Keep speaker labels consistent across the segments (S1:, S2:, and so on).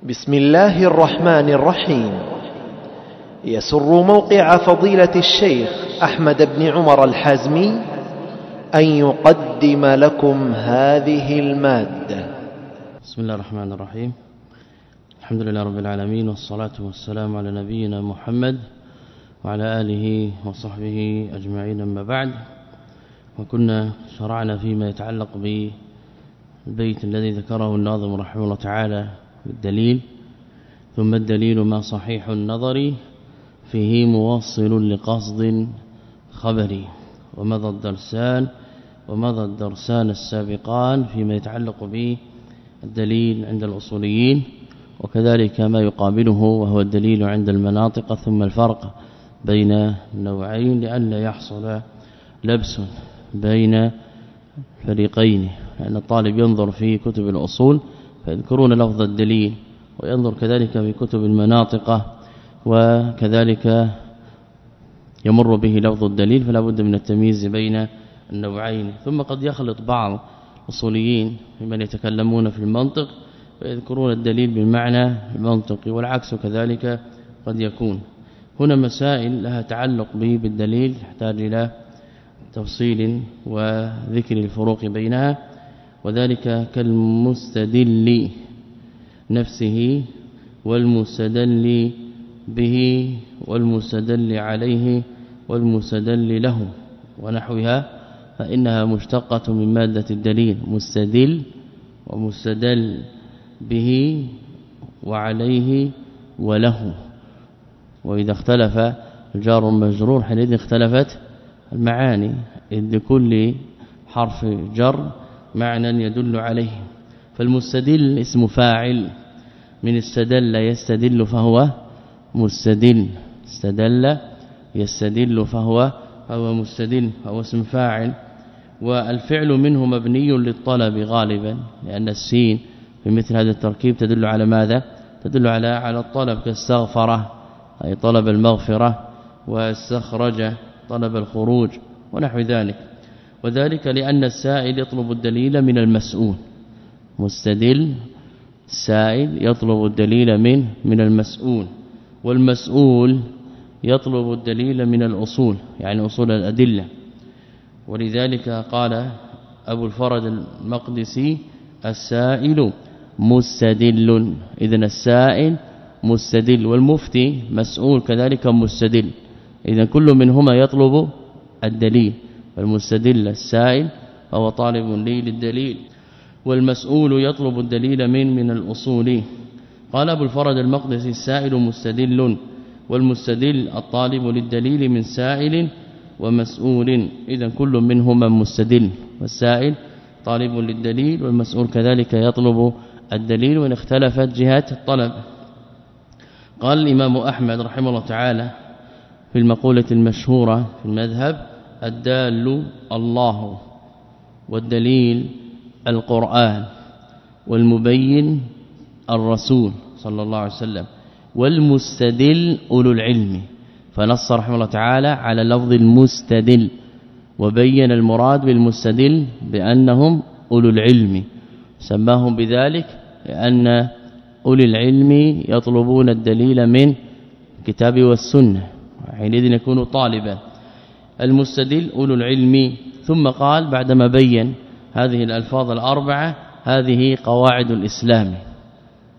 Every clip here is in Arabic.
S1: بسم الله الرحمن الرحيم. يسر موقع فضيلة الشيخ أحمد بن عمر الحازمي أن يقدم لكم هذه المادة.
S2: بسم الله الرحمن الرحيم. الحمد لله رب العالمين والصلاة والسلام على نبينا محمد وعلى آله وصحبه أجمعين أما بعد. وكنا شرعنا فيما يتعلق بالبيت الذي ذكره الناظم رحمه الله تعالى بالدليل ثم الدليل ما صحيح النظر فيه موصل لقصد خبري. ومضى الدرسان ومضى الدرسان السابقان فيما يتعلق به الدليل عند الأصوليين وكذلك ما يقابله وهو الدليل عند المناطق. ثم الفرق بين النوعين لئلا يحصل لبس بين فريقين لأن الطالب ينظر في كتب الأصول فيذكرون لفظ الدليل وينظر كذلك في كتب المناطق وكذلك يمر به لفظ الدليل فلا بد من التمييز بين النوعين. ثم قد يخلط بعض الاصوليين ممن يتكلمون في المنطق ويذكرون الدليل بالمعنى المنطقي والعكس كذلك قد يكون. هنا مسائل لها تعلق به بالدليل تحتاج إلى تفصيل وذكر الفروق بينها. وذلك كالمستدل نفسه والمستدل به والمستدل عليه والمستدل له ونحوها فإنها مشتقة من مادة الدليل مستدل ومستدل به وعليه وله. وإذا اختلف الجار والمجرور حينئذ اختلفت المعاني إذ لكل حرف جر معنى يدل عليه. فالمستدل اسم فاعل من استدل يستدل فهو مستدل. استدل يستدل فهو فهو مستدل فهو اسم فاعل. والفعل منه مبني للطلب غالبا لأن السين في مثل هذا التركيب تدل على ماذا؟ تدل على على الطلب كاستغفره أي طلب المغفرة واستخرج طلب الخروج ونحو ذلك. وذلك لأن السائل يطلب الدليل من المسؤول. مستدل السائل يطلب الدليل من من المسؤول والمسؤول يطلب الدليل من الأصول يعني أصول الأدلة. ولذلك قال أبو الفرج المقدسي السائل مستدل. اذا السائل مستدل والمفتي مسؤول كذلك مستدل. اذا كل منهما يطلب الدليل. والمستدل السائل فهو طالب لي للدليل والمسؤول يطلب الدليل من من الأصول. قال أبو الفرج المقدسي السائل مستدل والمستدل الطالب للدليل من سائل ومسؤول. اذا كل منهما مستدل والسائل طالب للدليل والمسؤول كذلك يطلب الدليل وإن اختلفت جهات الطلب. قال الإمام أحمد رحمه الله تعالى في المقولة المشهورة في المذهب الدال الله والدليل القرآن والمبين الرسول صلى الله عليه وسلم والمستدل أولو العلم. فنص رحمه الله تعالى على لفظ المستدل وبين المراد بالمستدل بأنهم أولو العلم. سماهم بذلك لأن أولي العلم يطلبون الدليل من الكتاب والسنة حينئذ يكون طالبا. المستدل أولو العلم. ثم قال بعدما بين هذه الألفاظ الأربعة هذه قواعد الإسلام.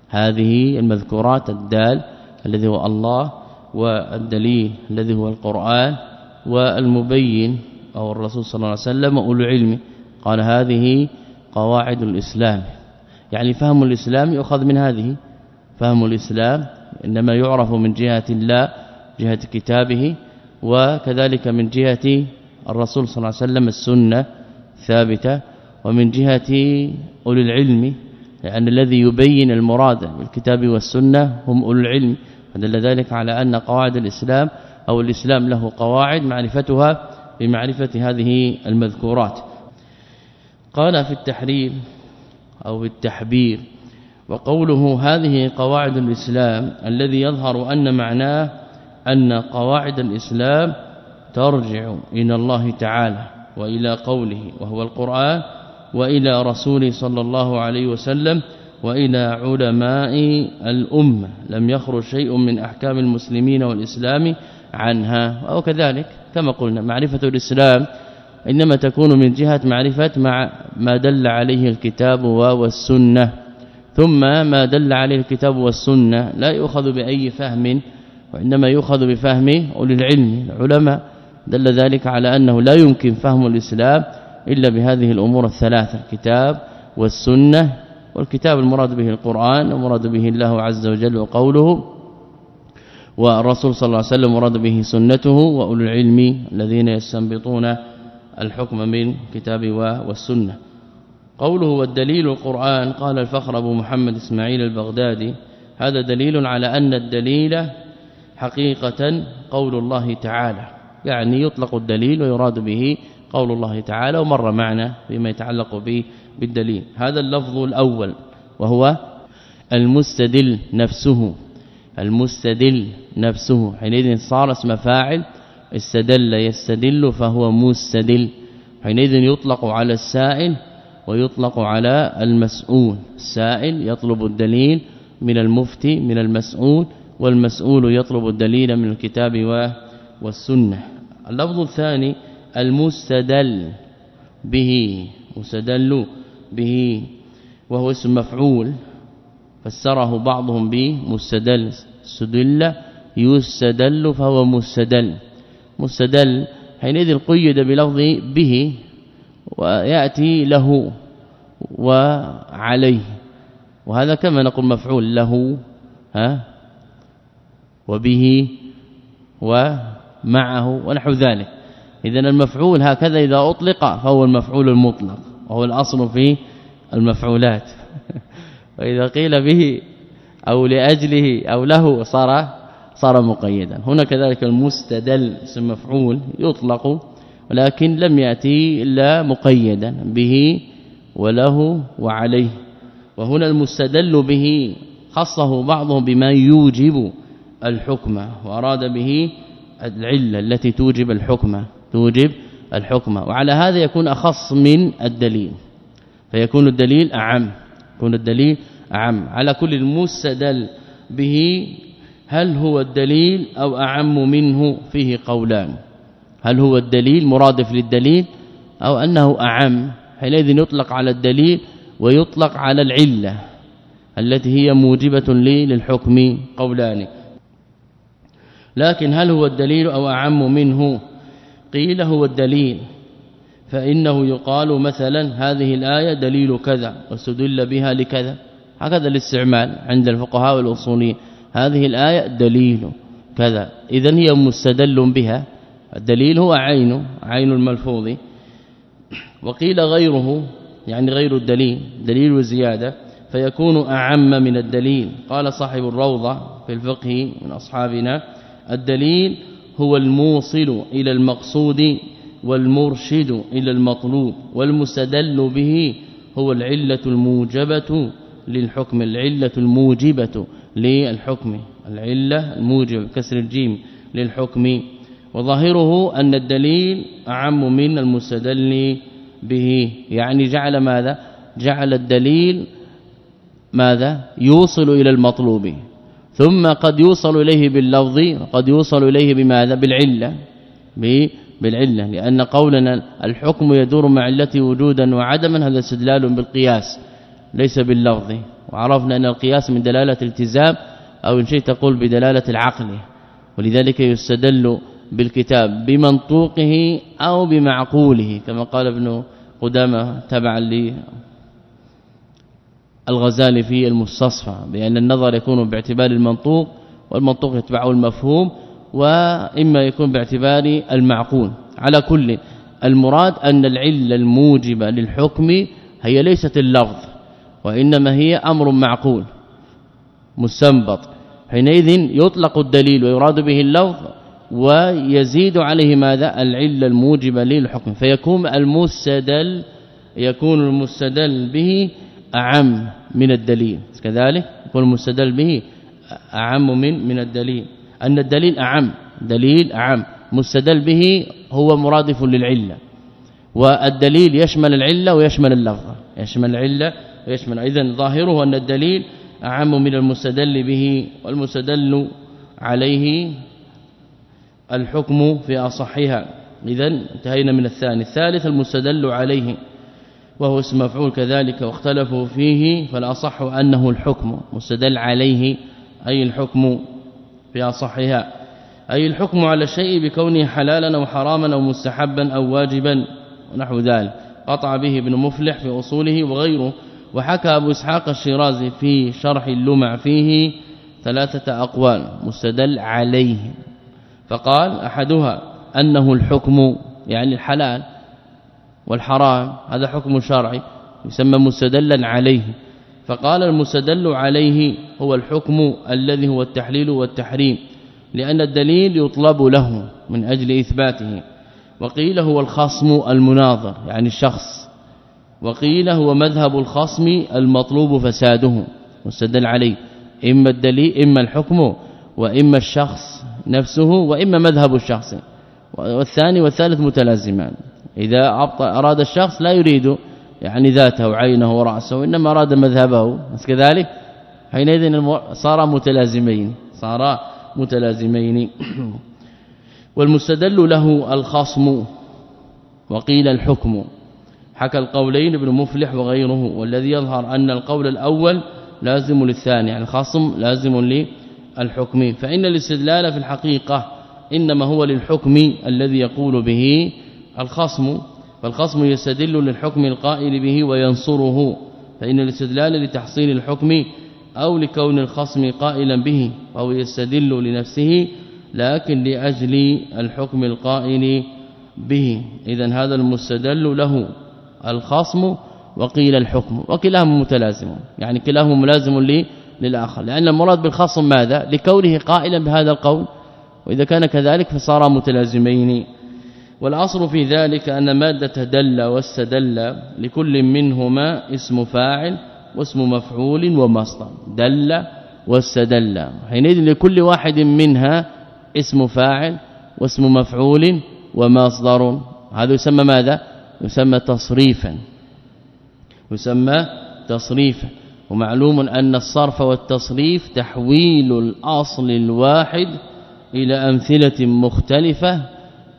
S2: هذه المذكورات الدال الذي هو الله والدليل الذي هو القرآن والمبين أو الرسول صلى الله عليه وسلم أولو العلم. قال هذه قواعد الإسلام. يعني فهم الإسلام يؤخذ من هذه. فهم الإسلام إنما يعرف من جهة الله جهة كتابه وكذلك من جهة الرسول صلى الله عليه وسلم السنة ثابتة ومن جهة أولي العلم لأن الذي يبين المراد بالكتاب والسنة هم أولي العلم فدل ذلك على أن قواعد الإسلام أو الإسلام له قواعد معرفتها بمعرفة هذه المذكورات. قال في التحريم أو في التحبير وقوله هذه قواعد الإسلام الذي يظهر أن معناه أن قواعد الإسلام ترجع إلى الله تعالى وإلى قوله وهو القرآن وإلى رسوله صلى الله عليه وسلم وإلى علماء الأمة. لم يخرج شيء من أحكام المسلمين والإسلام عنها. أو كذلك كما قلنا معرفة الإسلام إنما تكون من جهة معرفة مع ما دل عليه الكتاب والسنة ثم ما دل عليه الكتاب والسنة لا يؤخذ بأي فهم وإنما يؤخذ بفهم أولي العلم. العلماء دل ذلك على أنه لا يمكن فهم الإسلام إلا بهذه الأمور الثلاثة الكتاب والسنة والكتاب المراد به القرآن ومراد به الله عز وجل وقوله والرسول صلى الله عليه وسلم مراد به سنته واولو العلم الذين يستنبطون الحكم من كتاب والسنة. قوله والدليل القرآن قال الفخر أبو محمد إسماعيل البغدادي هذا دليل على أن الدليل حقيقة قول الله تعالى يعني يطلق الدليل ويراد به قول الله تعالى ومر معنا فيما يتعلق به بالدليل. هذا اللفظ الأول وهو المستدل نفسه المستدل نفسه. حينئذ صار اسم فاعل استدل يستدل فهو مستدل. حينئذ يطلق على السائل ويطلق على المسؤول. السائل يطلب الدليل من المفتي من المسؤول والمسؤول يطلب الدليل من الكتاب والسنة. اللفظ الثاني المستدل به مستدل به وهو اسم مفعول فسره بعضهم بمستدل استدل يستدل فهو مستدل. مستدل حينئذ قيد بلفظ به ويأتي له وعليه. وهذا كما نقول مفعول له ها؟ وبه ومعه ونحو ذلك. اذا المفعول هكذا إذا أطلق فهو المفعول المطلق وهو الأصل في المفعولات. وإذا قيل به أو لأجله أو له صار صار مقيدا. هنا كذلك المستدل اسم مفعول يطلق ولكن لم يأتي إلا مقيدا به وله وعليه. وهنا المستدل به خصه بعضهم بما يوجب الحكم وأراد به العلة التي توجب الحكم توجب الحكم. وعلى هذا يكون أخص من الدليل فيكون الدليل أعم يكون الدليل أعم. على كل المستدل به هل هو الدليل أو أعم منه فيه قولان. هل هو الدليل مرادف للدليل أو أنه أعم؟ حينئذ يطلق على الدليل ويطلق على العلة التي هي موجبة للحكم قولان. لكن هل هو الدليل أو أعم منه؟ قيل هو الدليل فإنه يقال مثلا هذه الآية دليل كذا واستدل بها لكذا. هكذا الاستعمال عند الفقهاء والأصوليين. هذه الآية دليل كذا. اذا هي مستدل بها. الدليل هو عين عين الملفوظ. وقيل غيره يعني غير الدليل دليل وزياده فيكون أعم من الدليل. قال صاحب الروضة في الفقه من أصحابنا الدليل هو الموصل إلى المقصود والمرشد إلى المطلوب والمستدل به هو العلة الموجبة للحكم العلة الموجبة للحكم العلة الموجب كسر الجيم للحكم. وظاهره أن الدليل أعم من المستدل به. يعني جعل ماذا؟ جعل الدليل ماذا؟ يوصل إلى المطلوب. ثم قد يوصل إليه باللفظ قد يوصل إليه بماذا؟ بالعلة بالعلة لأن قولنا الحكم يدور مع علته وجودا وعدما هذا استدلال بالقياس ليس باللفظ. وعرفنا أن القياس من دلالة الالتزام أو إن شئت تقول بدلالة العقل. ولذلك يستدل بالكتاب بمنطوقه أو بمعقوله كما قال ابن قدامة تبعا لي. الغزالي في المستصفى بأن النظر يكون باعتبار المنطوق والمنطوق يتبعه المفهوم وإما يكون باعتبار المعقول. على كل المراد أن العلة الموجبة للحكم هي ليست اللفظ وإنما هي أمر معقول مستنبط. حينئذ يطلق الدليل ويراد به اللفظ ويزيد عليه ماذا؟ العلة الموجبة للحكم. فيكون المستدل يكون المستدل به أعم. من الدليل. كذلك يكون المستدل به أعم من من الدليل. أن الدليل أعم. دليل أعم. مستدل به هو مرادف للعلة. والدليل يشمل العلة ويشمل اللفظ. يشمل العلة ويشمل. اذا ظاهره أن الدليل أعم من المستدل به والمستدل عليه الحكم في أصحها. اذا انتهينا من الثاني. الثالث المستدل عليه. وهو اسم مفعول كذلك واختلفوا فيه فالأصح أنه الحكم مستدل عليه أي الحكم في أصحها. أي الحكم على الشيء بكونه حلالا أو حراما أو مستحبا أو واجبا ونحو ذلك. قطع به ابن مفلح في أصوله وغيره. وحكى أبو إسحاق الشيرازي في شرح اللمع فيه ثلاثة أقوال مستدل عليه. فقال أحدها أنه الحكم يعني الحلال والحرام هذا حكم شرعي يسمى مستدلا عليه. فقال المستدل عليه هو الحكم الذي هو التحليل والتحريم لأن الدليل يطلب له من أجل إثباته. وقيل هو الخصم المناظر يعني الشخص. وقيل هو مذهب الخصم المطلوب فساده مستدل عليه. إما الدليل إما الحكم وإما الشخص نفسه وإما مذهب الشخص. والثاني والثالث متلازمان. إذا أراد الشخص لا يريد يعني ذاته وعينه ورأسه انما أراد مذهبه. بس كذلك حينئذ صار متلازمين صار متلازمين. والمستدل له الخصم وقيل الحكم. حكى القولين ابن مفلح وغيره والذي يظهر أن القول الأول لازم للثاني يعني الخصم لازم للحكم. فإن الاستدلال في الحقيقة إنما هو للحكم الذي يقول به الخصم فالخصم يستدل للحكم القائل به وينصره فإن الاستدلال لتحصيل الحكم أو لكون الخصم قائلا به فهو يستدل لنفسه لكن لأجل الحكم القائل به. اذا هذا المستدل له الخصم وقيل الحكم وكلاهما متلازم يعني كلاهما ملازم للآخر. لأن المراد بالخصم ماذا؟ لكونه قائلا بهذا القول وإذا كان كذلك فصار متلازمين. والأصل في ذلك أن مادة دل واستدل لكل منهما اسم فاعل واسم مفعول ومصدر. دل واستدل. حينئذ لكل واحد منها اسم فاعل واسم مفعول ومصدر. هذا يسمى ماذا؟ يسمى تصريفا. يسمى تصريفا. ومعلوم أن الصرف والتصريف تحويل الأصل الواحد إلى أمثلة مختلفة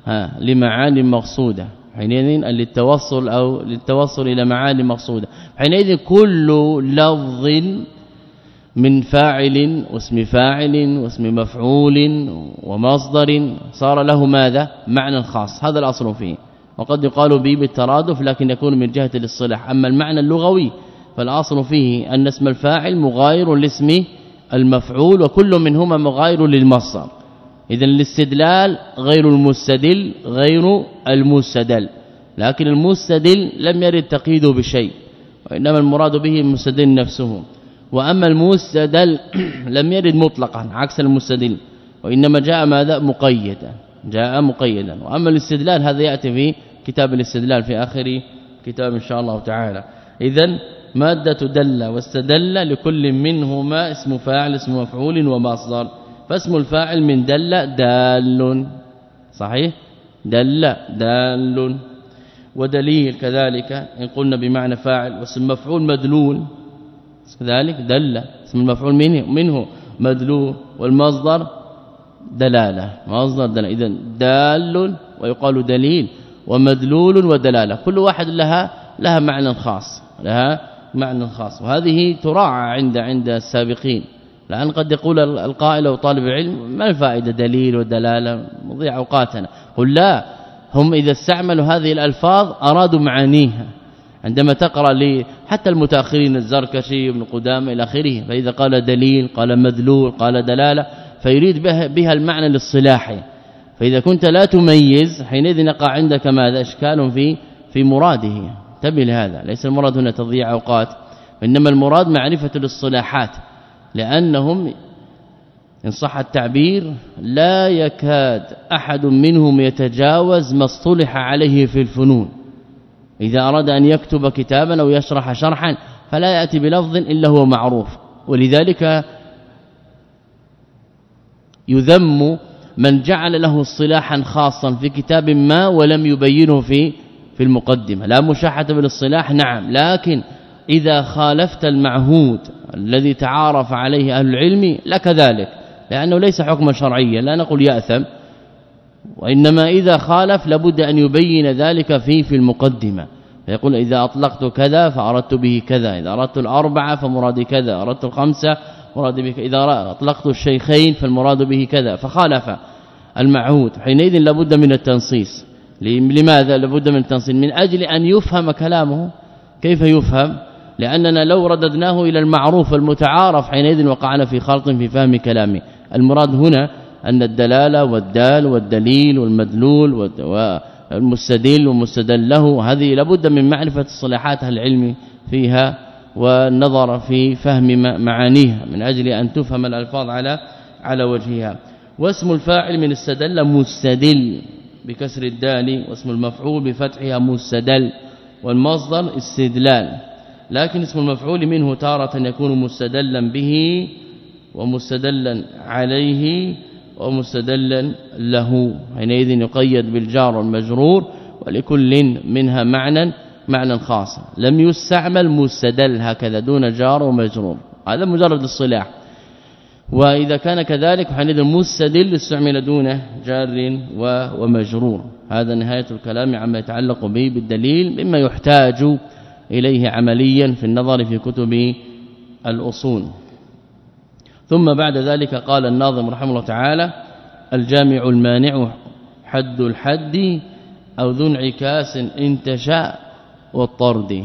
S2: ها لمعاني مقصودة. حينئذ للتوصل أو للتوصل إلى معاني مقصودة. حينئذ كل لفظ من فاعل واسم فاعل واسم مفعول ومصدر صار له ماذا؟ معنى خاص. هذا الأصل فيه. وقد يقال به بالترادف لكن يكون من جهة الاصطلاح. أما المعنى اللغوي فالأصل فيه أن اسم الفاعل مغاير لاسم المفعول وكل منهما مغاير للمصدر. اذا الاستدلال غير المستدل غير المستدل. لكن المستدل لم يرد تقييده بشيء وإنما المراد به المستدل نفسه. وأما المستدل لم يرد مطلقا عكس المستدل. وإنما جاء ماذا؟ مقيدا جاء مقيدا. وأما الاستدلال هذا يأتي في كتاب الاستدلال في آخر كتاب إن شاء الله تعالى. اذا مادة دل واستدل لكل منهما اسم فاعل اسم مفعول ومصدر. فاسم الفاعل من دل دال. صحيح؟ دل دال. ودليل كذلك إن قلنا بمعنى فاعل واسم مفعول مدلول. كذلك دل. اسم المفعول منه منه مدلول. والمصدر دلالة. مصدر دلالة. اذا دال ويقال دليل ومدلول ودلالة. كل واحد لها لها معنى خاص لها معنى خاص. وهذه تراعى عند عند السابقين. لأن قد يقول القائل أو طالب العلم ما الفائدة دليل ودلالة مضيع أوقاتنا. قل لا هم إذا استعملوا هذه الألفاظ أرادوا معانيها. عندما تقرأ لي حتى المتأخرين الزركشي وابن قدامة إلى آخره فإذا قال دليل قال مدلول قال دلالة فيريد بها المعنى الاصطلاحي فإذا كنت لا تميز حينئذ يقع عندك ماذا؟ إشكال في في مراده. انتبه لهذا. ليس المراد هنا تضييع أوقات وإنما المراد معرفة الاصطلاحات لأنهم إن صح التعبير لا يكاد أحد منهم يتجاوز ما اصطلح عليه في الفنون. إذا أراد أن يكتب كتابا أو يشرح شرحا فلا يأتي بلفظ إلا هو معروف. ولذلك يذم من جعل له اصطلاحا خاصا في كتاب ما ولم يبينه في في المقدمة. لا مشاحة بالإصطلاح نعم. لكن إذا خالفت المعهود الذي تعارف عليه أهل العلم لك ذلك لأنه ليس حكما شرعيا لا نقول يأثم وإنما إذا خالف لابد أن يبين ذلك في في المقدمة. فيقول إذا أطلقت كذا فأردت به كذا إذا أردت الأربعة فمرادي كذا أردت الخمسة مرادي به إذا أطلقت الشيخين فالمراد به كذا فخالف المعهود. حينئذ لابد من التنصيص. لماذا لابد من التنصيص؟ من أجل أن يفهم كلامه. كيف يفهم؟ لأننا لو رددناه إلى المعروف المتعارف حينئذ وقعنا في خلط في فهم كلامه المراد هنا أن الدلالة والدال والدليل والمدلول والمستدل والمستدل له. هذه لابد من معرفة الصلاحات العلم فيها والنظر في فهم معانيها من أجل أن تفهم الألفاظ على على وجهها. واسم الفاعل من استدل مستدل بكسر الدال واسم المفعول بفتحها مستدل والمصدر استدلال. لكن اسم المفعول منه تارة يكون مستدلا به ومستدلا عليه ومستدلا له. حينئذ يقيد بالجار والمجرور ولكل منها معنى معنى خاص. لم يستعمل مستدل هكذا دون جار ومجرور. هذا مجرد الصلاح وإذا كان كذلك حينئذ مستدل استعمل دون جار ومجرور. هذا نهاية الكلام عما يتعلق به بالدليل مما يحتاج إليه عمليا في النظر في كتب الأصول. ثم بعد ذلك قال الناظم رحمه الله تعالى الجامع المانع حد الحد أو ذو انعكاس إن تشاء والطرد.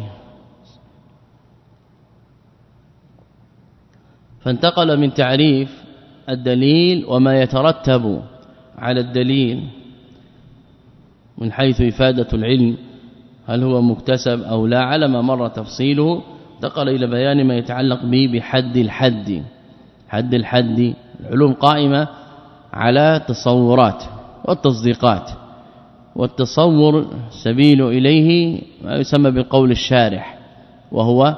S2: فانتقل من تعريف الدليل وما يترتب على الدليل من حيث إفادة العلم هل هو مكتسب أو لا؟ على ما مر تفصيله انتقل إلى بيان ما يتعلق به بحد الحد. حد الحد العلوم قائمة على تصورات والتصديقات. والتصور سبيل إليه ما يسمى بالقول الشارح وهو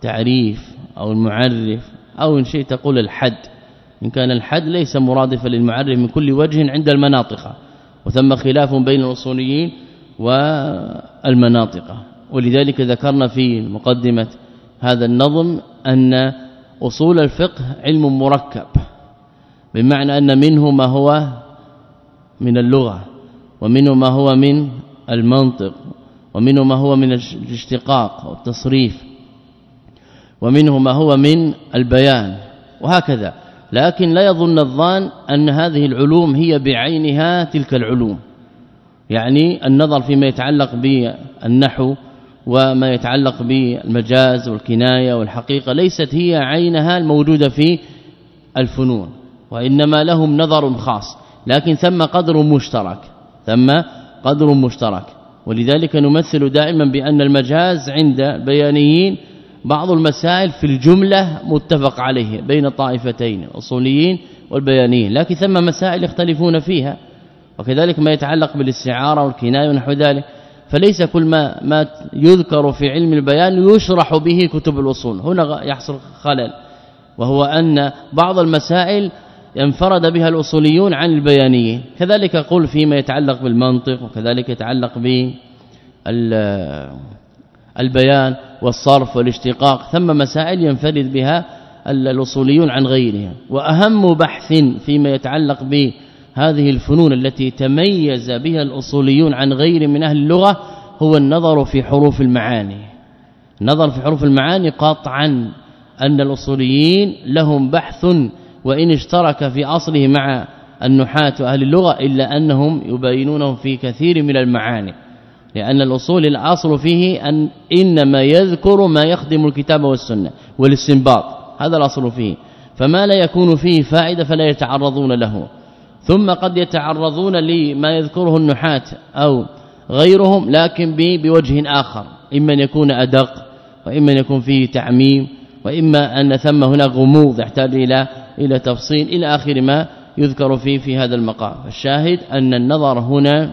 S2: تعريف أو المعرف أو إن شئت تقول الحد. إن كان الحد ليس مرادفا للمعرف من كل وجه عند المناطق وثم خلاف بين الأصوليين والمناطق. ولذلك ذكرنا في مقدمة هذا النظم أن أصول الفقه علم مركب بمعنى أن منه ما هو من اللغة ومنه ما هو من المنطق ومنه ما هو من الاشتقاق والتصريف ومنه ما هو من البيان وهكذا. لكن لا يظن الظان أن هذه العلوم هي بعينها تلك العلوم. يعني النظر فيما يتعلق بالنحو وما يتعلق بالمجاز والكناية والحقيقة ليست هي عينها الموجودة في الفنون وإنما لهم نظر خاص لكن ثم قدر مشترك ثم قدر مشترك. ولذلك نمثل دائما بأن المجاز عند البيانيين بعض المسائل في الجملة متفق عليه بين طائفتين الأصوليين والبيانيين لكن ثم مسائل يختلفون فيها. وكذلك ما يتعلق بالاستعارة والكناية ونحو ذلك فليس كل ما ما يذكر في علم البيان يشرح به كتب الأصول هنا يحصل خلل وهو أن بعض المسائل انفرد بها الأصوليون عن البيانيين كذلك قل فيما يتعلق بالمنطق وكذلك يتعلق به البيان والصرف والاشتقاق ثم مسائل ينفرد بها الأصوليون عن غيرها. وأهم بحث فيما يتعلق بهذه الفنون التي تميز بها الأصوليون عن غير من أهل اللغة هو النظر في حروف المعاني. النظر في حروف المعاني قطعا أن الأصوليين لهم بحث وإن اشترك في أصله مع النحاة واهل اللغة إلا أنهم يبينونه في كثير من المعاني. لأن الأصول الأصل فيه أن إنما يذكر ما يخدم الكتاب والسنة والاستنباط. هذا الأصل فيه. فما لا يكون فيه فائدة فلا يتعرضون له. ثم قد يتعرضون لما يذكره النحاة أو غيرهم لكن بوجه آخر إما أن يكون أدق وإما أن يكون فيه تعميم وإما أن ثم هنا غموض يحتاج إلى إلى تفصيل إلى آخر ما يذكر فيه في هذا المقام. الشاهد أن النظر هنا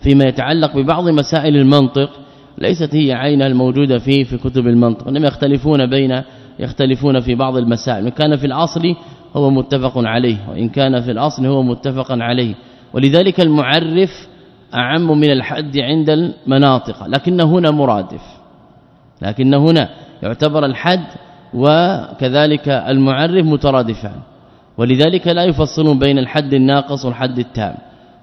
S2: فيما يتعلق ببعض مسائل المنطق ليست هي عينها الموجودة فيه في كتب المنطق إنما يختلفون بين يختلفون في بعض المسائل كان في الأصل هو متفق عليه وإن كان في الأصل هو متفق عليه. ولذلك المعرف أعم من الحد عند المناطق لكن هنا مرادف. لكن هنا يعتبر الحد وكذلك المعرف مترادفان. ولذلك لا يفصلون بين الحد الناقص والحد التام.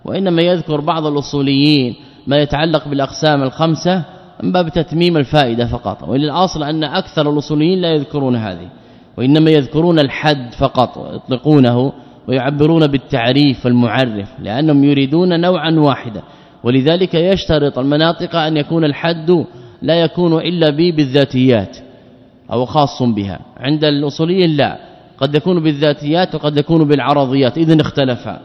S2: وإنما يذكر بعض الأصوليين ما يتعلق بالأقسام الخمسة من باب تتميم الفائدة فقط. وللأصل أن أكثر الأصوليين لا يذكرون هذه. وإنما يذكرون الحد فقط ويطلقونه ويعبرون بالتعريف المعرف لأنهم يريدون نوعا واحدا. ولذلك يشترط المناطق أن يكون الحد لا يكون إلا به بالذاتيات أو خاص بها. عند الأصوليين لا قد يكون بالذاتيات وقد يكون بالعرضيات اذا اختلفا.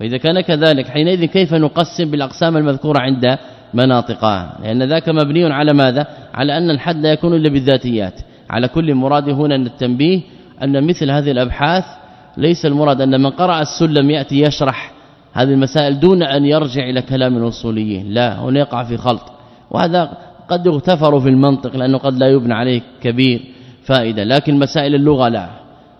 S2: فإذا كان كذلك حينئذ كيف نقسم بالأقسام المذكورة عند مناطقها لأن ذاك مبني على ماذا؟ على أن الحد لا يكون إلا بالذاتيات. على كل مراد هنا التنبيه أن مثل هذه الأبحاث ليس المراد أن من قرأ السلم يأتي يشرح هذه المسائل دون أن يرجع إلى كلام الاصوليين لا هنا يقع في خلط. وهذا قد يغتفر في المنطق لأنه قد لا يبنى عليه كبير فائدة. لكن مسائل اللغة لا.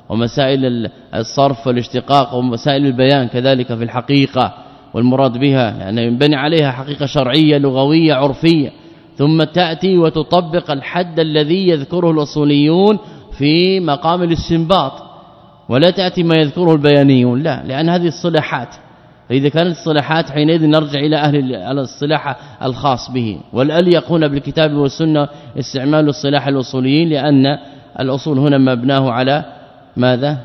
S2: ومسائل الصرف والاشتقاق ومسائل البيان كذلك في الحقيقة. والمراد بها يعني ينبني عليها حقيقة شرعية لغوية عرفية. ثم تأتي وتطبق الحد الذي يذكره الأصوليون في مقام الاستنباط. ولا تأتي ما يذكره البيانيون لا لأن هذه الصلاحات فإذا كانت الصلاحات حينئذ نرجع إلى أهل الصلاح الخاص به. والأل يقون بالكتاب والسنة استعمال الصلاح الأصوليين لأن الأصول هنا مبناه على ماذا؟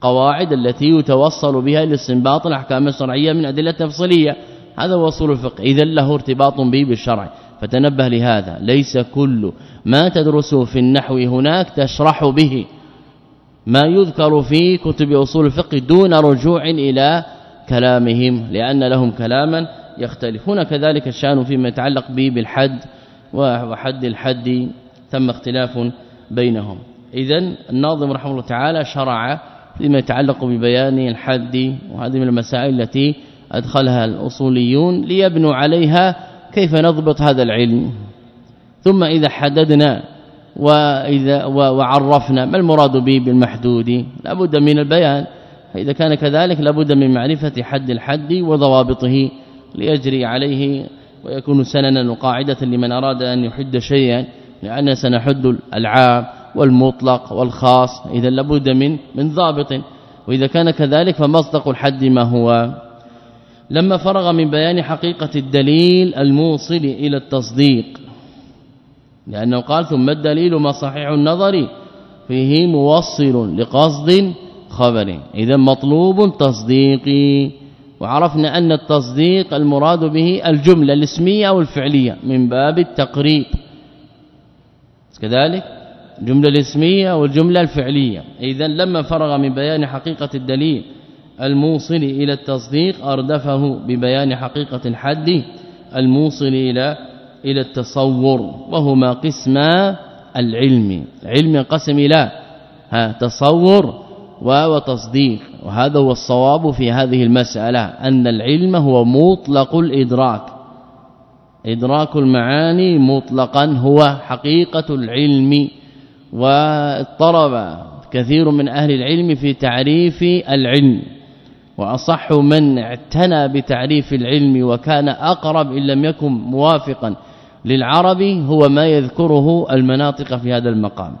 S2: قواعد التي يتوصل بها إلى استنباط الأحكام الشرعية من أدلة تفصيلية. هذا هو أصول الفقه. اذا له ارتباط به بالشرع. فتنبه لهذا. ليس كل ما تدرسه في النحو هناك تشرح به. ما يذكر في كتب أصول الفقه دون رجوع إلى كلامهم. لأن لهم كلاما يختلف هنا كذلك الشأن فيما يتعلق به بالحد وحد الحد. ثم اختلاف بينهم. اذا الناظم رحمه الله تعالى شرع فيما يتعلق ببيان الحد. وهذه من المسائل التي أدخلها الأصوليون ليبنوا عليها كيف نضبط هذا العلم. ثم إذا حددنا وإذا وعرفنا ما المراد به بالمحدود لابد من البيان. فإذا كان كذلك لابد من معرفة حد الحد وضوابطه ليجري عليه ويكون سننا وقاعدة لمن أراد أن يحد شيئا لأن سنحد العام والمطلق والخاص. اذا لابد من من ضابط. وإذا كان كذلك فمصدق الحد ما هو. لما فرغ من بيان حقيقة الدليل الموصل إلى التصديق. لأنه قال ثم الدليل ما صحيح النظر فيه موصل لقصد خبر. اذا مطلوب تصديقي وعرفنا أن التصديق المراد به الجملة الاسمية أو الفعلية من باب التقريب. كذلك الجمله الاسمية والجملة الفعلية. اذا لما فرغ من بيان حقيقة الدليل الموصل إلى التصديق أردفه ببيان حقيقة الحد الموصل إلى إلى التصور وهما قسما العلم علم قسم ها تصور وتصديق وهذا هو الصواب في هذه المسألة أن العلم هو مطلق الإدراك إدراك المعاني مطلقا هو حقيقة العلم واضطرب كثير من أهل العلم في تعريف العلم. وأصح من اعتنى بتعريف العلم وكان أقرب إن لم يكن موافقا للعربي هو ما يذكره المناطق في هذا المقام.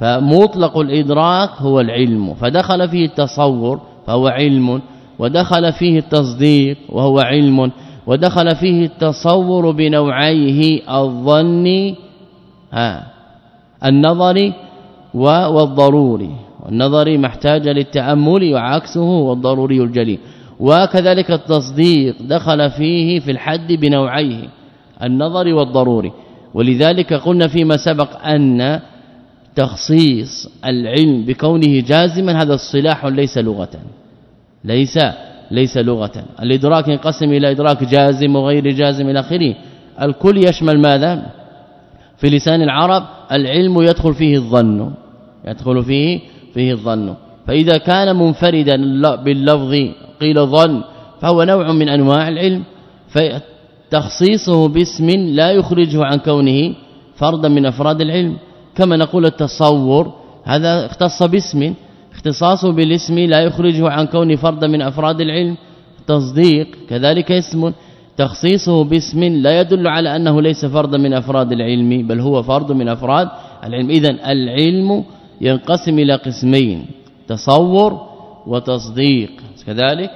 S2: فمطلق الإدراك هو العلم. فدخل فيه التصور فهو علم ودخل فيه التصديق وهو علم ودخل فيه التصور بنوعيه الظن ها النظري والضروري. والنظري محتاج للتأمل وعكسه والضروري الجلي وكذلك التصديق دخل فيه في الحد بنوعيه النظر والضروري. ولذلك قلنا فيما سبق أن تخصيص العلم بكونه جازما هذا الصلاح ليس لغة. ليس ليس لغة. الإدراك ينقسم إلى إدراك جازم وغير جازم إلى آخره. الكل يشمل ماذا؟ في لسان العرب العلم يدخل فيه الظن يدخل فيه فيه الظن. فإذا كان منفردا باللفظ قيل ظن فهو نوع من أنواع العلم تخصيصه باسم لا يخرجه عن كونه فردا من أفراد العلم. كما نقول التصور هذا اختص باسم اختصاصه بالاسم لا يخرجه عن كونه فردا من أفراد العلم. تصديق كذلك اسم تخصيصه باسم لا يدل على أنه ليس فردا من أفراد العلم بل هو فرد من أفراد العلم. اذا العلم ينقسم إلى قسمين تصور وتصديق. كذلك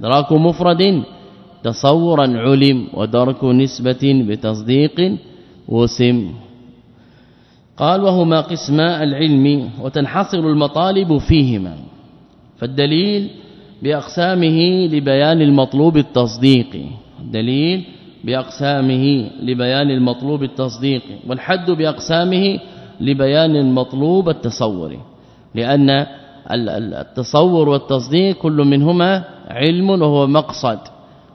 S2: ادراك مفرد تصورا علم ودرك نسبة بتصديق وسم. قال وهما قسما العلم وتنحصر المطالب فيهما. فالدليل بأقسامه لبيان المطلوب التصديقي الدليل بأقسامه لبيان المطلوب التصديقي والحد بأقسامه لبيان المطلوب التصوري لأن التصور والتصديق كل منهما علم وهو مقصد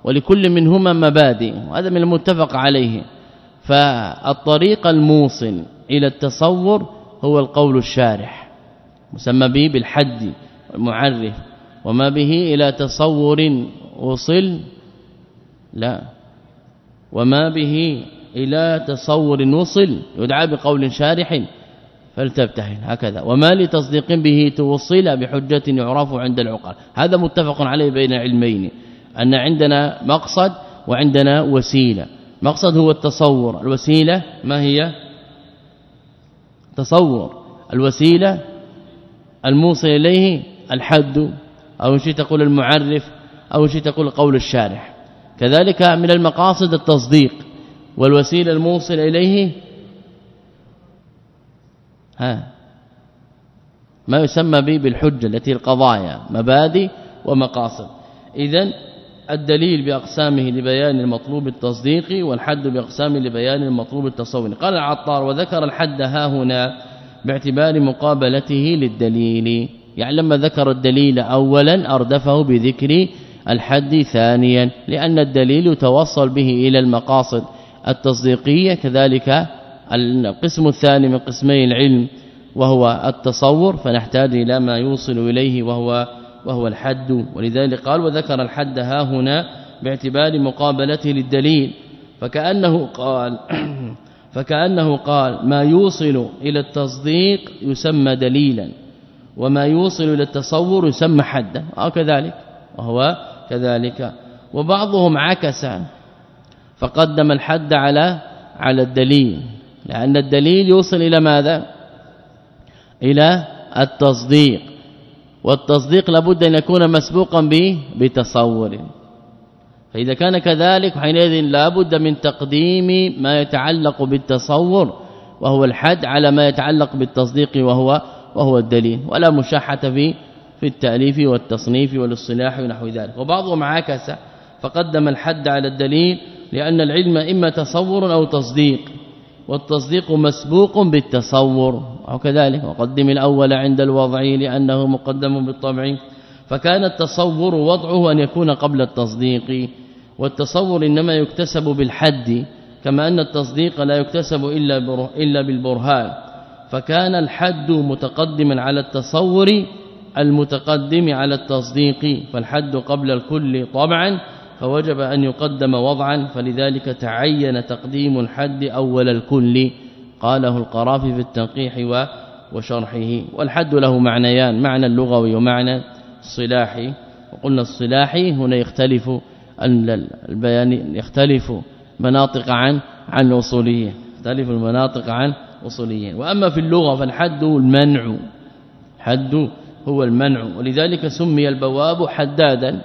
S2: ولكل منهما مبادئ وهذا من المتفق عليه. فالطريق الموصل إلى التصور هو القول الشارح مسمى به بالحد المعرف وما به إلى تصور وصل لا وما به إلى تصور وصل يدعى بقول شارح فلتبتهل هكذا. وما لتصديق به توصل بحجة يعرف عند العقل هذا متفق عليه بين علمين أن عندنا مقصد وعندنا وسيلة. مقصد هو التصور. الوسيلة ما هي؟ تصور. الوسيلة الموصل إليه الحد أو شيء تقول المعرف أو شيء تقول قول الشارح. كذلك من المقاصد التصديق. والوسيلة الموصل إليه ها ما يسمى به بالحجة التي القضايا مبادئ ومقاصد. اذا الدليل بأقسامه لبيان المطلوب التصديقي والحد بأقسامه لبيان المطلوب التصوري قال العطار وذكر الحد ها هنا باعتبار مقابلته للدليل. يعني لما ذكر الدليل اولا أردفه بذكر الحد ثانيا لأن الدليل يتوصل به إلى المقاصد. التصديقية كذلك القسم الثاني من قسمي العلم وهو التصور فنحتاج إلى ما يوصل إليه وهو وهو الحد. ولذلك قال وذكر الحد ها هنا باعتبار مقابلته للدليل فكأنه قال فكأنه قال ما يوصل إلى التصديق يسمى دليلا وما يوصل إلى التصور يسمى حدا أو كذلك وهو كذلك. وبعضهم عكس. فقدم الحد على على الدليل. لأن الدليل يوصل إلى ماذا؟ إلى التصديق. والتصديق لابد أن يكون مسبوقا بتصور. فإذا كان كذلك حينئذ لابد من تقديم ما يتعلق بالتصور وهو الحد على ما يتعلق بالتصديق وهو وهو الدليل. ولا مشاحة في في التأليف والتصنيف والإصطلاح ونحو ذلك. وبعضهم عكس فقدم الحد على الدليل لأن العلم إما تصور أو تصديق والتصديق مسبوق بالتصور أو كذلك وقدم الأول عند الوضع لأنه مقدم بالطبع فكان التصور وضعه أن يكون قبل التصديق والتصور إنما يكتسب بالحد كما أن التصديق لا يكتسب إلا إلا بالبرهان فكان الحد متقدما على التصور المتقدم على التصديق فالحد قبل الكل طبعا فوجب أن يقدم وضعا فلذلك تعين تقديم الحد أول الكل قاله القرافي في التنقيح وشرحه. والحد له معنيان معنى اللغوي ومعنى الصلاحي. وقلنا الصلاحي هنا يختلف البيان يختلف مناطق عن عن الأصولية يختلف المناطق عن اصوليه وأما في اللغة فالحد المنع حد هو المنع. ولذلك سمي البواب حدادا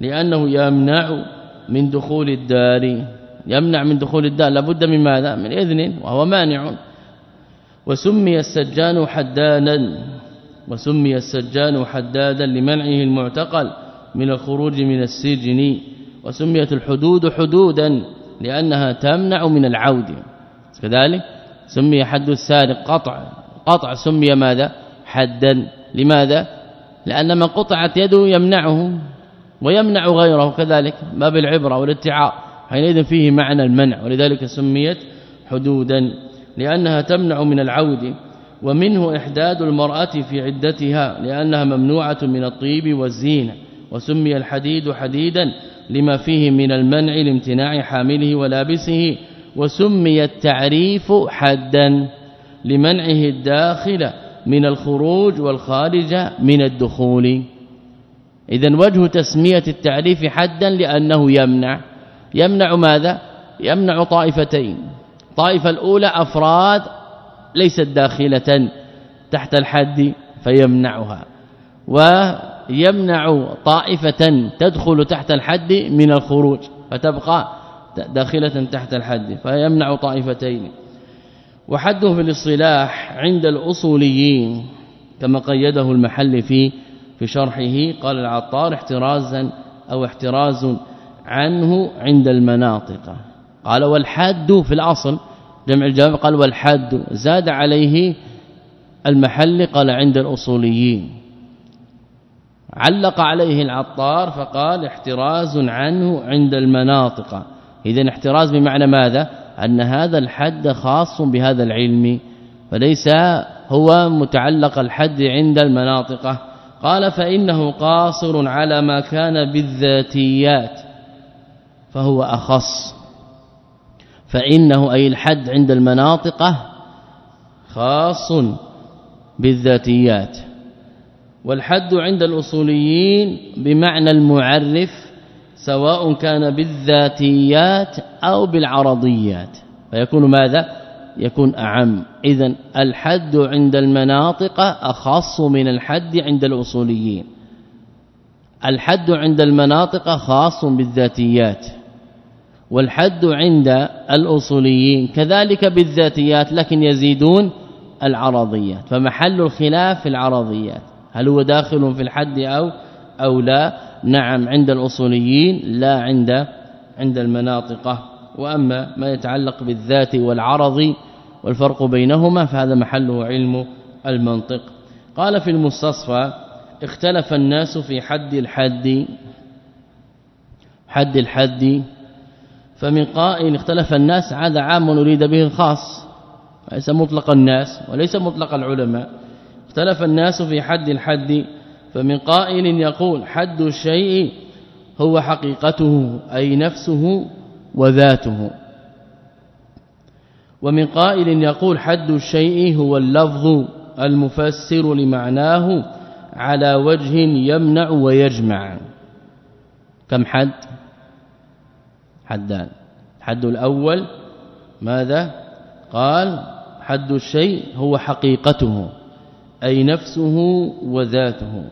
S2: لأنه يمنع من دخول الدار. يمنع من دخول الدار. لابد من ماذا؟ من إذن وهو مانع. وسمي السجان حدادا. وسمي السجان حدادا لمنعه المعتقل من الخروج من السجن. وسميت الحدود حدودا لأنها تمنع من العود. كذلك سمي حد السارق قطع. قطع سمي ماذا؟ حدا. لماذا؟ لأن من قطعت يده يمنعه. ويمنع غيره كذلك باب العبره والاتعاء حينئذ فيه معنى المنع ولذلك سميت حدودا لأنها تمنع من العود ومنه إحداد المرأة في عدتها لأنها ممنوعة من الطيب والزينة وسمي الحديد حديدا لما فيه من المنع لامتناع حامله ولابسه وسمي التعريف حدا لمنعه الداخل من الخروج والخارج من الدخول. اذا وجه تسمية التعريف حدا لأنه يمنع. يمنع ماذا؟ يمنع طائفتين. الطائفه الأولى أفراد ليست داخلة تحت الحد فيمنعها. ويمنع طائفة تدخل تحت الحد من الخروج فتبقى داخلة تحت الحد فيمنع طائفتين. وحده في الاصطلاح عند الأصوليين كما قيده المحل في في شرحه قال العطار احترازا أو احتراز عنه عند المناطق. قال والحد في الأصل جمع الجواب قال والحد زاد عليه المحل قال عند الأصوليين. علق عليه العطار فقال احتراز عنه عند المناطق. اذا احتراز بمعنى ماذا؟ أن هذا الحد خاص بهذا العلم فليس هو متعلق الحد عند المناطق. قال فإنه قاصر على ما كان بالذاتيات فهو أخص. فإنه أي الحد عند المناطق خاص بالذاتيات. والحد عند الأصوليين بمعنى المعرف سواء كان بالذاتيات أو بالعرضيات. فيكون ماذا؟ يكون أعم. اذا الحد عند المناطق أخص من الحد عند الأصوليين. الحد عند المناطق خاص بالذاتيات والحد عند الأصوليين. كذلك بالذاتيات لكن يزيدون العرضيات. فمحل الخلاف في العرضيات هل هو داخل في الحد أو أو لا؟ نعم عند الأصوليين لا عند عند المناطق. وأما ما يتعلق بالذات والعرض والفرق بينهما فهذا محله علم المنطق. قال في المستصفى اختلف الناس في حد الحد حد الحد فمن قائل اختلف الناس هذا عام نريد به الخاص ليس مطلق الناس وليس مطلق العلماء. اختلف الناس في حد الحد فمن قائل يقول حد الشيء هو حقيقته أي نفسه وذاته. ومن قائل يقول حد الشيء هو اللفظ المفسر لمعناه على وجه يمنع ويجمع. كم حد؟ حدان. حد الأول ماذا؟ قال حد الشيء هو حقيقته أي نفسه وذاته.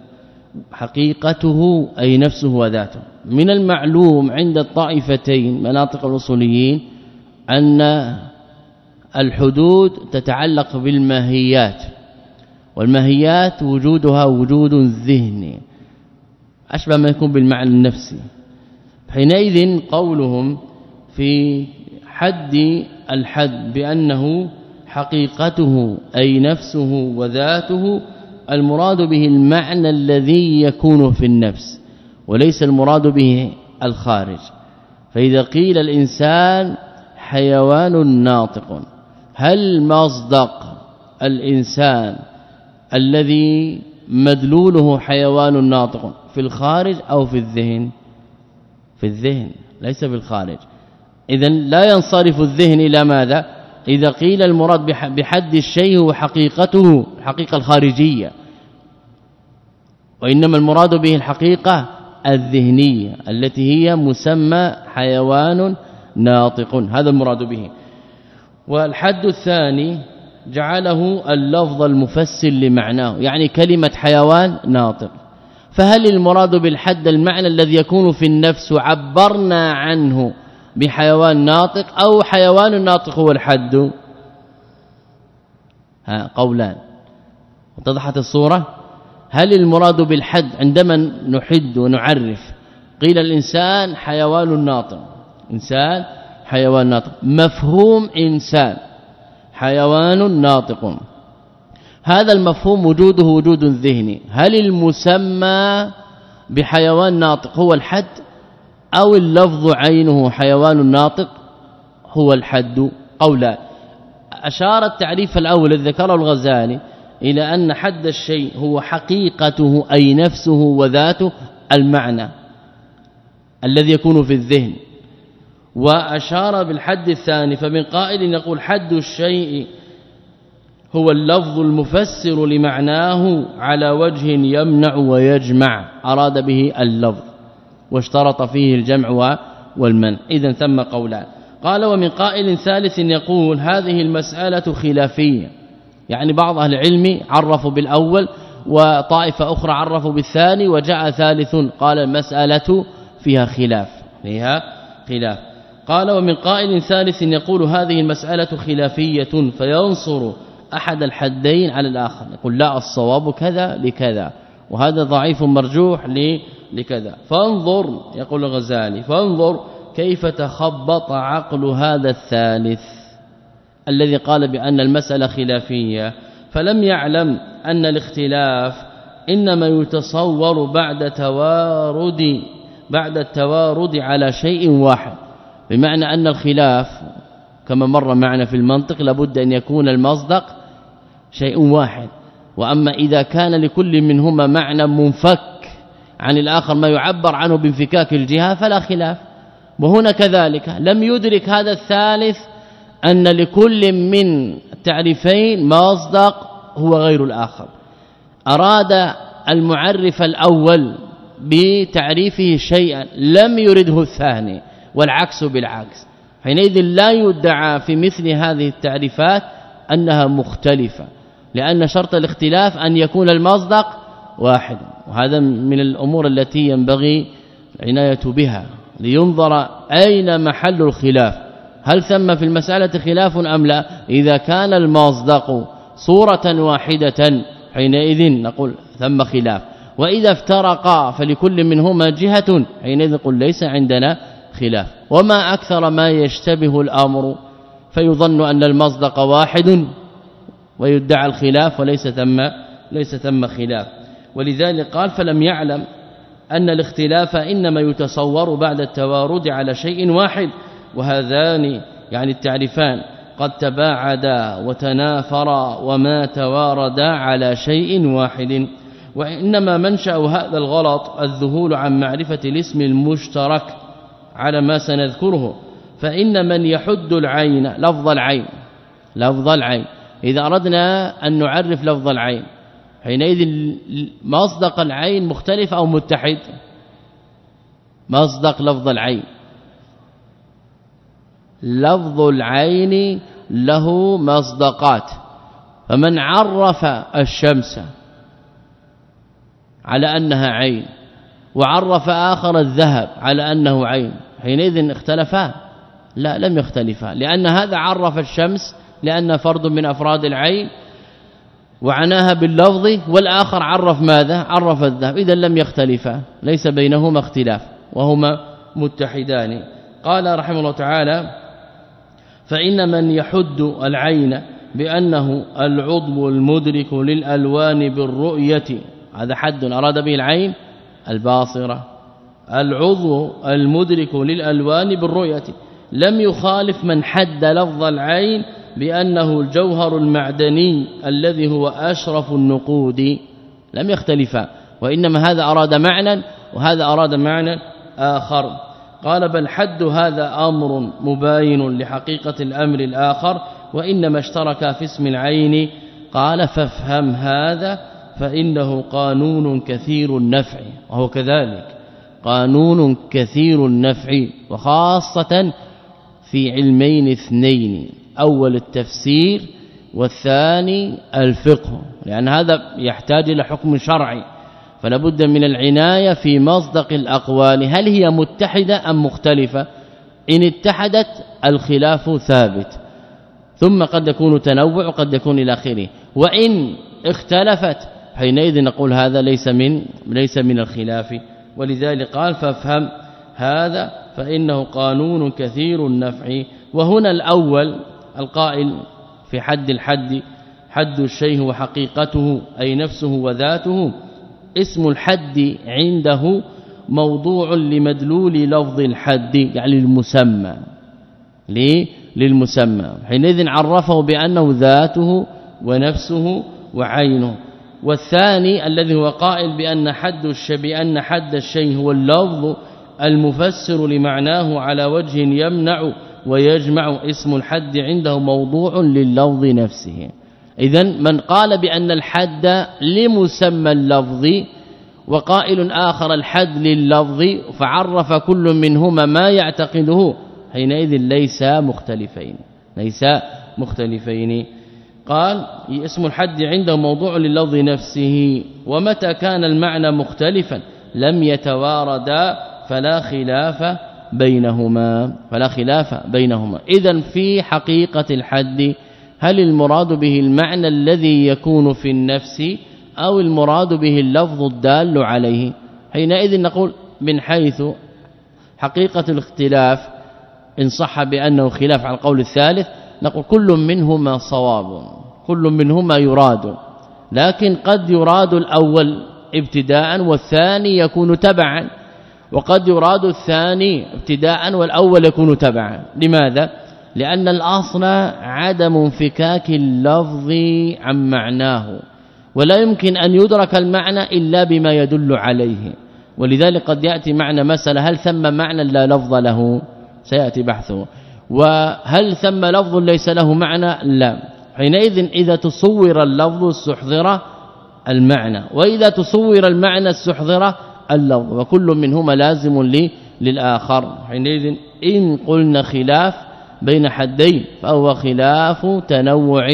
S2: حقيقته أي نفسه وذاته. من المعلوم عند الطائفتين مناطق الاصوليين أن الحدود تتعلق بالماهيات والماهيات وجودها وجود ذهني أشبه ما يكون بالمعنى النفسي. حينئذ قولهم في حد الحد بأنه حقيقته أي نفسه وذاته المراد به المعنى الذي يكون في النفس وليس المراد به الخارج. فإذا قيل الإنسان حيوان ناطق هل مصدق الإنسان الذي مدلوله حيوان ناطق في الخارج أو في الذهن؟ في الذهن ليس في الخارج. اذا لا ينصرف الذهن إلى ماذا؟ إذا قيل المراد بحد الشيء هو حقيقته الحقيقة الخارجية. وإنما المراد به الحقيقة الذهنية التي هي مسمى حيوان ناطق. هذا المراد به. والحد الثاني جعله اللفظ المفسر لمعناه يعني كلمة حيوان ناطق. فهل المراد بالحد المعنى الذي يكون في النفس عبرنا عنه بحيوان ناطق أو حيوان ناطق هو الحد. ها قولان. اتضحت الصورة؟ هل المراد بالحد عندما نحد ونعرف؟ قيل الإنسان حيوان ناطق. إنسان حيوان ناطق. مفهوم إنسان. حيوان ناطق. هذا المفهوم وجوده وجود ذهني. هل المسمى بحيوان ناطق هو الحد؟ أو اللفظ عينه حيوان ناطق هو الحد قولا. أشار التعريف الأول الذي ذكره الغزالي إلى أن حد الشيء هو حقيقته أي نفسه وذاته المعنى الذي يكون في الذهن. وأشار بالحد الثاني فمن قائل يقول حد الشيء هو اللفظ المفسر لمعناه على وجه يمنع ويجمع أراد به اللفظ. واشترط فيه الجمع والمنع. اذا ثم قولان. قال ومن قائل ثالث يقول هذه المسألة خلافية. يعني بعض أهل العلم عرفوا بالأول وطائفة أخرى عرفوا بالثاني وجاء ثالث قال المسألة فيها خلاف. فيها خلاف. قال ومن قائل ثالث يقول هذه المسألة خلافية فينصر أحد الحدين على الآخر. يقول لا الصواب كذا لكذا. وهذا ضعيف مرجوح لكذا فانظر يقول الغزالي فانظر كيف تخبط عقل هذا الثالث الذي قال بأن المسألة خلافية. فلم يعلم أن الاختلاف إنما يتصور بعد توارد بعد التوارد على شيء واحد. بمعنى أن الخلاف كما مر معنا في المنطق لابد أن يكون المصدق شيء واحد. وأما إذا كان لكل منهما معنى منفك عن الآخر ما يعبر عنه بانفكاك الجهة فلا خلاف. وهنا كذلك لم يدرك هذا الثالث أن لكل من التعريفين مصدق هو غير الآخر. أراد المعرف الأول بتعريفه شيئا لم يرده الثاني والعكس بالعكس. حينئذ لا يدعى في مثل هذه التعريفات أنها مختلفة لأن شرط الاختلاف أن يكون المصدق واحد. وهذا من الأمور التي ينبغي العناية بها لينظر أين محل الخلاف. هل ثم في المسألة خلاف أم لا؟ إذا كان المصدق صورة واحدة حينئذ نقول ثم خلاف. وإذا افترقا فلكل منهما جهة حينئذ نقول ليس عندنا خلاف. وما أكثر ما يشتبه الأمر فيظن أن المصدق واحد ويدعى الخلاف وليس ثم ليس ثم خلاف. ولذلك قال فلم يعلم أن الاختلاف إنما يتصور بعد التوارد على شيء واحد وهذان يعني التعريفان قد تباعدا وتنافرا وما تواردا على شيء واحد. وإنما منشأ هذا الغلط الذهول عن معرفة الاسم المشترك على ما سنذكره. فإن من يحد العين لفظ العين لفظ العين. إذا أردنا أن نعرف لفظ العين حينئذ مصدق العين مختلف أو متحد. مصدق لفظ العين. لفظ العين له مصدقات. فمن عرف الشمس على أنها عين وعرف آخر الذهب على أنه عين حينئذ اختلفا. لا لم يختلفا لأن هذا عرف الشمس لأن فرد من أفراد العين وعناها باللفظ والآخر عرف ماذا؟ عرف الذهب. إذا لم يختلفا. ليس بينهما اختلاف. وهما متحدان. قال رحمه الله تعالى فإن من يحد العين بأنه العضو المدرك للألوان بالرؤية هذا حد أراد به العين؟ الباصرة. العضو المدرك للألوان بالرؤية. لم يخالف من حد لفظ العين بأنه الجوهر المعدني الذي هو أشرف النقود. لم يختلفا وإنما هذا أراد معنى وهذا أراد معنى آخر. قال بل حد هذا أمر مباين لحقيقة الأمر الآخر وإنما اشترك في اسم العين. قال فافهم هذا فإنه قانون كثير النفع. وهو كذلك. قانون كثير النفع وخاصة في علمين اثنين. أول التفسير والثاني الفقه لأن هذا يحتاج إلى حكم شرعي فلا بد من العناية في مصدق الأقوال هل هي متحدة أم مختلفة؟ إن اتحدت الخلاف ثابت ثم قد يكون تنوع وقد يكون إلى آخره وإن اختلفت حينئذ نقول هذا ليس من ليس من الخلاف ولذلك قال فافهم هذا فإنه قانون كثير النفع وهنا الأول القائل في حد الحد حد الشيء وحقيقته أي نفسه وذاته اسم الحد عنده موضوع لمدلول لفظ الحد يعني المسمى ليه للمسمى. حينئذ عرفه بأنه ذاته ونفسه وعينه. والثاني الذي هو قائل بأن حد الشيء أن حد الشيء هو اللفظ المفسر لمعناه على وجه يمنع ويجمع اسم الحد عنده موضوع لللفظ نفسه. اذا من قال بأن الحد لمسمى اللفظ وقائل آخر الحد لللفظ فعرف كل منهما ما يعتقده حينئذ ليس مختلفين. ليس مختلفين. قال اسم الحد عنده موضوع لللفظ نفسه ومتى كان المعنى مختلفا؟ لم يتواردا فلا خلاف بينهما فلا خلاف بينهما. اذا في حقيقة الحد هل المراد به المعنى الذي يكون في النفس أو المراد به اللفظ الدال عليه؟ حينئذ نقول من حيث حقيقة الاختلاف إن صح بأنه خلاف على القول الثالث نقول كل منهما صواب كل منهما يراد. لكن قد يراد الأول ابتداء والثاني يكون تبعا. وقد يراد الثاني ابتداء والأول يكون تبعا. لماذا؟ لأن الأصل عدم انفكاك اللفظ عن معناه ولا يمكن أن يدرك المعنى إلا بما يدل عليه. ولذلك قد يأتي معنى مسألة هل ثم معنى لا لفظ له؟ سيأتي بحثه. وهل ثم لفظ ليس له معنى؟ لا. حينئذ إذا تصور اللفظ استحضر المعنى وإذا تصور المعنى استحضر اللفظ وكل منهما لازم للآخر. حينئذ إن قلنا خلاف بين حدين فهو خلاف تنوع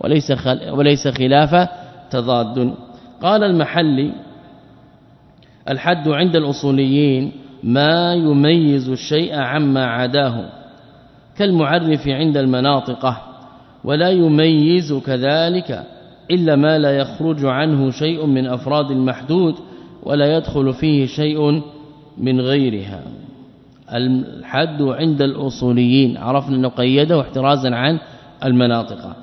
S2: وليس وليس خلاف تضاد. قال المحلي الحد عند الأصوليين ما يميز الشيء عما عداه كالمعرف عند المناطقة ولا يميز كذلك إلا ما لا يخرج عنه شيء من أفراد المحدود. ولا يدخل فيه شيء من غيرها. الحد عند الأصوليين عرفنا نقيده احترازا عن المناطق.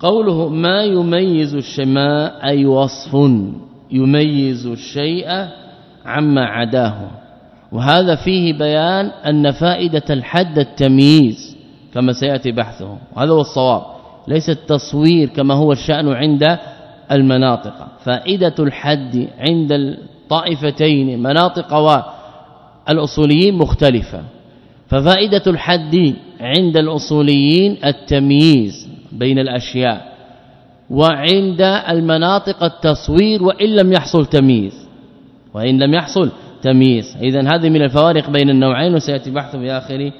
S2: قوله ما يميز الشماء أي وصف يميز الشيء عما عداه. وهذا فيه بيان أن فائدة الحد التمييز كما سيأتي بحثه. وهذا هو الصواب ليس التصوير كما هو الشأن عند المناطق. فائدة الحد عند الطائفتين مناطق والاصوليين مختلفة. ففائدة الحد عند الأصوليين التمييز بين الأشياء وعند المناطق التصوير وإن لم يحصل تمييز. وإن لم يحصل تمييز. إذا هذه من الفوارق بين النوعين وسيأتي بحثه في آخر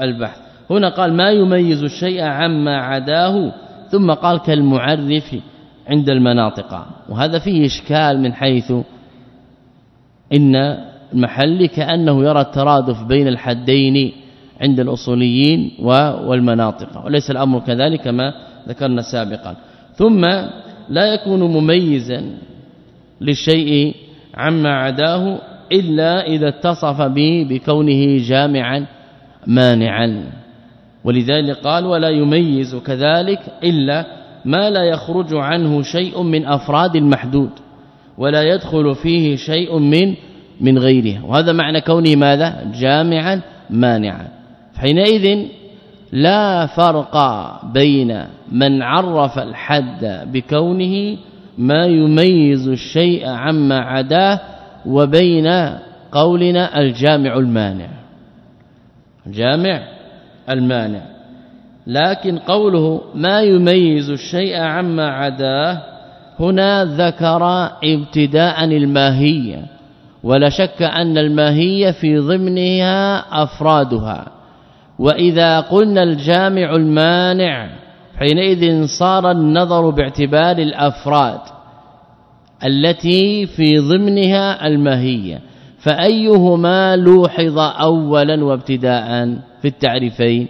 S2: البحث. هنا قال ما يميز الشيء عما عداه؟ ثم قال كالمعرف عند المناطق. وهذا فيه إشكال من حيث إن المحل كأنه يرى الترادف بين الحدين عند الأصوليين والمناطق وليس الأمر كذلك كما ذكرنا سابقا. ثم لا يكون مميزا للشيء عما عداه إلا إذا اتصف به بكونه جامعا مانعا. ولذلك قال ولا يميز كذلك إلا ما لا يخرج عنه شيء من أفراد المحدود ولا يدخل فيه شيء من من غيره. وهذا معنى كونه ماذا؟ جامعا مانعا. حينئذ لا فرق بين من عرف الحد بكونه ما يميز الشيء عما عداه وبين قولنا الجامع المانع. الجامع المانع. لكن قوله ما يميز الشيء عما عداه هنا ذكر ابتداء الماهية ولا شك أن الماهية في ضمنها أفرادها. وإذا قلنا الجامع المانع حينئذ صار النظر باعتبار الأفراد التي في ضمنها الماهية. فأيهما لوحظ اولا وابتداء في التعريفين؟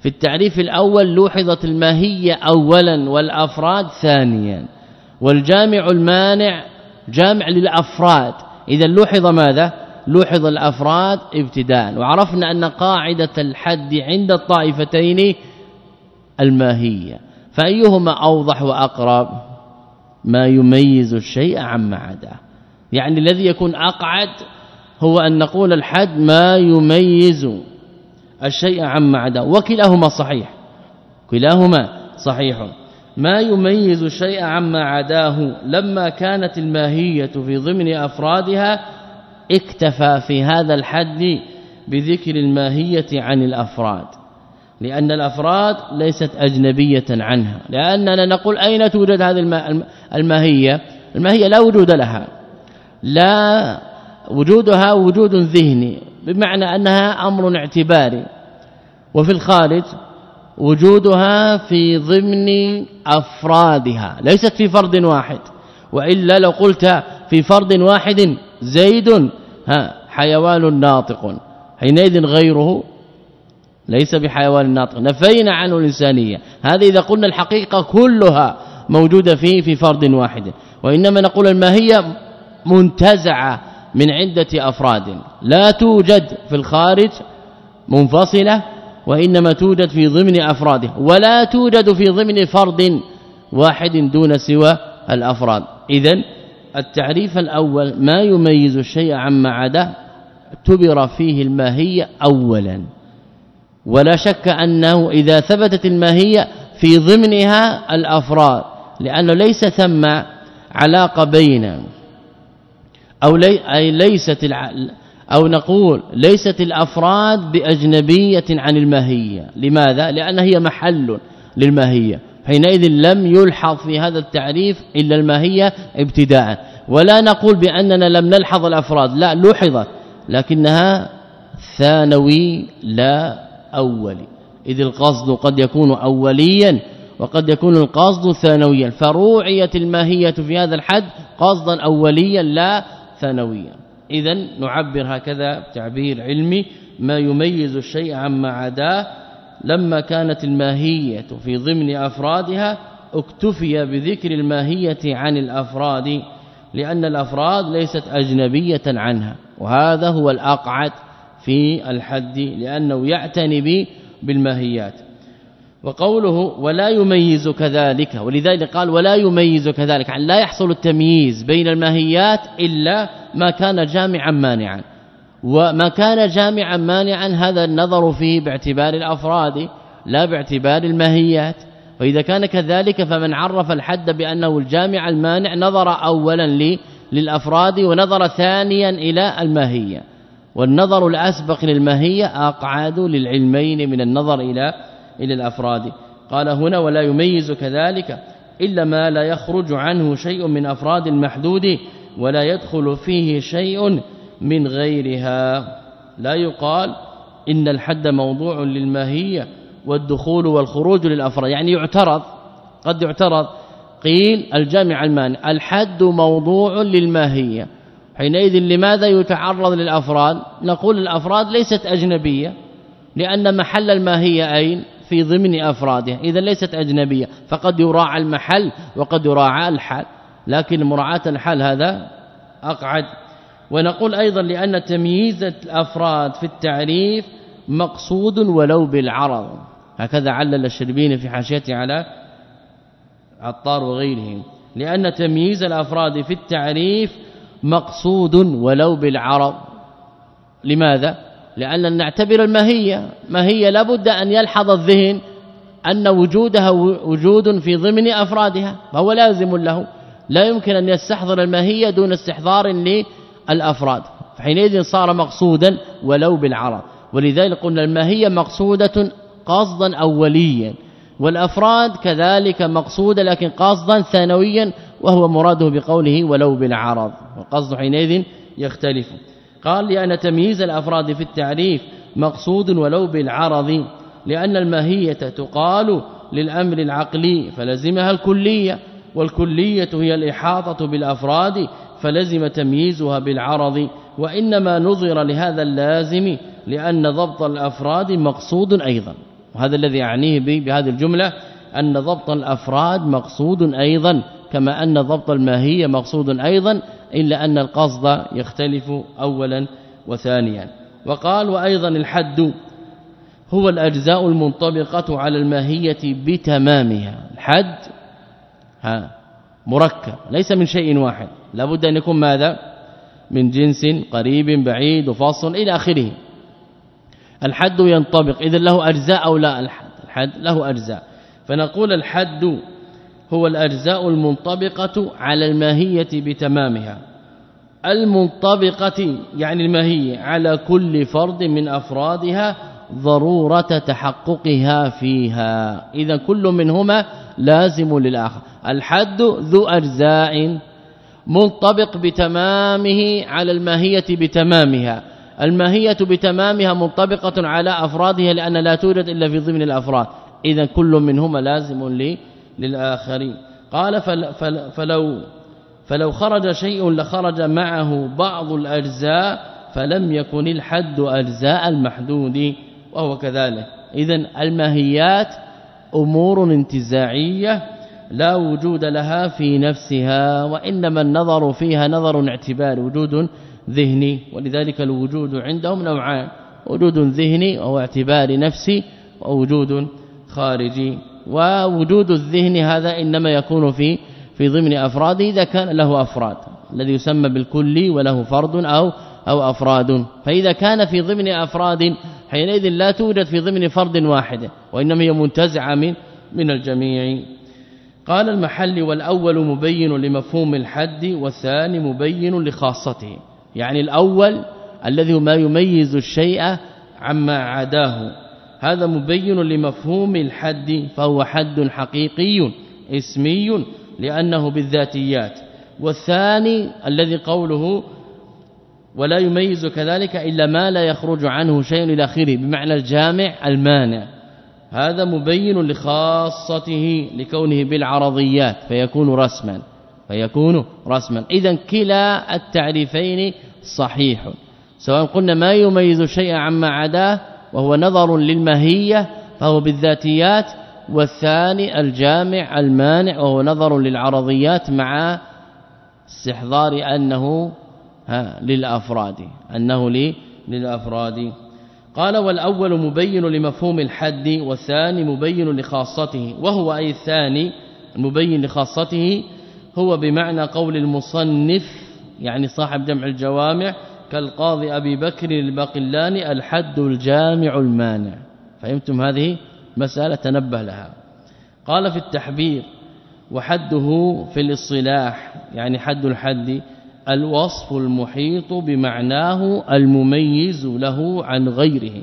S2: في التعريف الأول لوحظت الماهية اولا والأفراد ثانيا. والجامع المانع جامع للأفراد. إذا لوحظ ماذا؟ لوحظ الأفراد ابتداء. وعرفنا أن قاعدة الحد عند الطائفتين الماهية. فأيهما أوضح وأقرب؟ ما يميز الشيء عما عداه يعني الذي يكون أقعد هو أن نقول الحد ما يميز الشيء عما عداه وكلاهما صحيح. كلاهما صحيح. ما يميز الشيء عما عداه لما كانت الماهية في ضمن أفرادها اكتفى في هذا الحد بذكر الماهية عن الأفراد لأن الأفراد ليست أجنبية عنها لأننا نقول أين توجد هذه الماهية؟ الماهية لا وجود لها لا وجودها وجود ذهني بمعنى أنها أمر اعتباري وفي الخارج وجودها في ضمن أفرادها. ليست في فرد واحد. وإلا لو قلت في فرد واحد زيد ها حيوان ناطق. حينئذ غيره ليس بحيوان ناطق. نفينا عنه الإنسانية. هذه إذا قلنا الحقيقة كلها موجودة فيه في فرد واحد. وإنما نقول الماهيه منتزعة من عدة أفراد. لا توجد في الخارج منفصلة وإنما توجد في ضمن أفراده ولا توجد في ضمن فرد واحد دون سوى الأفراد. اذا التعريف الأول ما يميز الشيء عما عداه اعتبر فيه الماهية اولا. ولا شك أنه إذا ثبتت الماهية في ضمنها الأفراد لأنه ليس ثم علاقة بين أو لي أي ليست أو نقول ليست الأفراد بأجنبية عن الماهية. لماذا؟ لأن هي محل للماهية. حينئذ لم يلحظ في هذا التعريف إلا الماهية ابتداء. ولا نقول بأننا لم نلحظ الأفراد لا لوحظت لكنها ثانوي لا اولي إذ القصد قد يكون اوليا وقد يكون القصد ثانويا. فروعية الماهية في هذا الحد قصدا اوليا لا ثانويا. اذا نعبر هكذا تعبير علمي ما يميز الشيء عما عداه لما كانت الماهية في ضمن أفرادها اكتفي بذكر الماهية عن الأفراد لأن الأفراد ليست أجنبية عنها وهذا هو الأقعد في الحد لأنه يعتني بالماهيات. وقوله ولا يميز كذلك ولذلك قال ولا يميز كذلك يعني لا يحصل التمييز بين الماهيات إلا ما كان جامعا مانعا. وما كان جامعا مانعا هذا النظر فيه باعتبار الأفراد لا باعتبار الماهيات. وإذا كان كذلك فمن عرف الحد بأنه الجامع المانع نظر اولا للأفراد ونظر ثانيا إلى الماهية. والنظر الأسبق للماهية أقعد للعلمين من النظر إلى إلى الأفراد. قال هنا ولا يميز كذلك إلا ما لا يخرج عنه شيء من أفراد المحدود ولا يدخل فيه شيء من غيرها. لا يقال إن الحد موضوع للماهية والدخول والخروج للأفراد. يعني يعترض قد يعترض. قيل الجامع المانع. الحد موضوع للماهية. حينئذ لماذا يتعرض للأفراد؟ نقول الأفراد ليست أجنبية لأن محل الماهية أين؟ في ضمن افرادها إذا ليست أجنبية فقد يراعى المحل وقد يراعى الحال. لكن مراعاة الحال هذا أقعد. ونقول أيضا لأن تمييز الأفراد في التعريف مقصود ولو بالعرض. هكذا علل الشربيني في حاشيته على عطار وغيرهم. لأن تمييز الأفراد في التعريف مقصود ولو بالعرض. لماذا؟ لأن نعتبر الماهيه ماهيه لابد أن يلحظ الذهن أن وجودها وجود في ضمن أفرادها فهو لازم له. لا يمكن أن يستحضر الماهية دون استحضار للأفراد. فحينئذ صار مقصودا ولو بالعرض ولذلك قلنا الماهية مقصودة قصدا اوليا والأفراد كذلك مقصوده لكن قصدا ثانويا وهو مراده بقوله ولو بالعرض وقصد حينئذ يختلف. قال لأن تمييز الأفراد في التعريف مقصود ولو بالعرض لأن الماهية تقال للأمر العقلي فلزمها الكلية. والكلية هي الإحاطة بالأفراد فلزم تمييزها بالعرض وإنما نظر لهذا اللازم لأن ضبط الأفراد مقصود أيضا. وهذا الذي أعنيه به بهذه الجملة أن ضبط الأفراد مقصود أيضا كما أن ضبط الماهيه مقصود أيضا إلا أن القصد يختلف اولا وثانيا. وقال وأيضا الحد هو الأجزاء المنطبقة على الماهية بتمامها. الحد مركب ليس من شيء واحد. لابد أن يكون ماذا؟ من جنس قريب بعيد وفاصل إلى آخره. الحد ينطبق. اذا له أجزاء أو لا؟ الحد. الحد له أجزاء. فنقول الحد هو الأجزاء المنطبقة على الماهية بتمامها. المنطبقة يعني الماهية على كل فرد من أفرادها ضرورة تحققها فيها. إذا كل منهما لازم للآخر. الحد ذو أجزاء منطبق بتمامه على الماهية بتمامها. الماهية بتمامها منطبقة على أفرادها لأن لا توجد إلا في ضمن الأفراد. إذا كل منهما لازم للآخرين. قال فلو فلو خرج شيء لخرج معه بعض الأجزاء فلم يكن الحد أجزاء المحدود. وهو كذلك. اذا الماهيات أمور انتزاعية لا وجود لها في نفسها وإنما النظر فيها نظر اعتبار وجود ذهني ولذلك الوجود عندهم نوعان وجود ذهني وهو اعتبار نفسي ووجود خارجي. ووجود الذهن هذا إنما يكون في في ضمن أفراده إذا كان له أفراد الذي يسمى بالكلي وله فرد أو أو أفراد. فإذا كان في ضمن أفراد حينئذ لا توجد في ضمن فرد واحد وإنما هي منتزعة من من الجميع. قال المحل والأول مبين لمفهوم الحد والثاني مبين لخاصته. يعني الأول الذي ما يميز الشيء عما عداه. هذا مبين لمفهوم الحد فهو حد حقيقي اسمي لأنه بالذاتيات. والثاني الذي قوله ولا يميز كذلك إلا ما لا يخرج عنه شيء إلى آخره بمعنى الجامع المانع. هذا مبين لخاصته لكونه بالعرضيات فيكون رسما فيكون رسما. اذا كلا التعريفين صحيح. سواء قلنا ما يميز شيء عما عداه وهو نظر للماهية فهو بالذاتيات والثاني الجامع المانع وهو نظر للعرضيات مع استحضار أنه للأفراد أنه لي للأفراد. قال والأول مبين لمفهوم الحد والثاني مبين لخاصته وهو أي الثاني المبين لخاصته هو بمعنى قول المصنف يعني صاحب جمع الجوامع كالقاضي أبي بكر الباقلاني الحد الجامع المانع. فهمتم هذه مسألة؟ تنبه لها. قال في التحبير وحده في الاصطلاح يعني حد الحد الوصف المحيط بمعناه المميز له عن غيره.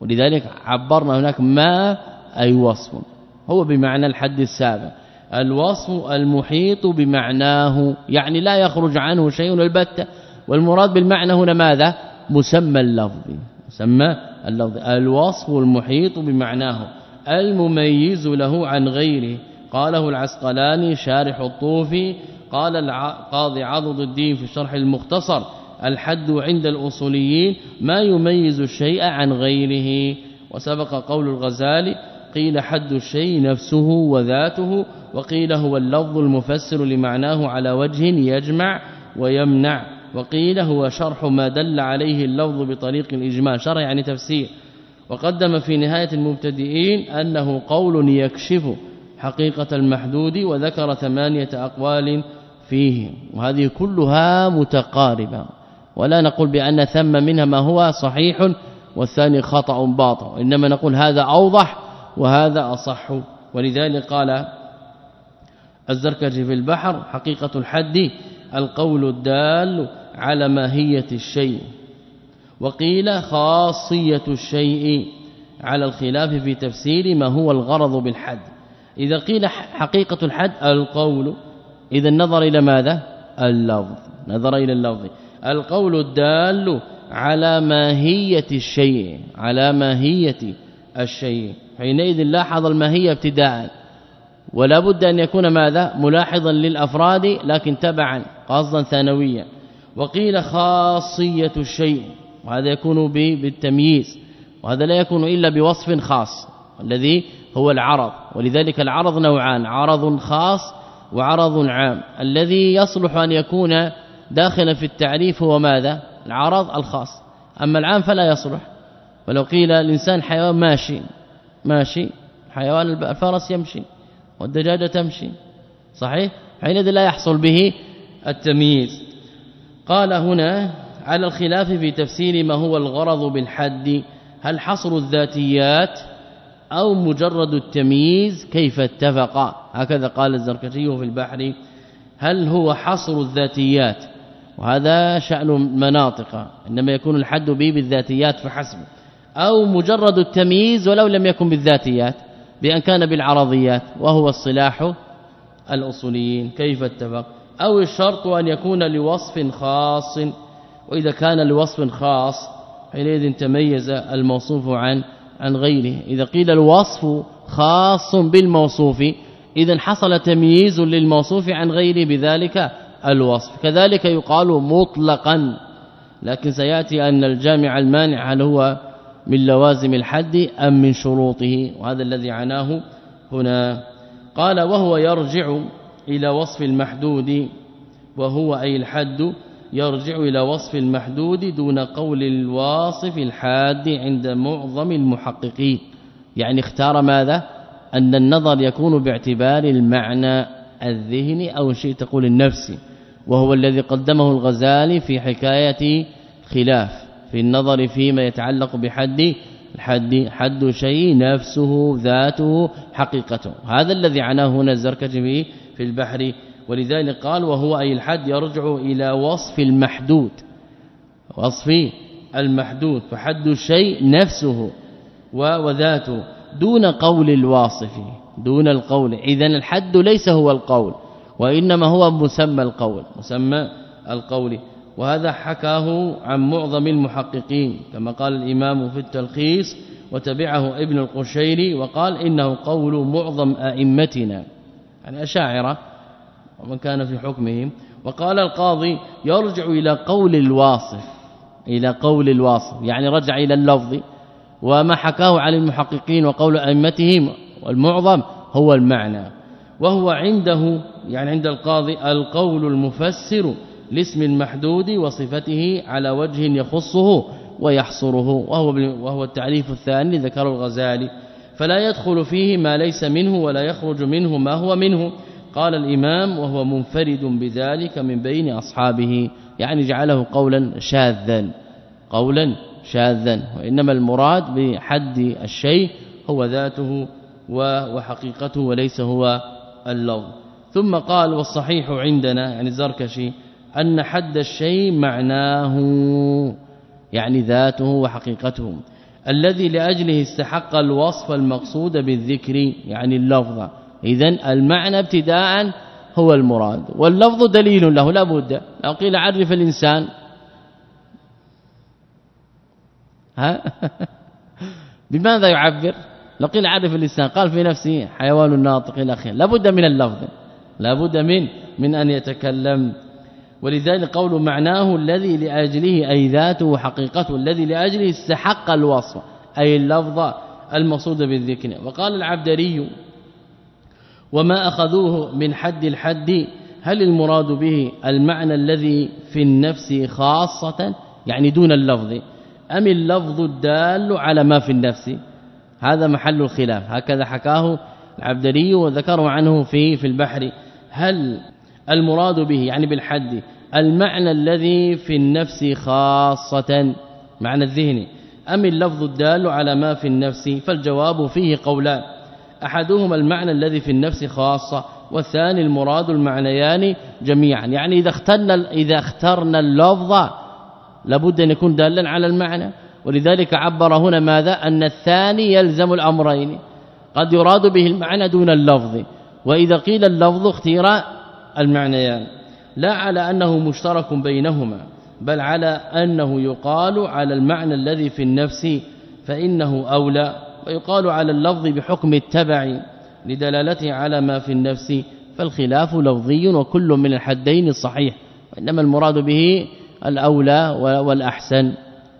S2: ولذلك عبرنا هناك ما أي وصف. هو بمعنى الحد السابق الوصف المحيط بمعناه يعني لا يخرج عنه شيء البتة. والمراد بالمعنى هنا ماذا؟ مسمى اللفظ. مسمى اللفظ. الوصف المحيط بمعناه المميز له عن غيره. قاله العسقلاني شارح الطوفي قال القاضي عضد الدين في شرح المختصر الحد عند الأصوليين ما يميز الشيء عن غيره. وسبق قول الغزالي قيل حد الشيء نفسه وذاته وقيل هو اللفظ المفسر لمعناه على وجه يجمع ويمنع. وقيل هو شرح ما دل عليه اللفظ بطريق الإجمال شرح يعني تفسير. وقدم في نهاية المبتدئين أنه قول يكشف حقيقة المحدود وذكر ثمانية أقوال فيه. وهذه كلها متقاربة. ولا نقول بأن ثم منها ما هو صحيح والثاني خطأ باطل. إنما نقول هذا أوضح وهذا أصح. ولذلك قال الزركشي في البحر حقيقة الحد القول الدال على ماهية الشيء. وقيل خاصية الشيء على الخلاف في تفسير ما هو الغرض بالحد. إذا قيل حقيقة الحد القول إذا نظر إلى ماذا؟ اللفظ. نظر إلى اللفظ. القول الدال على ماهية الشيء على ماهية الشيء. حينئذ لاحظ الماهية ابتداء. ولا بد أن يكون ماذا؟ ملاحظا للأفراد لكن تبعا قصدا ثانويا. وقيل خاصية الشيء. وهذا يكون بالتمييز. وهذا لا يكون إلا بوصف خاص الذي هو العرض. ولذلك العرض نوعان. عرض خاص وعرض عام. الذي يصلح أن يكون داخلا في التعريف هو ماذا؟ العرض الخاص. أما العام فلا يصلح. ولو قيل الإنسان حيوان ماشي ماشي حيوان الفرس يمشي والدجاجة تمشي. صحيح؟ حينئذ لا يحصل به التمييز. قال هنا على الخلاف في تفسير ما هو الغرض بالحد هل حصر الذاتيات أو مجرد التمييز كيف اتفق. هكذا قال الزركشي في البحر هل هو حصر الذاتيات؟ وهذا شأن مناطق إنما يكون الحد به بالذاتيات فحسب. أو مجرد التمييز ولو لم يكن بالذاتيات بأن كان بالعرضيات وهو الصلاح الأصوليين. كيف اتفق؟ أو الشرط أن يكون لوصف خاص وإذا كان لوصف خاص حينئذ تميز الموصوف عن عن غيره. إذا قيل الوصف خاص بالموصوف اذا حصل تمييز للموصوف عن غيره بذلك الوصف. كذلك يقال مطلقا لكن سيأتي أن الجامع المانع هل هو من لوازم الحد أم من شروطه وهذا الذي عناه هنا. قال وهو يرجع إلى وصف المحدود وهو أي الحد يرجع إلى وصف المحدود دون قول الواصف الحاد عند معظم المحققين. يعني اختار ماذا؟ أن النظر يكون باعتبار المعنى الذهني أو شيء تقول النفسي وهو الذي قدمه الغزالي في حكاية خلاف في النظر فيما يتعلق بحد الحد حد شيء نفسه ذاته حقيقته. هذا الذي عناه هنا الزركشي في البحر ولذلك قال وهو أي الحد يرجع إلى وصف المحدود وصف المحدود فحد الشيء نفسه وذاته دون قول الواصف دون القول اذا الحد ليس هو القول وإنما هو مسمى القول مسمى القول وهذا حكاه عن معظم المحققين كما قال الإمام في التلخيص وتبعه ابن القشيري وقال إنه قول معظم أئمتنا يعني أشاعرة ومن كان في حكمهم وقال القاضي يرجع إلى قول الواصف إلى قول الواصف يعني رجع إلى اللفظ. وما حكاه عن المحققين وقول أئمتهم والمعظم هو المعنى. وهو عنده يعني عند القاضي القول المفسر لاسم المحدود وصفته على وجه يخصه ويحصره. وهو وهو التعريف الثاني ذكر الغزالي. فلا يدخل فيه ما ليس منه ولا يخرج منه ما هو منه. قال الإمام وهو منفرد بذلك من بين أصحابه يعني جعله قولا شاذا قولا شاذا وإنما المراد بحد الشيء هو ذاته وحقيقته وليس هو اللفظ. ثم قال والصحيح عندنا يعني الزركشي أن حد الشيء معناه يعني ذاته وحقيقته الذي لأجله استحق الوصف المقصود بالذكر يعني اللفظ. اذا المعنى ابتداء هو المراد واللفظ دليل له لا بد. لو قيل عرف الإنسان. ها؟ بماذا يعبر؟ لو قيل عرف الإنسان. قال في نفسه حيوان ناطق إلى آخره. لابد من اللفظ. لابد من من أن يتكلم. ولذلك قول معناه الذي لأجله أي ذاته وحقيقته الذي لأجله استحق الوصف أي اللفظ المقصود بالذكر. وقال العبدري وما أخذوه من حد الحد هل المراد به المعنى الذي في النفس خاصة؟ يعني دون اللفظ. أم اللفظ الدال على ما في النفس؟ هذا محل الخلاف. هكذا حكاه العبدري وذكره عنه في في البحر. هل المراد به يعني بالحد المعنى الذي في النفس خاصة؟ معنى الذهني أم اللفظ الدال على ما في النفس؟ فالجواب فيه قولان. أحدهما المعنى الذي في النفس خاصة والثاني المراد المعنيان جميعا. يعني إذا اخترنا إذا اخترنا اللفظ لابد أن يكون دالا على المعنى. ولذلك عبر هنا ماذا؟ أن الثاني يلزم الأمرين. قد يراد به المعنى دون اللفظ. وإذا قيل اللفظ اختير المعنيان. لا على أنه مشترك بينهما بل على أنه يقال على المعنى الذي في النفس فإنه أولى. ويقال على اللفظ بحكم التبع لدلالته على ما في النفس فالخلاف لفظي وكل من الحدين الصحيح وإنما المراد به الأولى والأحسن.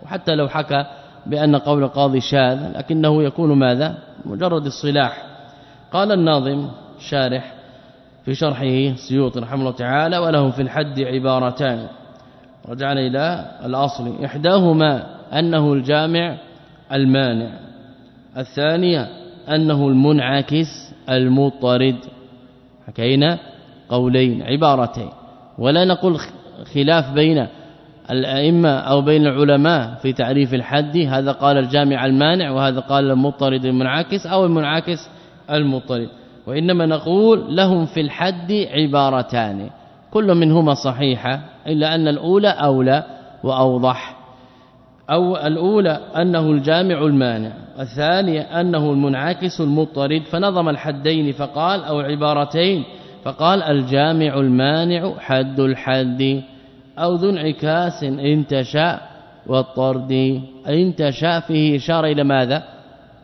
S2: وحتى لو حكى بأن قول القاضي شاذ لكنه يكون ماذا؟ مجرد الصلاح. قال الناظم شارح في شرحه سيوط رحمه الله تعالى ولهم في الحد عبارتان رجعنا إلى الأصل إحداهما أنه الجامع المانع الثانية أنه المنعكس المطرد حكينا قولين عبارتين. ولا نقول خلاف بين الأئمة أو بين العلماء في تعريف الحد هذا قال الجامع المانع وهذا قال المطرد المنعكس أو المنعكس المطرد وإنما نقول لهم في الحد عبارتان كل منهما صحيحة إلا أن الأولى أولى وأوضح. أو الأولى أنه الجامع المانع الثانية أنه المنعكس المطرد فنظم الحدين فقال أو عبارتين فقال الجامع المانع حد الحد أو ذو انعكاس إن تشاء والطرد إن تشاء فيه إشارة إلى ماذا؟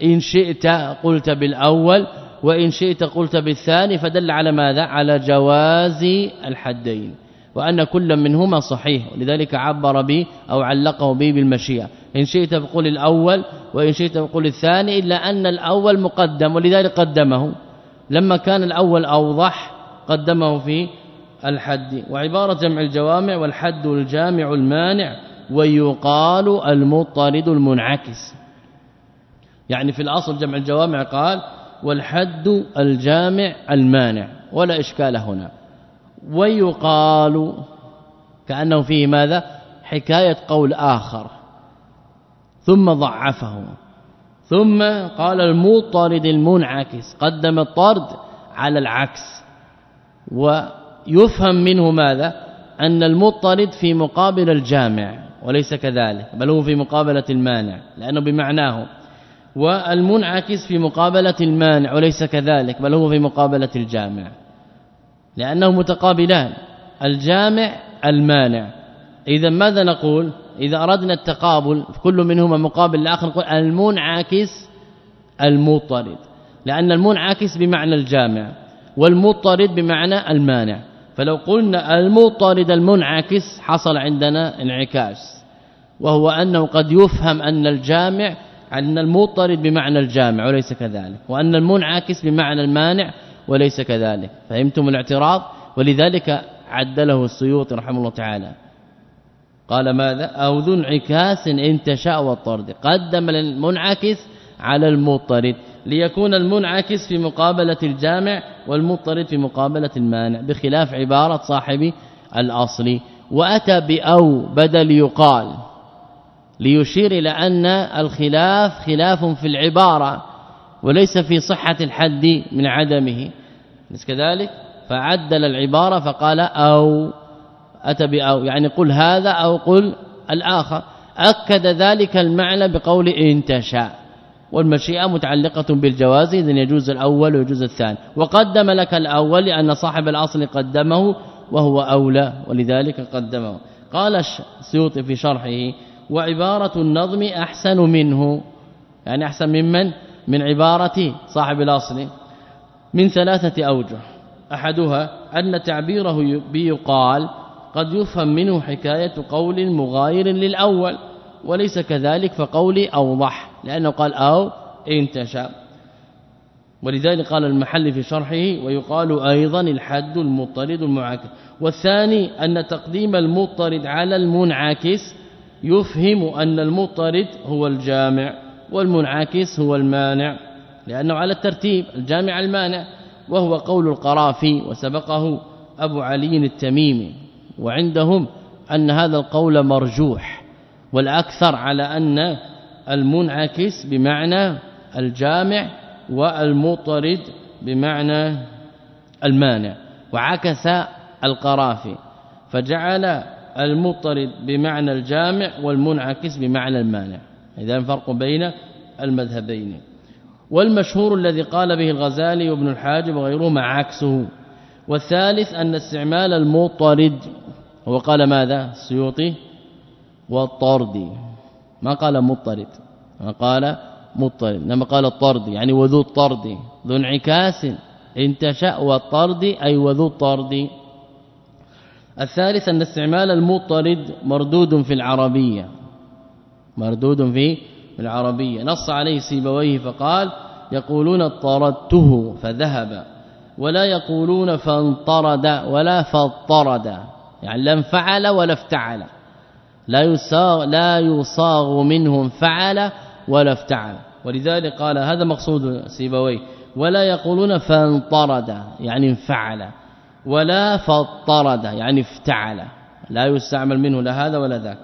S2: إن شئت قلت بالأول وإن شئت قلت بالثاني فدل على ماذا؟ على جواز الحدين. وأن كل منهما صحيح. ولذلك عبر به أو علقه به بالمشيئة. إن شئت فقل الأول وإن شئت فقل الثاني إلا أن الأول مقدم ولذلك قدمه. لما كان الأول أوضح قدمه في الحد. وعبارة جمع الجوامع والحد الجامع المانع ويقال المضطرد المنعكس. يعني في الأصل جمع الجوامع قال والحد الجامع المانع ولا إشكال هنا. ويقال كأنه فيه ماذا؟ حكاية قول آخر. ثم ضعفه. ثم قال المطرد المنعكس قدم الطرد على العكس. ويفهم منه ماذا؟ أن المطرد في مقابل الجامع وليس كذلك بل هو في مقابلة المانع لأنه بمعناه. والمنعكس في مقابلة المانع وليس كذلك بل هو في مقابلة الجامع. لأنه متقابلان. الجامع المانع. إذا ماذا نقول؟ إذا أردنا التقابل كل منهما مقابل الآخر نقول المنعكس المطرد لأن المنعكس بمعنى الجامع والمطرد بمعنى المانع. فلو قلنا المطرد المنعكس حصل عندنا انعكاس. وهو أنه قد يفهم أن الجامع أن المطرد بمعنى الجامع وليس كذلك. وأن المنعكس بمعنى المانع وليس كذلك. فهمتم الاعتراض؟ ولذلك عدله السيوطي رحمه الله تعالى. قال ماذا؟ أو ذو انعكاس إن تشاء والطرد. قدم المنعكس على المطرد ليكون المنعكس في مقابلة الجامع والمطرد في مقابلة المانع بخلاف عبارة صاحب الأصل. وأتى بأو بدل يقال ليشير إلى أن الخلاف خلاف في العبارة وليس في صحة الحد من عدمه. ليس كذلك فعدل العبارة فقال أو أتى بأو يعني قل هذا أو قل الآخر. أكد ذلك المعنى بقول إن تشاء. والمشيئة متعلقة بالجواز اذا يجوز الأول ويجوز الثاني. وقدم لك الأول لأن صاحب الأصل قدمه وهو أولى ولذلك قدمه. قال السيوطي في شرحه وعبارة النظم أحسن منه. يعني أحسن ممن؟ من عبارة صاحب الأصل. من ثلاثة أوجه. أحدها أن تعبيره بيقال قد يفهم منه حكاية قول مغاير للأول وليس كذلك فقولي أوضح لأنه قال أو إن تشاء. ولذلك قال المحل في شرحه ويقال أيضا الحد المضطرد المعاكس. والثاني أن تقديم المضطرد على المنعكس يفهم أن المضطرد هو الجامع والمنعكس هو المانع. لأنه على الترتيب الجامع المانع وهو قول القرافي وسبقه أبو علي التميمي وعندهم أن هذا القول مرجوح والأكثر على أن المنعكس بمعنى الجامع والمطرد بمعنى المانع وعكس القرافي فجعل المطرد بمعنى الجامع والمنعكس بمعنى المانع. اذا فرق بين المذهبين. والمشهور الذي قال به الغزالي وابن الحاجب وغيرهما عكسه. والثالث أن استعمال المطرد هو قال ماذا؟ السيوطي والطرد. ما قال مطرد ما قال مطرد لما قال الطرد يعني وذو الطرد ذو انعكاس. ان تشاء والطرد أي وذو الطرد. الثالث أن استعمال المطرد مردود في العربية. مردود في العربية. نص عليه سيبويه فقال يقولون طردته فذهب ولا يقولون فانطرد ولا فاضطرد. يعني لا انفعل ولا افتعل. لا يصاغ لا يصاغ منهم فعل ولا افتعل. ولذلك قال هذا مقصود سيبويه ولا يقولون فانطرد يعني انفعل ولا فاضطرد يعني افتعل. لا يستعمل منه لا هذا ولا ذاك.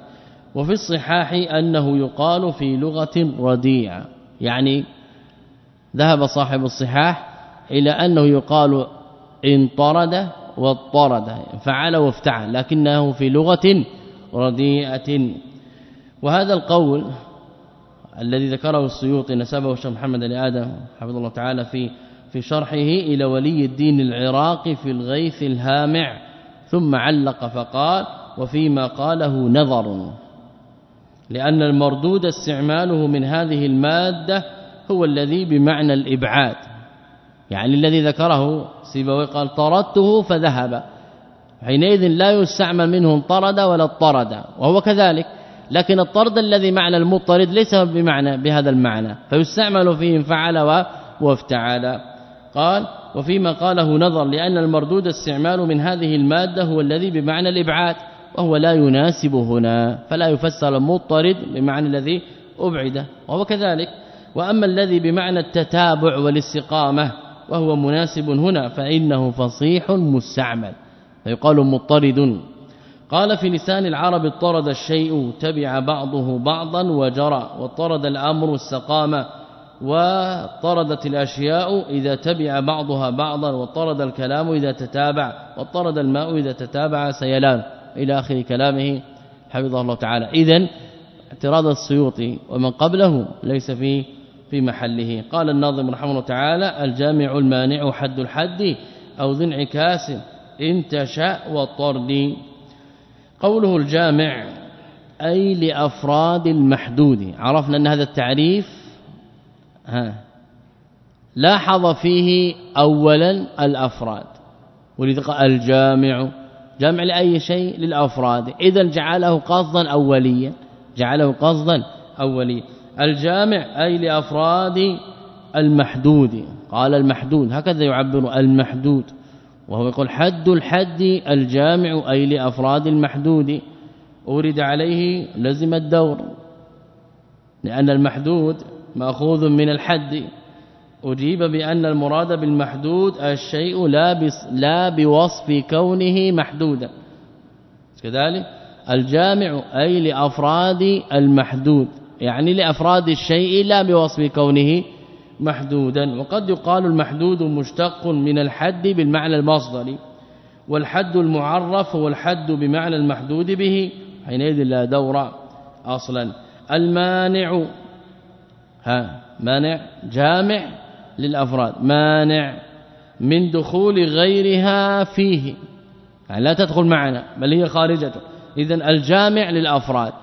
S2: وفي الصحاح أنه يقال في لغة رديئه يعني ذهب صاحب الصحاح إلى أنه يقال انطرد واضطرد فعل وافتعل لكنه في لغة رديئه وهذا القول الذي ذكره السيوطي نسبه الشيخ محمد بن آدم حفظه الله تعالى في في شرحه إلى ولي الدين العراقي في الغيث الهامع ثم علق فقال وفيما قاله نظر. لأن المردود استعماله من هذه المادة هو الذي بمعنى الإبعاد. يعني الذي ذكره سيبوي قال طردته فذهب. حينئذ لا يستعمل منه طرد ولا اطرد وهو كذلك. لكن الطرد الذي معنى المطرد ليس بمعنى بهذا المعنى. فيستعمل فيه فعل وافتعل. قال وفيما قاله نظر لأن المردود استعمال من هذه المادة هو الذي بمعنى الإبعاد. وهو لا يناسب هنا فلا يفسر المطرد بمعنى الذي ابعد وهو كذلك. وأما الذي بمعنى التتابع والاستقامة وهو مناسب هنا فإنه فصيح مستعمل فيقال مضطرد. قال في لسان العرب اضطرد الشيء تبع بعضه بعضا وجرى واضطرد الأمر استقام وطردت الأشياء إذا تبع بعضها بعضا وطرد الكلام إذا تتابع وطرد الماء إذا تتابع سيلان. إلى آخر كلامه حفظه الله تعالى. اذا اعتراض السيوطي ومن قبله ليس في في محله. قال الناظم رحمه الله تعالى الجامع المانع حد الحد أو ذو انعكاس إن تشاء والطرد قوله الجامع أي لأفراد المحدود. عرفنا أن هذا التعريف ها لاحظ فيه اولا الأفراد. قال الجامع جمع لأي شيء للأفراد. إذا جعله قصدا اوليا. جعله قصدا اوليا. الجامع أي لأفراد المحدود. قال المحدود. هكذا يعبر المحدود. وهو يقول حد الحد الجامع أي لأفراد المحدود. أورد عليه لزم الدور. لأن المحدود مأخوذ من الحد. أجيب بأن المراد بالمحدود الشيء لا لا بوصف كونه محدودا. كذلك الجامع أي لأفراد المحدود. يعني لأفراد الشيء لا بوصف كونه محدودا. وقد يقال المحدود مشتق من الحد بالمعنى المصدري والحد المعرف هو الحد بمعنى المحدود به حينئذ لا دور أصلا. المانع ها مانع جامع للأفراد. مانع من دخول غيرها فيه. يعني لا تدخل معنا بل هي خارجه اذا الجامع للأفراد.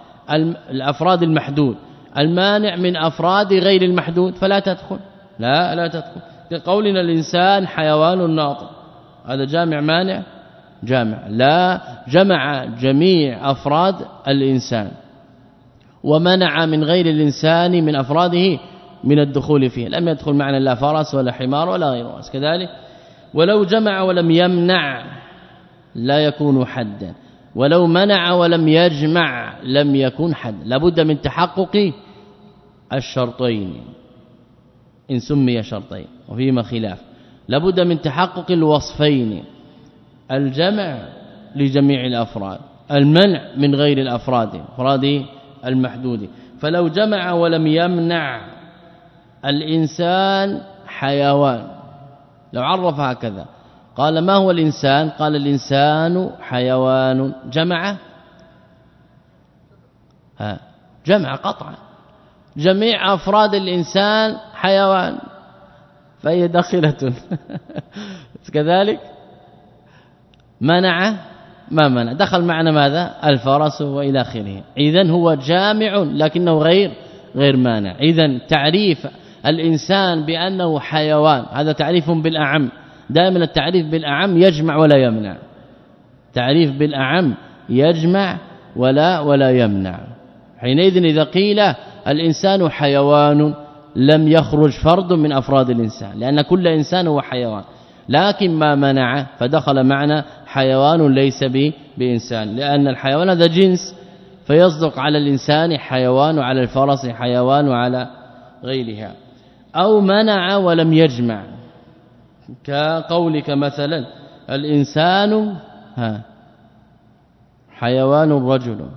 S2: الأفراد المحدود. المانع من أفراد غير المحدود فلا تدخل. لا لا تدخل. كقولنا الإنسان حيوان ناطق. هذا جامع مانع؟ جامع. لا جمع جميع أفراد الإنسان. ومنع من غير الإنسان من أفراده من الدخول فيه. لم يدخل معنا لا فرس ولا حمار ولا غيره. كذلك ولو جمع ولم يمنع لا يكون حدا. ولو منع ولم يجمع لم يكن حد. لابد من تحقق الشرطين. إن سمي شرطين. وفيما خلاف. لابد من تحقق الوصفين. الجمع لجميع الأفراد. المنع من غير الأفراد. أفراد المحدود. فلو جمع ولم يمنع الإنسان حيوان. لو عرف هكذا. قال ما هو الإنسان؟ قال الإنسان حيوان. جمع؟ ها. جمع قطعا. جميع أفراد الإنسان حيوان. فهي داخلة. كذلك؟ منع؟ ما منع. دخل معنا ماذا؟ الفرس وإلى آخره. اذا هو جامع لكنه غير غير مانع. اذا تعريف الإنسان بأنه حيوان. هذا تعريف بالأعم. دائما التعريف بالأعم يجمع ولا يمنع. تعريف بالأعم يجمع ولا ولا يمنع. حينئذ إذا قيل الإنسان حيوان لم يخرج فرد من أفراد الإنسان لأن كل إنسان هو حيوان. لكن ما منع فدخل معنا حيوان ليس بإنسان. لأن الحيوان هذا جنس فيصدق على الإنسان حيوان وعلى الفرس حيوان وعلى غيرها. أو منع ولم يجمع. كقولك مثلا الإنسان ها حيوان رجل.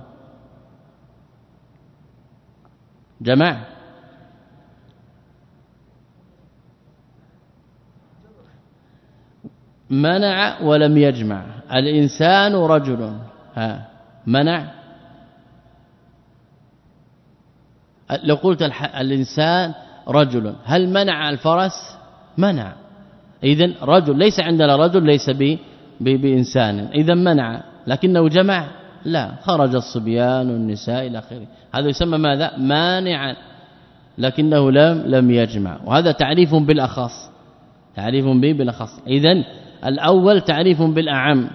S2: جمع. منع ولم يجمع. الإنسان رجل. ها منع. لو قلت الإنسان رجل. هل منع الفرس؟ منع. اذا رجل ليس عندنا رجل ليس ب بإنسان. إذا منع. لكنه جمع؟ لا. خرج الصبيان والنساء إلى آخره. هذا يسمى ماذا؟ مانعا. لكنه لم لم يجمع. وهذا تعريف بالأخص. تعريف به بالأخص. اذا الأول تعريف بالأعم.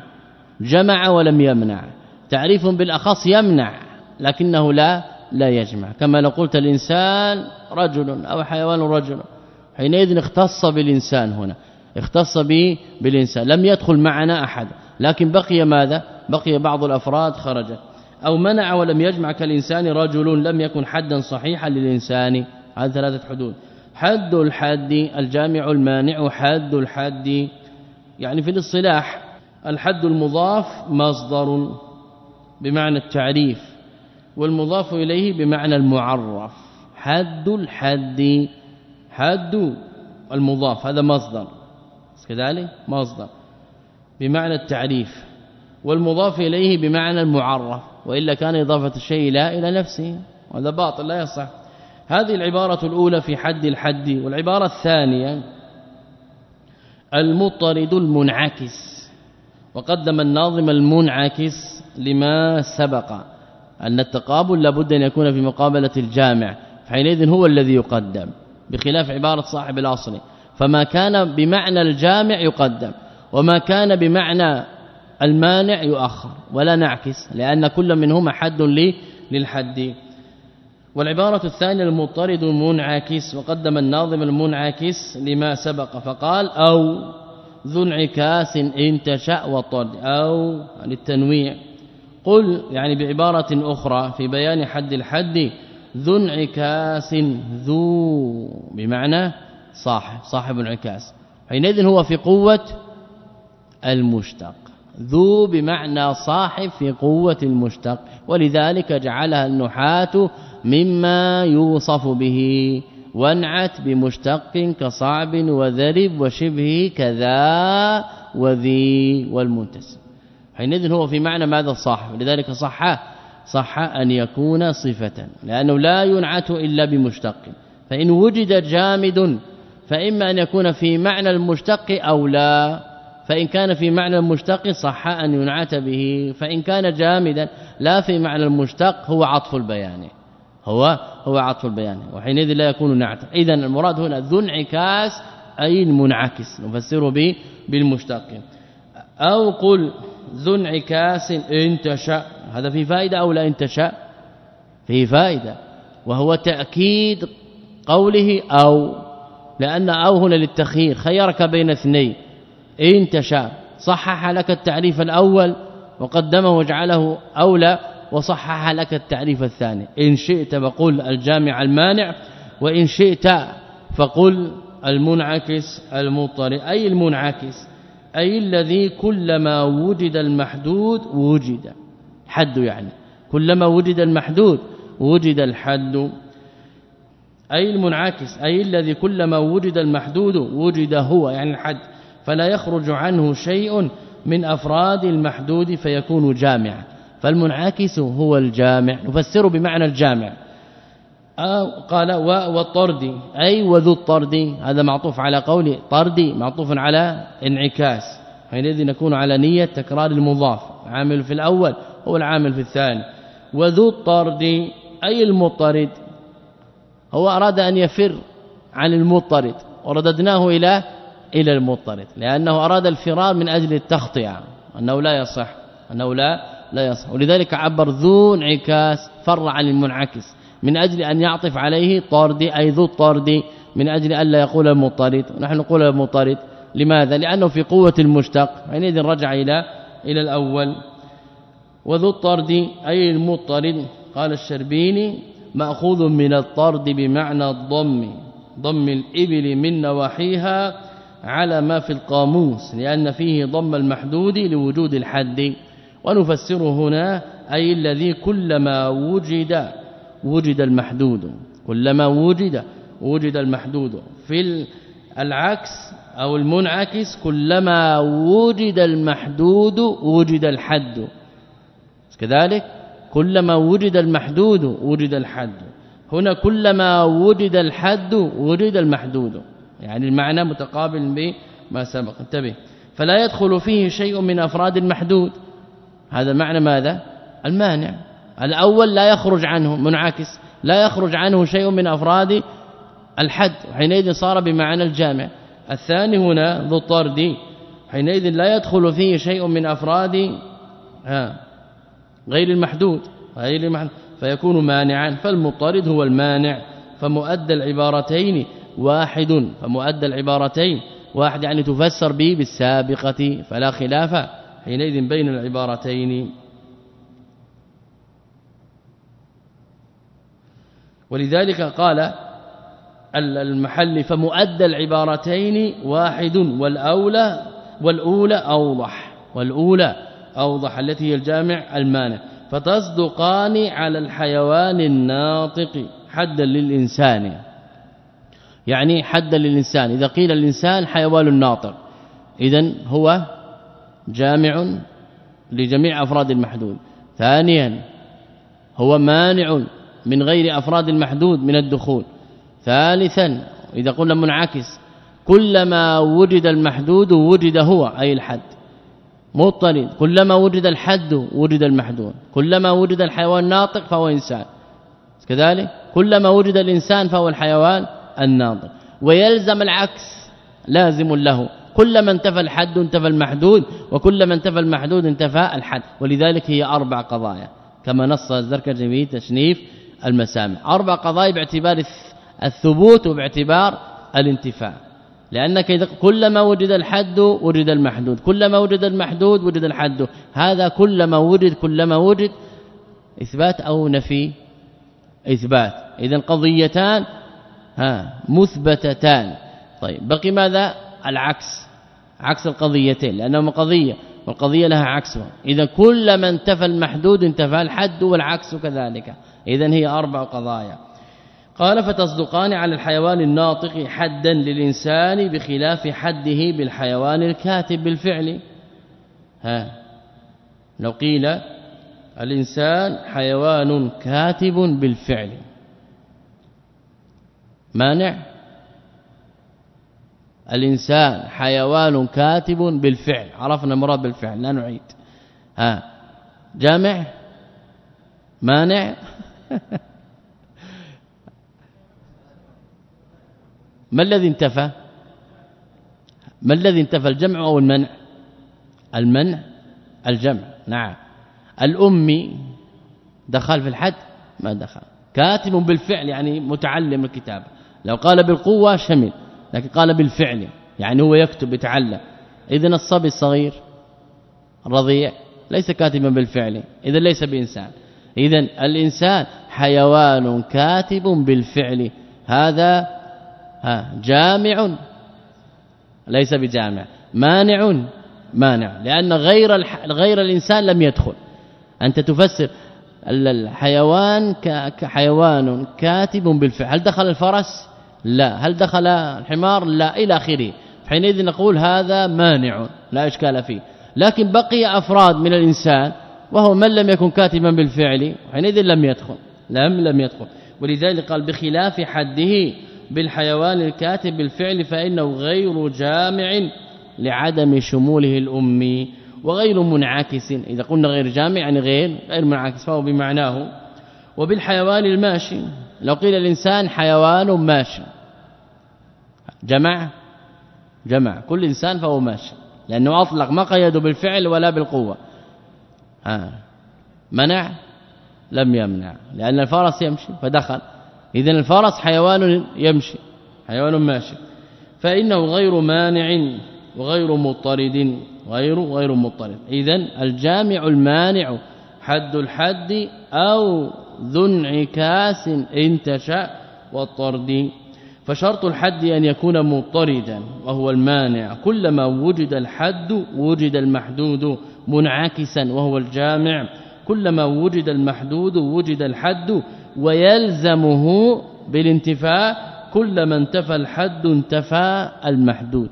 S2: جمع ولم يمنع. تعريف بالأخص يمنع. لكنه لا لا يجمع. كما لو قلت الإنسان رجل أو حيوان رجل. حينئذ اختص بالإنسان هنا. اختص به بالإنسان. لم يدخل معنا أحد. لكن بقي ماذا؟ بقي بعض الأفراد خرجت أو منع ولم يجمع كالإنسان رجل لم يكن حدا صحيحا للإنسان. هذه ثلاثة حدود. حد الحد الجامع المانع حد الحد. يعني في الاصطلاح الحد المضاف مصدر بمعنى التعريف. والمضاف إليه بمعنى المعرف. حد الحد. حد المضاف. هذا مصدر. كذلك؟ مصدر. بمعنى التعريف. والمضاف إليه بمعنى المعرف. وإلا كان إضافة الشيء لا إلى نفسه. وهذا باطل لا يصح. هذه العبارة الأولى في حد الحد. والعبارة الثانية المطرد المنعكس. وقدم الناظم المنعكس لما سبق. أن التقابل لابد أن يكون في مقابلة الجامع فحينئذ هو الذي يقدم بخلاف عبارة صاحب الأصل فما كان بمعنى الجامع يقدم وما كان بمعنى المانع يؤخر ولا نعكس لأن كل منهما حد لي للحد. والعبارة الثانية المضطرد المنعكس وقدم الناظم المنعكس لما سبق فقال أو ذو انعكاس إن تشاء وطرد أو للتنويع قل يعني بعبارة أخرى في بيان حد الحد ذو انعكاس ذو بمعنى صاحب صاحب انعكاس. حينئذ هو في قوة المشتق. ذو بمعنى صاحب في قوة المشتق. ولذلك جعلها النحاة مما يوصف به. وانعت بمشتق كصعب وذرب وشبه كذا وذي والمنتسب. حينئذ هو في معنى ماذا الصاحب لذلك صح صح أن يكون صفة لأنه لا ينعت إلا بمشتق. فإن وجد جامد فإما أن يكون في معنى المشتق أو لا. فإن كان في معنى المشتق صح أن ينعت به. فإن كان جامدا لا في معنى المشتق هو عطف البيان. هو هو عطف البيان. وحينئذ لا يكون نعتا اذا المراد هنا ذو انعكاس أي المنعكس نفسره به بالمشتق. أو قل ذو انعكاس إن هذا في فائدة أو لا إن تشاء؟ في فائدة. وهو تأكيد قوله أو. لأن أو هنا للتخيير. خيرك بين اثنين. إن صحح لك التعريف الأول وقدمه وجعله أولى وصحح لك التعريف الثاني. إن شئت فقل الجامع المانع وإن شئت فقل المنعكس المضطرب. أي المنعكس؟ أي الذي كلما وجد المحدود وجد. حد يعني. كلما وجد المحدود وجد الحد. أي المنعكس أي الذي كلما وجد المحدود وجد هو يعني الحد. فلا يخرج عنه شيء من أفراد المحدود فيكون جامعا. فالمنعكس هو الجامع. نفسره بمعنى الجامع. قال والطرد أي وذو الطرد هذا معطوف على قول طرد معطوف على انعكاس حينئذ نكون على نية تكرار المضاف عامل في الأول هو العامل في الثاني. وذو الطرد أي المطرد هو أراد أن يفر عن المطرد ورددناه إلى إلى المطرد لأنه أراد الفرار من أجل التخطئة أنه لا يصح أنه لا لا يصح. ولذلك عبر ذو انعكاس فر عن المنعكس. من أجل أن يعطف عليه طرد أي ذو الطرد من أجل ألا يقول المطرد. ونحن نقول المطرد. لماذا؟ لأنه في قوة المشتق. حينئذ رجع إلى إلى الأول. وذو الطرد أي المطرد؟ قال الشربيني مأخوذ من الطرد بمعنى الضم. ضم الإبل من نواحيها على ما في القاموس لأن فيه ضم المحدود لوجود الحد. ونفسره هنا أي الذي كلما وجد وجد المحدود. كلما وجد وجد المحدود. في العكس أو المنعكس كلما وجد المحدود وجد الحد. كذلك كلما وجد المحدود وجد الحد. هنا كلما وجد الحد وجد المحدود. يعني المعنى متقابل ما سبق. انتبه. فلا يدخل فيه شيء من أفراد المحدود. هذا معنى ماذا؟ المانع. الأول لا يخرج عنه منعكس لا يخرج عنه شيء من أفراد الحد حينئذ صار بمعنى الجامع. الثاني هنا ذو الطرد حينئذ لا يدخل فيه شيء من أفراد غير المحدود غير المحدود فيكون مانعا. فالمطرد هو المانع فمؤدى العبارتين واحد فمؤدى العبارتين واحد يعني تفسر به بالسابقة فلا خلاف حينئذ بين العبارتين. ولذلك قال المحل فمؤدى العبارتين واحد والأولى والأولى أوضح والأولى أوضح التي هي الجامع المانع فتصدقان على الحيوان الناطق حدا للإنسان يعني حدا للإنسان إذا قيل الإنسان حيوان ناطق اذا هو جامع لجميع أفراد المحدود ثانيا هو مانع من غير أفراد المحدود من الدخول. ثالثا إذا قلنا منعكس كلما وجد المحدود وجد هو أي الحد. مضطرد كلما وجد الحد وجد المحدود. كلما وجد الحيوان ناطق فهو إنسان. كذلك كلما وجد الإنسان فهو الحيوان الناطق. ويلزم العكس لازم له. كلما انتفى الحد انتفى المحدود وكلما انتفى المحدود انتفى الحد. ولذلك هي أربع قضايا. كما نص الزركشي في تشنيف المسامع. أربع قضايا باعتبار الثبوت وباعتبار الانتفاء لأنك كلما وجد الحد وجد المحدود. كلما وجد المحدود وجد الحد. هذا كلما وجد كلما وجد إثبات أو نفي إثبات. اذا قضيتان ها مثبتتان. طيب بقي ماذا؟ العكس. عكس القضيتين لأنهما قضية والقضية لها عكسها اذا كلما انتفى المحدود انتفى الحد والعكس كذلك. اذا هي أربع قضايا. قال فتصدقان على الحيوان الناطق حدا للإنسان بخلاف حده بالحيوان الكاتب بالفعل. ها. لو قيل الإنسان حيوان كاتب بالفعل. مانع؟ الإنسان حيوان كاتب بالفعل. عرفنا المراد بالفعل لا نعيد. ها. جامع؟ مانع؟ ما الذي انتفى؟ ما الذي انتفى الجمع أو المنع؟ المنع الجمع. نعم. الامي دخل في الحد؟ ما دخل. كاتب بالفعل يعني متعلم الكتاب. لو قال بالقوة شمل لكن قال بالفعل يعني هو يكتب يتعلم. اذا الصبي الصغير الرضيع ليس كاتبا بالفعل اذا ليس بإنسان. اذا الإنسان حيوان كاتب بالفعل. هذا جامع. ليس بجامع. مانع مانع. لأن غير غير الإنسان لم يدخل. أنت تفسر الحيوان كحيوان كاتب بالفعل. هل دخل الفرس؟ لا. هل دخل الحمار؟ لا. إلى آخره. حينئذ نقول هذا مانع. لا إشكال فيه. لكن بقي أفراد من الإنسان وهو من لم يكن كاتبا بالفعل حينئذ لم يدخل. لم لم يدخل. ولذلك قال بخلاف حده بالحيوان الكاتب بالفعل فإنه غير جامع لعدم شموله الأمي وغير منعكس. إذا قلنا غير جامع يعني غير غير منعكس فهو بمعناه. وبالحيوان الماشي لو قيل الإنسان حيوان ماشي. جمع؟ جمع. كل إنسان فهو ماشي. لأنه أطلق ما قيده بالفعل ولا بالقوة. ها. منع؟ لم يمنع. لأن الفرس يمشي فدخل. اذا الفرس حيوان يمشي حيوان ماشي. فإنه غير مانع وغير مضطرد غير غير مضطرد. اذا الجامع المانع حد الحد أو ذو انعكاس إن تشاء والطرد. فشرط الحد أن يكون مضطردا وهو المانع. كلما وجد الحد وجد المحدود منعكسا وهو الجامع. كلما وجد المحدود وجد الحد ويلزمه بالانتفاء كلما انتفى الحد انتفى المحدود.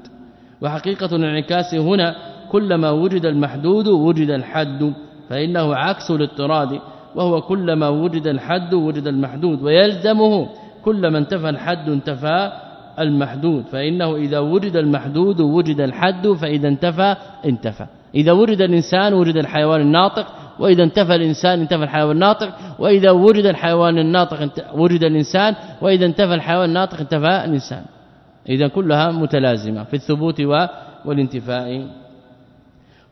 S2: وحقيقة الانعكاس هنا كلما وجد المحدود وجد الحد فإنه عكس الاضطراد وهو كلما وجد الحد وجد المحدود ويلزمه كلما انتفى الحد انتفى المحدود. فإنه إذا وجد المحدود وجد الحد فإذا انتفى انتفى. إذا وجد الإنسان وجد الحيوان الناطق وإذا انتفى الإنسان انتفى الحيوان الناطق وإذا وجد الحيوان الناطق وجد الإنسان وإذا انتفى الحيوان الناطق انتفى الإنسان. إذا كلها متلازمة في الثبوت والانتفاء.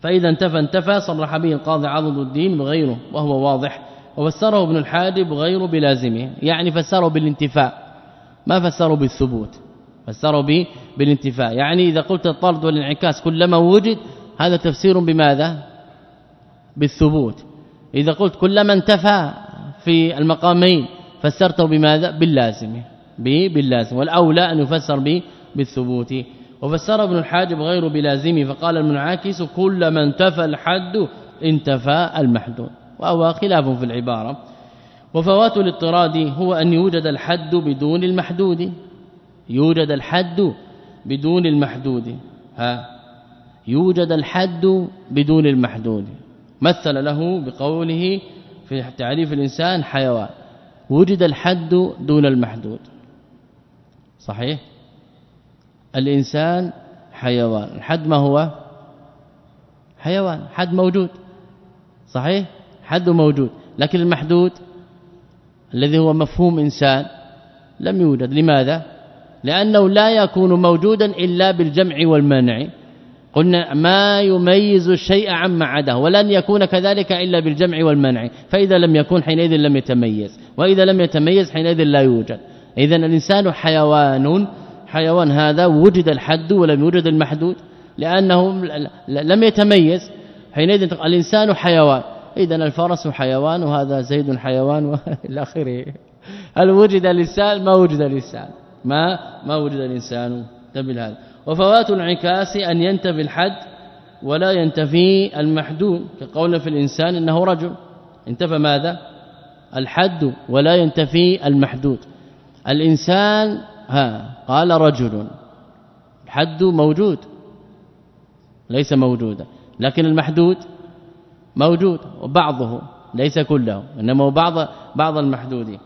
S2: فإذا انتفى انتفى صرح به القاضي عضد الدين بغيره وهو واضح. وفسره ابن الحاجب غير بلازمه. يعني فسره بالانتفاء. ما فسره بالثبوت. فسره بالانتفاء. يعني إذا قلت الطرد والانعكاس كلما وجد هذا تفسير بماذا؟ بالثبوت. إذا قلت كلما انتفى في المقامين فسرته بماذا؟ باللازم. باللازم. والأولى أن يفسر بالثبوت. وفسر ابن الحاجب غير بلازم فقال المنعكس كلما انتفى الحد انتفى المحدود. وهو خلاف في العبارة. وفوات الاضطراد هو أن يوجد الحد بدون المحدود. يوجد الحد بدون المحدود. ها؟ يوجد الحد بدون المحدود. مثل له بقوله في تعريف الإنسان حيوان. وجد الحد دون المحدود. صحيح؟ الإنسان حيوان. الحد ما هو؟ حيوان. حد موجود. صحيح؟ حد موجود. لكن المحدود الذي هو مفهوم إنسان لم يوجد. لماذا؟ لأنه لا يكون موجودا إلا بالجمع والمنع. قلنا ما يميز الشيء عما عداه ولن يكون كذلك إلا بالجمع والمنع فإذا لم يكن حينئذ لم يتميز وإذا لم يتميز حينئذ لا يوجد. اذا الإنسان حيوان حيوان هذا وجد الحد ولم يوجد المحدود لأنه لم يتميز حينئذ الإنسان حيوان. اذا الفرس حيوان وهذا زيد حيوان وإلى آخره. هل وجد الإنسان؟ ما وجد الإنسان. ما ما وجد الإنسان. تبل هذا وفوات الانعكاس أن ينتفي الحد ولا ينتفي المحدود كقولنا في الإنسان إنه رجل. انتفى ماذا؟ الحد ولا ينتفي المحدود. الإنسان ها قال رجل. الحد موجود ليس موجودا. لكن المحدود موجود وبعضه ليس كله إنما بعض بعض المحدود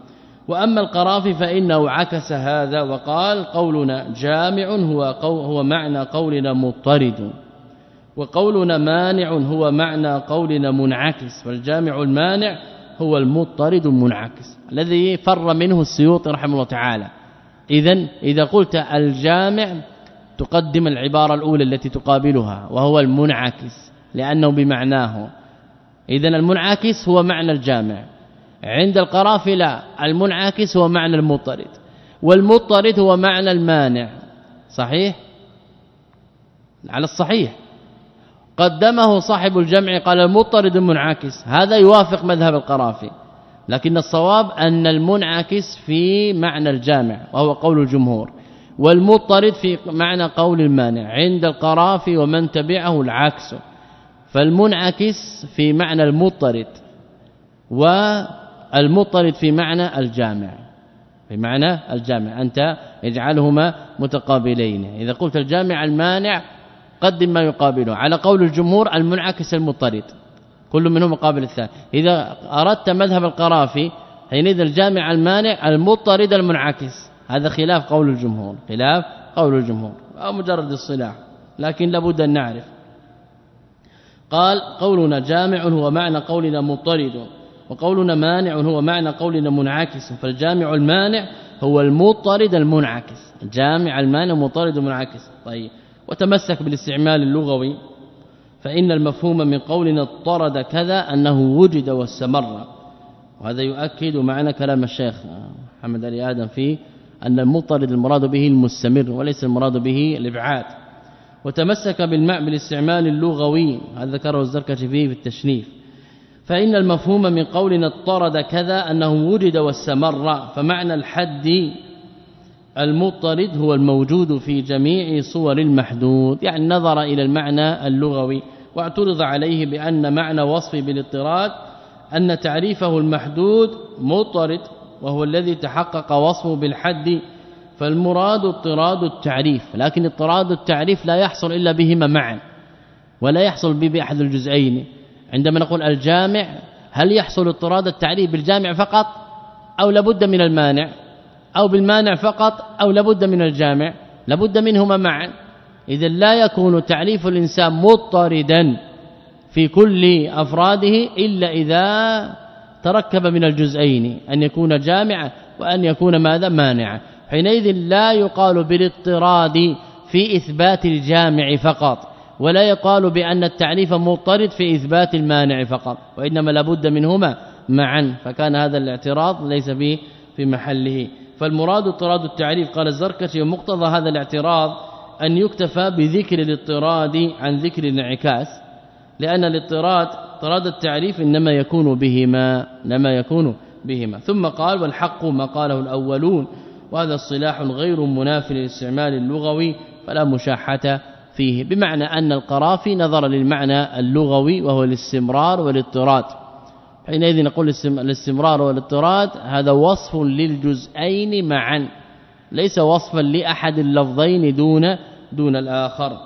S2: وأما القرافي فإنه عكس هذا وقال قولنا جامع هو قو هو معنى قولنا مضطرد وقولنا مانع هو معنى قولنا منعكس والجامع المانع هو المضطرد المنعكس الذي فر منه السيوطي رحمه الله تعالى. اذا إذا قلت الجامع تقدم العبارة الأولى التي تقابلها وهو المنعكس لأنه بمعناه. اذا المنعكس هو معنى الجامع. عند القرافلة المنعكس هو معنى المضطرد والمضطرد هو معنى المانع صحيح؟ على الصحيح. قدمه صاحب الجمع قال المضطرد المنعكس هذا يوافق مذهب القرافي لكن الصواب أن المنعكس في معنى الجامع وهو قول الجمهور والمضطرد في معنى قول المانع عند القرافي ومن تبعه العكس فالمنعكس في معنى المضطرد والمضطرد في معنى الجامع. في معنى الجامع. أنت اجعلهما متقابلين. إذا قلت الجامع المانع قدم ما يقابله. على قول الجمهور المنعكس المضطرد كل منهم مقابل الثاني. إذا أردت مذهب القرافي حينئذ الجامع المانع المضطرد المنعكس. هذا خلاف قول الجمهور. خلاف قول الجمهور. أو مجرد الصلاح لكن لابد أن نعرف. قال قولنا جامع هو معنى قولنا مضطرد وقولنا مانع هو معنى قولنا منعكس فالجامع المانع هو المضطرد المنعكس. جامع المانع مضطرد المنعكس طيب وتمسك بالاستعمال اللغوي فإن المفهوم من قولنا اضطرد كذا أنه وجد واستمر. وهذا يؤكد معنى كلام الشيخ محمد علي آدم في أن المضطرد المراد به المستمر وليس المراد به الإبعاد. وتمسك بالمعنى بالاستعمال اللغوي هذا ذكره الزركشي في التشنيف فإن المفهوم من قولنا اضطرد كذا أنه وجد واستمر فمعنى الحد المضطرد هو الموجود في جميع صور المحدود يعني نظر إلى المعنى اللغوي واعترض عليه بأن معنى وصف بالاضطراد أن تعريفه المحدود مضطرد وهو الذي تحقق وصفه بالحد فالمراد اضطراد التعريف لكن اضطراد التعريف لا يحصل إلا بهما معا ولا يحصل به بأحد الجزئين. عندما نقول الجامع هل يحصل اضطراد التعريف بالجامع فقط أو لابد من المانع؟ أو بالمانع فقط أو لابد من الجامع؟ لابد منهما معا. اذا لا يكون تعريف الإنسان مضطردا في كل أفراده إلا إذا تركب من الجزئين أن يكون جامعا وأن يكون ماذا؟ مانعا. حينئذ لا يقال بالاضطراد في إثبات الجامع فقط. ولا يقال بأن التعريف مضطرد في إثبات المانع فقط وإنما لابد منهما معا فكان هذا الاعتراض ليس به في محله. فالمراد اضطراد التعريف قال الزركشي ومقتضى هذا الاعتراض أن يكتفى بذكر الاضطراد عن ذكر الانعكاس لأن الاضطراد اضطراد التعريف إنما يكون بهما إنما يكون بهما. ثم قال والحق ما قاله الأولون وهذا الصلاح غير مناف للاستعمال اللغوي فلا مشاحة فيه بمعنى أن القرافي نظر للمعنى اللغوي وهو الاستمرار والاضطراد. حينئذ نقول الاستمرار والاضطراد هذا وصف للجزئين معا ليس وصفا لأحد اللفظين دون دون الآخر.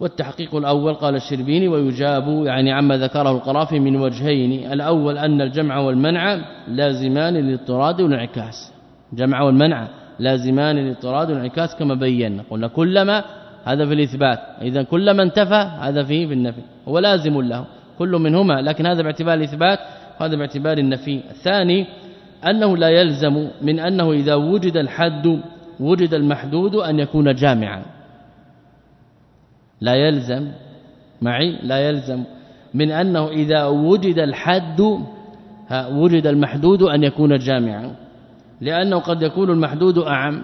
S2: والتحقيق الأول قال الشربيني ويجاب يعني عما ذكره القرافي من وجهين. الأول أن الجمع والمنع لازمان للاضطراد والانعكاس. جمع والمنع لازمان للاضطراد والانعكاس كما بينا. قلنا كلما هذا في الإثبات. إذا كلما انتفى هذا فيه في النفي هو لازم له كل منهما لكن هذا باعتبار الإثبات وهذا باعتبار النفي. الثاني أنه لا يلزم من أنه إذا وجد الحد وجد المحدود أن يكون جامعا. لا يلزم معي لا يلزم من أنه إذا وجد الحد وجد المحدود أن يكون جامعا. لأنه قد يكون المحدود أعم.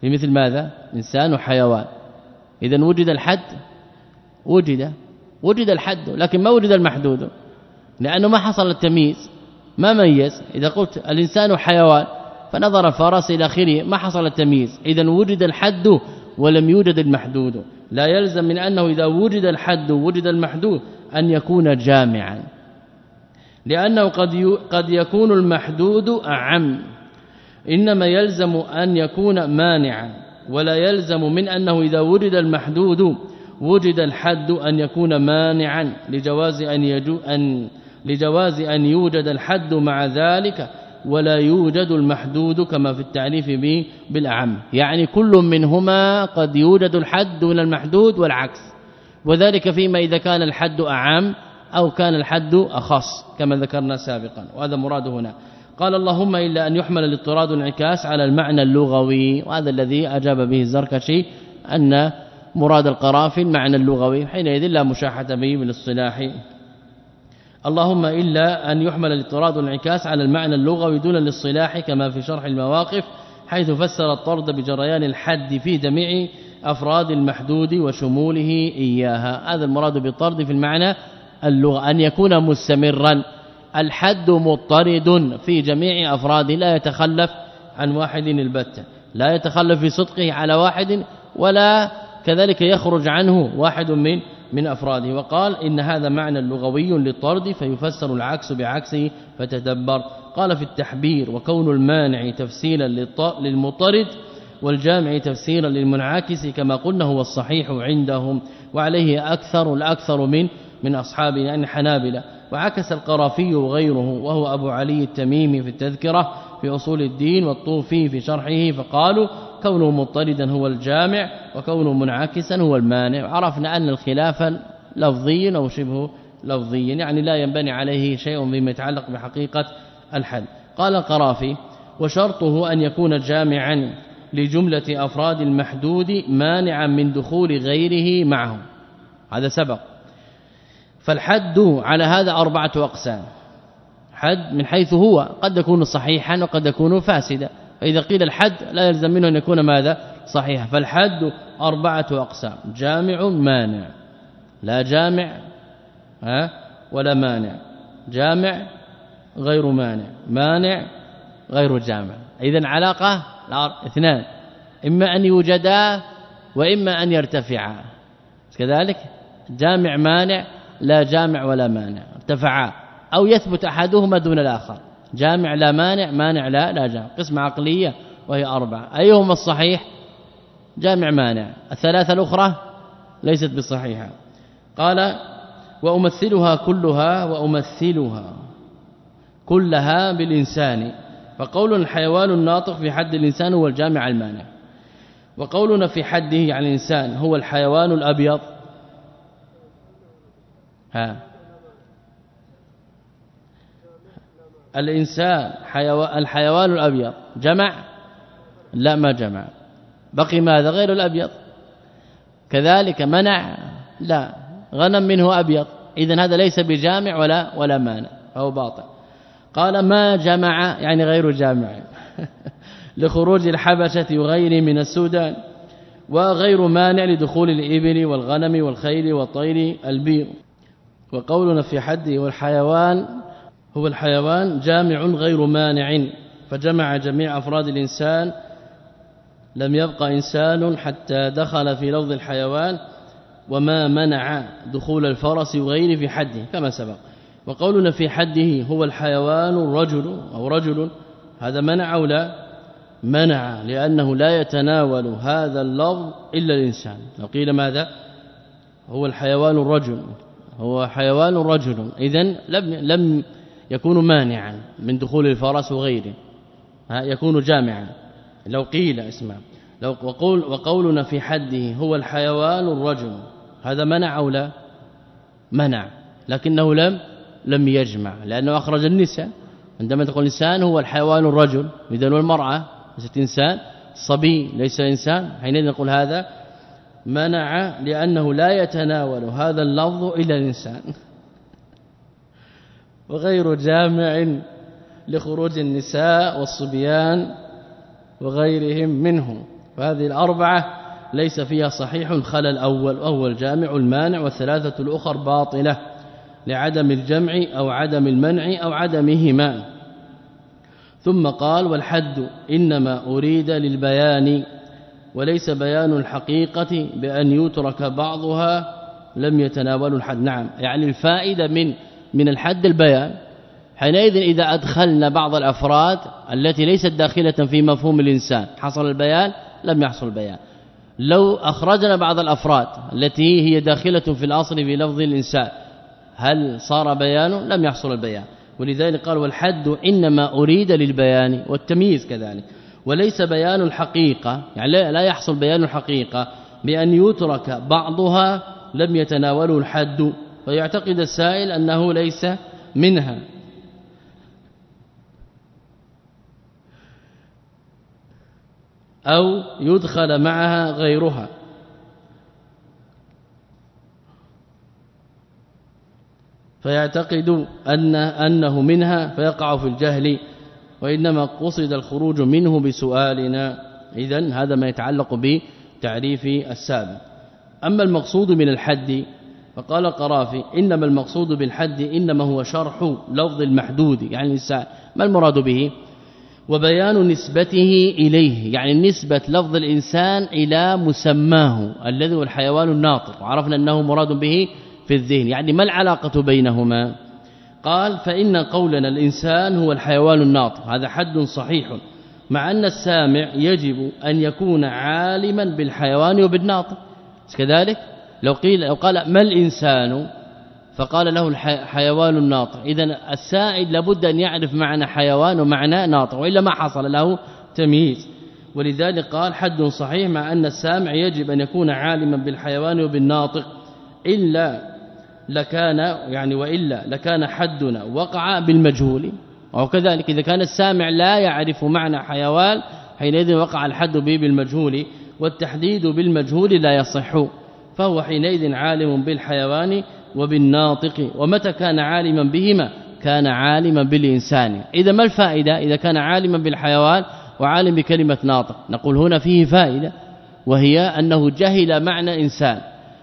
S2: في مثل ماذا؟ إنسان وحيوان. اذا وجد الحد؟ وجد. وجد الحد لكن ما وجد المحدود. لأنه ما حصل التمييز ما ميز. إذا قلت الإنسان حيوان فنظر فرس إلى آخره ما حصل التمييز. اذا وجد الحد ولم يوجد المحدود. لا يلزم من أنه إذا وجد الحد وجد المحدود أن يكون جامعا. لأنه قد قد يكون المحدود أعم. إنما يلزم أن يكون مانعا ولا يلزم من أنه إذا وجد المحدود وجد الحد أن يكون مانعا لجواز أن يجو أن لجواز أن يوجد الحد مع ذلك ولا يوجد المحدود كما في التعريف به بالأعم. يعني كل منهما قد يوجد الحد دون المحدود والعكس. وذلك فيما إذا كان الحد أعم أو كان الحد أخص كما ذكرنا سابقا. وهذا مراد هنا. قال اللهم إلا أن يحمل الاضطراد انعكاس على المعنى اللغوي وهذا الذي أجاب به الزركشي أن مراد القرافي المعنى اللغوي حينئذ لا مشاحة به بالاصطلاح اللهم إلا أن يحمل الاضطراد والانعكاس على المعنى اللغوي دون الاصطلاح كما في شرح المواقف حيث فسر الطرد بجريان الحد في جميع أفراد المحدود وشموله إياها. هذا المراد بالطرد في المعنى اللغة أن يكون مستمرا. الحد مضطرد في جميع افراده لا يتخلف عن واحد البتة لا يتخلف في صدقه على واحد ولا كذلك يخرج عنه واحد من من أفراده. وقال إن هذا معنى لغوي للطرد فيفسر العكس بعكسه فتدبر. قال في التحبير وكون المانع تفسيرا للمطرد والجامع تفسيرا للمنعكس كما قلنا هو الصحيح عندهم وعليه أكثر الأكثر من من اصحابنا يعني حنابلة. وعكس القرافي وغيره وهو أبو علي التميمي في التذكرة في أصول الدين والطوفي في شرحه فقالوا كونه مضطردا هو الجامع وكونه منعكسا هو المانع. عرفنا أن الخلاف لفظي أو شبه لفظي يعني لا ينبني عليه شيء مما يتعلق بحقيقة الحد قال القرافي وشرطه أن يكون جامعا لجملة أفراد المحدود مانعا من دخول غيره معه هذا سبق. فالحد على هذا أربعة أقسام. حد من حيث هو قد يكون صحيحا وقد يكون فاسدا. فإذا قيل الحد لا يلزم منه أن يكون ماذا؟ صحيحا. فالحد أربعة أقسام. جامع مانع. لا جامع ها؟ ولا مانع. جامع غير مانع. مانع غير جامع. اذا علاقة اثنان. إما أن يوجدا وإما أن يرتفعا. كذلك؟ جامع مانع لا جامع ولا مانع ارتفعا. أو يثبت أحدهما دون الآخر. جامع لا مانع مانع لا لا جامع. قسمة عقلية وهي أربعة. أيهما الصحيح؟ جامع مانع. الثلاثة الأخرى ليست بصحيحة. قال وأمثلها كلها وأمثلها كلها بالإنسان. فقول الحيوان الناطق في حد الإنسان هو الجامع المانع. وقولنا في حده يعني الإنسان هو الحيوان الأبيض. ها. الإنسان حيوان الحيوان الأبيض جمع؟ لا ما جمع. بقي ماذا؟ غير الأبيض. كذلك منع؟ لا. غنم منه أبيض. اذا هذا ليس بجامع ولا ولا مانع. أو باطل. قال ما جمع؟ يعني غير جامع. لخروج الحبشة وغيره من السودان. وغير مانع لدخول الإبل والغنم والخيل والطير البيض. وقولنا في حده والحيوان هو الحيوان جامع غير مانع فجمع جميع أفراد الإنسان. لم يبقى إنسان حتى دخل في لفظ الحيوان وما منع دخول الفرس وغيره في حده كما سبق. وقولنا في حده هو الحيوان الرجل أو رجل هذا منع أو لا؟ منع لأنه لا يتناول هذا اللفظ إلا الإنسان. لو قيل ماذا؟ هو الحيوان الرجل. هو حيوان رجل. اذا لم لم يكون مانعا من دخول الفرس وغيره. يكون جامعا. لو قيل اسمع. لو وقول وقولنا في حده هو الحيوان الرجل. هذا منع أو لا؟ منع. لكنه لم لم يجمع. لأنه أخرج النساء. عندما تقول إنسان هو الحيوان الرجل. اذا المراه ليست إنسان صبي ليس إنسان. حينئذ نقول هذا منع لأنه لا يتناول هذا اللفظ إلا الإنسان. وغير جامع لخروج النساء والصبيان وغيرهم منهم. فهذه الأربعة ليس فيها صحيح خلى الأول وهو الجامع المانع والثلاثة الأخر باطلة لعدم الجمع أو عدم المنع أو عدمهما. ثم قال والحد إنما أريد للبيان وليس بيان الحقيقة بأن يترك بعضها لم يتناول الحد. نعم. يعني الفائدة من من الحد البيان حينئذ إذا أدخلنا بعض الأفراد التي ليست داخلة في مفهوم الإنسان حصل البيان لم يحصل البيان. لو أخرجنا بعض الأفراد التي هي داخلة في الأصل في لفظ الإنسان هل صار بيان؟ لم يحصل البيان. ولذلك قال والحد إنما أريد للبيان والتمييز كذلك. وليس بيان الحقيقة يعني لا يحصل بيان الحقيقة بأن يترك بعضها لم يتناوله الحد فيعتقد السائل أنه ليس منها. أو يدخل معها غيرها. فيعتقد أن أنه منها فيقع في الجهل وإنما قصد الخروج منه بسؤالنا. اذا هذا ما يتعلق بتعريف السابق. أما المقصود من الحد فقال قرافي إنما المقصود بالحد إنما هو شرح لفظ المحدود. يعني الإنسان ما المراد به؟ وبيان نسبته إليه. يعني نسبة لفظ الإنسان إلى مسماه الذي هو الحيوان الناطق. وعرفنا أنه مراد به في الذهن. يعني ما العلاقة بينهما؟ قال فإن قولنا الإنسان هو الحيوان الناطق. هذا حد صحيح. مع أن السامع يجب أن يكون عالما بالحيوان وبالناطق. كذلك؟ لو قيل لو قال ما الإنسان؟ فقال له الحيوان الناطق إذا السائد لابد أن يعرف معنى حيوان ومعنى ناطق وإلا ما حصل له تمييز. ولذلك قال حد صحيح مع أن السامع يجب أن يكون عالما بالحيوان وبالناطق إلا لكان يعني وإلا لكان حدنا وقع بالمجهول وكذلك إذا كان السامع لا يعرف معنى حيوان حينئذ وقع الحد به بالمجهول والتحديد بالمجهول لا يصح فهو حينئذ عالم بالحيوان وبالناطق ومتى كان عالما بهما كان عالما بالإنسان إذا ما الفائدة إذا كان عالما بالحيوان وعالم بكلمة ناطق نقول هنا فيه فائدة وهي أنه جهل معنى إنسان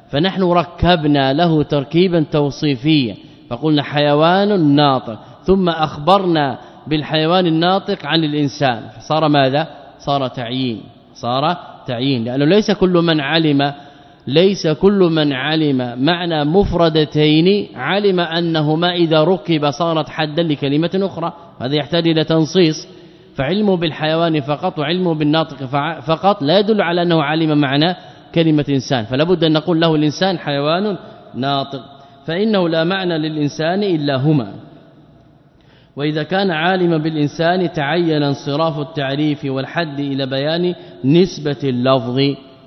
S2: فنحن ركبنا له تركيبا توصيفيا فقلنا حيوان ناطق ثم أخبرنا بالحيوان الناطق عن الإنسان صار ماذا؟ صار تعيين صار تعيين لأنه ليس كل من علم ليس كل من علم معنى مفردتين علم أنهما إذا ركب صارت حدا لكلمة أخرى هذا يحتاج إلى تنصيص فعلمه بالحيوان فقط وعلمه بالناطق فقط لا يدل على أنه علم معنى كلمة إنسان فلا بد أن نقول له الإنسان حيوان ناطق فإنه لا معنى للإنسان إلا هما. وإذا كان عالما بالإنسان تعين انصراف التعريف والحد إلى بيان نسبة اللفظ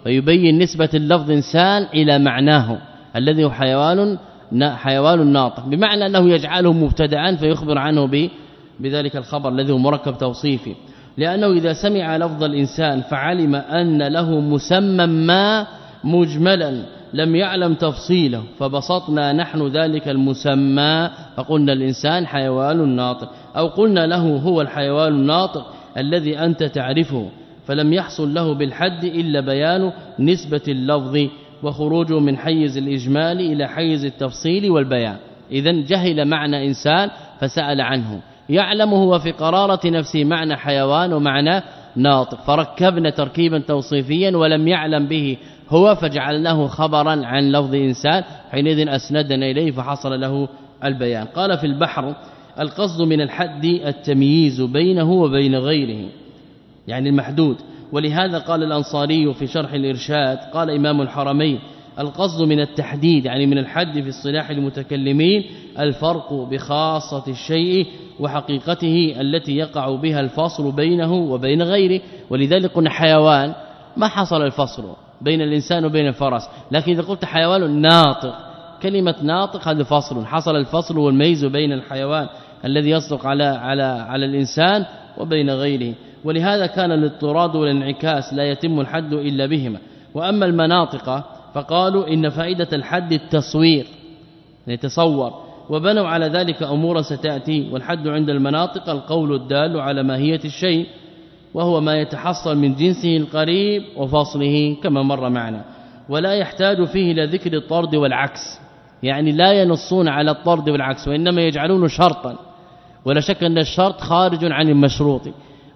S2: فيبين نسبة اللفظ إنسان إلى معناه الذي هو حيوان حيوان ناطق بمعنى أنه يجعله مبتدعا فيخبر عنه بذلك الخبر الذي هو مركب توصيفي. لأنه إذا سمع لفظ الإنسان فعلم أن له مسمى ما مجملا لم يعلم تفصيله فبسطنا نحن ذلك المسمى فقلنا الإنسان حيوان ناطق أو قلنا له هو الحيوان الناطق الذي أنت تعرفه فلم يحصل له بالحد إلا بيان نسبة اللفظ وخروجه من حيز الإجمال إلى حيز التفصيل والبيان. اذا جهل معنى إنسان فسأل عنه. يعلم هو في قرارة نفسه معنى حيوان ومعنى ناطق. فركبنا تركيبا توصيفيا ولم يعلم به هو فجعلناه خبرا عن لفظ إنسان. حينئذ أسندنا إليه فحصل له البيان. قال في البحر القصد من الحد التمييز بينه وبين غيره يعني المحدود. ولهذا قال الأنصاري في شرح الإرشاد قال إمام الحرمين القصد من التحديد يعني من الحد في اصطلاح المتكلمين الفرق بخاصة الشيء وحقيقته التي يقع بها الفصل بينه وبين غيره. ولذلك قلنا حيوان ما حصل الفصل بين الإنسان وبين الفرس. لكن إذا قلت حيوان ناطق كلمة ناطق هذا فصل. حصل الفصل والميز بين الحيوان الذي يصدق على على على الإنسان وبين غيره. ولهذا كان الاضطراد والانعكاس لا يتم الحد إلا بهما. وأما المناطق فقالوا إن فائدة الحد التصوير يتصور وبنوا على ذلك امورا ستأتي والحد عند المناطق القول الدال على ماهية الشيء وهو ما يتحصل من جنسه القريب وفصله كما مر معنا. ولا يحتاج فيه إلى ذكر الطرد والعكس يعني لا ينصون على الطرد والعكس وإنما يجعلونه شرطا. ولا شك أن الشرط خارج عن المشروط.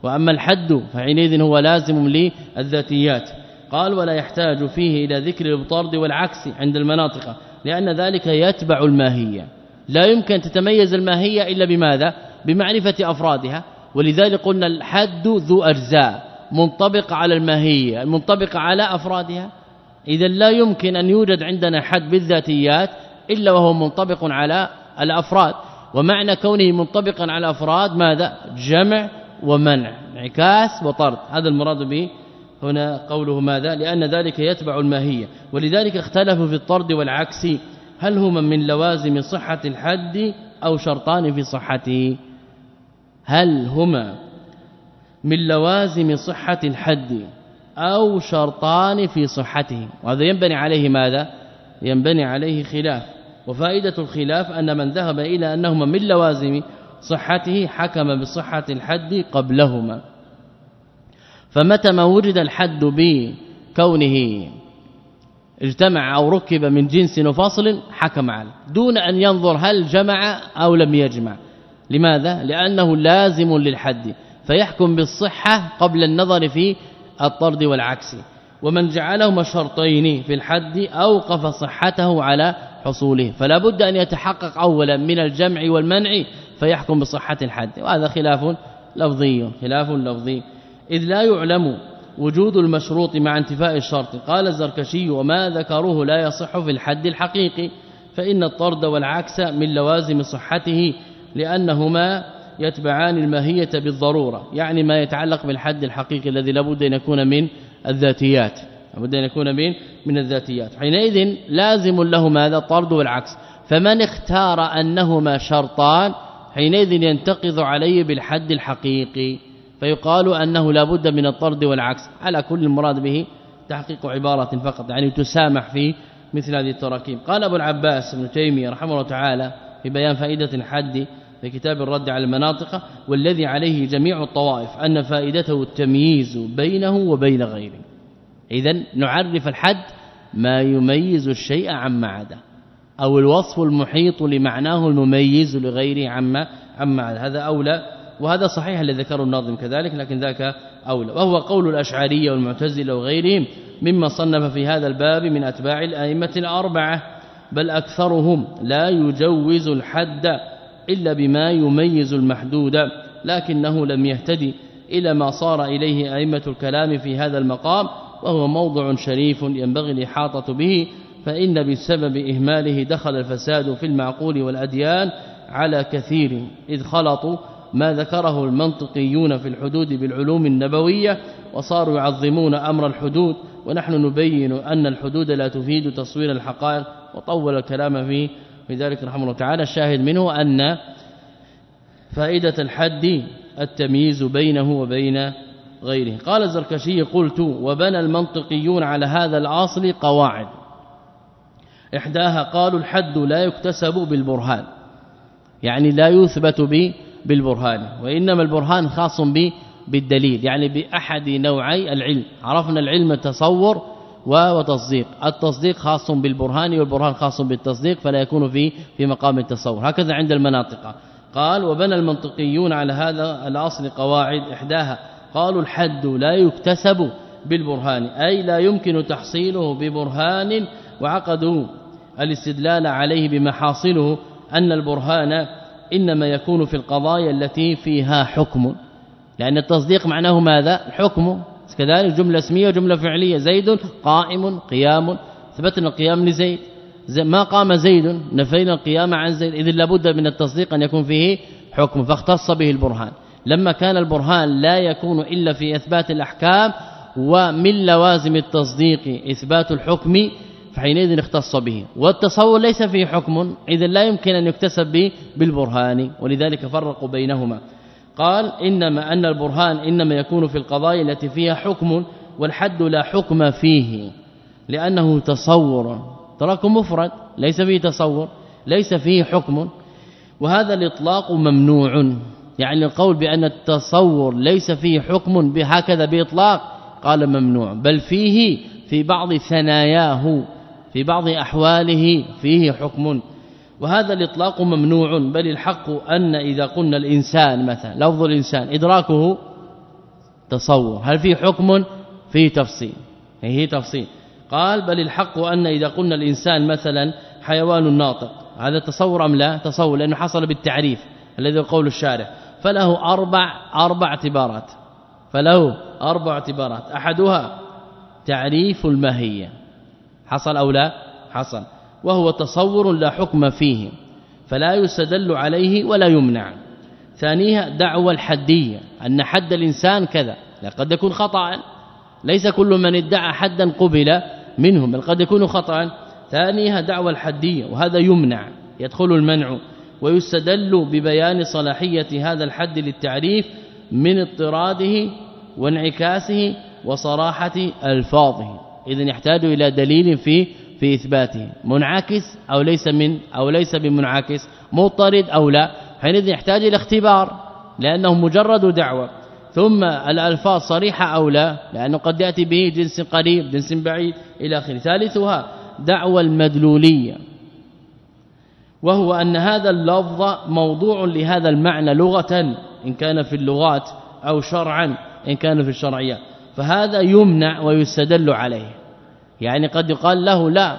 S2: وأما الحد فحينئذ هو لازم للذاتيات. قال ولا يحتاج فيه إلى ذكر الطرد والعكس عند المناطق لأن ذلك يتبع الماهية. لا يمكن تتميز الماهية إلا بماذا؟ بمعرفة أفرادها. ولذلك قلنا الحد ذو أجزاء منطبق على الماهية المنطبقه على أفرادها. إذا لا يمكن أن يوجد عندنا حد بالذاتيات إلا وهو منطبق على الأفراد. ومعنى كونه منطبقا على الافراد ماذا؟ جمع ومنع انعكاس وطرد. هذا المراد به هنا قوله ماذا؟ لأن ذلك يتبع الماهية ولذلك اختلفوا في الطرد والعكس. هل هما من لوازم صحة الحد أو شرطان في صحته هل هما من لوازم صحة الحد أو شرطان في صحته وهذا ينبني عليه ماذا؟ ينبني عليه خلاف. وفائدة الخلاف أن من ذهب إلى أنهما من لوازم صحته حكم بصحة الحد قبلهما. فمتى ما وجد الحد بكونه اجتمع أو ركب من جنس وفصل حكم عليه. دون أن ينظر هل جمع أو لم يجمع. لماذا؟ لأنه لازم للحد فيحكم بالصحة قبل النظر في الطرد والعكس. ومن جعلهما شرطين في الحد أوقف صحته على حصوله. فلا بد أن يتحقق اولا من الجمع والمنع فيحكم بصحة الحد. وهذا خلاف لفظي خلاف لفظي. إذ لا يعلم وجود المشروط مع انتفاء الشرط. قال الزركشي وما ذكروه لا يصح في الحد الحقيقي فإن الطرد والعكس من لوازم صحته لأنهما يتبعان الماهية بالضرورة. يعني ما يتعلق بالحد الحقيقي الذي لابد أن يكون من الذاتيات. لابد أن يكون من من الذاتيات. حينئذ لازم له ماذا؟ الطرد والعكس. فمن اختار أنهما شرطان حينئذ ينتقض عليه بالحد الحقيقي. فيقال أنه لا بد من الطرد والعكس. على كل المراد به تحقيق عبارة فقط يعني تسامح في مثل هذه التراكيب. قال أبو العباس ابن تيمية رحمه الله تعالى في بيان فائدة الحد في كتاب الرد على المناطق والذي عليه جميع الطوائف أن فائدته التمييز بينه وبين غيره. اذا نعرف الحد ما يميز الشيء عما عدا أو الوصف المحيط لمعناه المميز لغيره عما عما هذا أولى وهذا صحيح الذي ذكره الناظم كذلك لكن ذاك أولى. وهو قول الأشعرية والمعتزلة وغيرهم مما صنف في هذا الباب من أتباع الأئمة الأربعة بل أكثرهم لا يجوز الحد إلا بما يميز المحدود لكنه لم يهتدي إلى ما صار إليه أئمة الكلام في هذا المقام وهو موضع شريف ينبغي الإحاطة به فإن بسبب إهماله دخل الفساد في المعقول والأديان على كثير إذ خلطوا ما ذكره المنطقيون في الحدود بالعلوم النبوية وصاروا يعظمون أمر الحدود ونحن نبين أن الحدود لا تفيد تصوير الحقائق وطول الكلام في في ذلك رحمه الله تعالى الشاهد منه أن فائدة الحد التمييز بينه وبين غيره. قال الزركشي قلت وبنى المنطقيون على هذا الأصل قواعد. إحداها قالوا الحد لا يكتسب بالبرهان يعني لا يثبت به بالبرهان وإنما البرهان خاص به بالدليل يعني بأحد نوعي العلم. عرفنا العلم التصور وتصديق. التصديق خاص بالبرهان والبرهان خاص بالتصديق فلا يكون في في مقام التصور. هكذا عند المناطق. قال وبنى المنطقيون على هذا الأصل قواعد إحداها. قالوا الحد لا يكتسب بالبرهان أي لا يمكن تحصيله ببرهان وعقدوا الاستدلال عليه بمحاصله أن البرهان إنما يكون في القضايا التي فيها حكم. لأن التصديق معناه ماذا؟ الحكم. كذلك جملة اسمية وجملة فعلية. زيد قائم قيام. ثبتنا القيام لزيد. ما قام زيد؟ نفينا القيام عن زيد. اذا لابد من التصديق أن يكون فيه حكم. فاختص به البرهان. لما كان البرهان لا يكون إلا في إثبات الأحكام ومن لوازم التصديق إثبات الحكم فحينئذ اختص به. والتصور ليس فيه حكم اذا لا يمكن أن يكتسب به بالبرهان ولذلك فرقوا بينهما. قال إنما أن البرهان إنما يكون في القضايا التي فيها حكم والحد لا حكم فيه لأنه تصور. تراكم مفرد ليس فيه تصور ليس فيه حكم وهذا الإطلاق ممنوع. يعني القول بأن التصور ليس فيه حكم بهكذا بإطلاق قال ممنوع بل فيه في بعض ثناياه. في بعض أحواله فيه حكم. وهذا الإطلاق ممنوع بل الحق أن إذا قلنا الإنسان مثلا لفظ الإنسان إدراكه تصور هل فيه حكم؟ فيه تفصيل. هي تفصيل. قال بل الحق أن إذا قلنا الإنسان مثلا حيوان ناطق هذا تصور أم لا؟ تصور لأنه حصل بالتعريف الذي قول الشارع. فله أربع أربع اعتبارات. فله أربع اعتبارات. أحدها تعريف الماهية. حصل أو لا حصل وهو تصور لا حكم فيه فلا يستدل عليه ولا يمنع. ثانيها دعوى الحدية أن حد الإنسان كذا قد يكون خطا. ليس كل من ادعى حدا قبل منهم بل قد يكون خطا. ثانيها دعوى الحدية وهذا يمنع يدخل المنع ويستدل ببيان صلاحية هذا الحد للتعريف من اضطراده وانعكاسه وصراحة ألفاظه. اذا يحتاج إلى دليل في في إثباته. منعكس أو ليس من أو ليس بمنعكس مضطرد أو لا. حينئذ يحتاج إلى اختبار لأنه مجرد دعوة. ثم الألفاظ صريحة أو لا لأنه قد يأتي به جنس قريب جنس بعيد إلى آخره. ثالثها دعوى المدلولية. وهو أن هذا اللفظ موضوع لهذا المعنى لغة إن كان في اللغات أو شرعا إن كان في الشرعيات. فهذا يمنع ويستدل عليه. يعني قد يقال له لا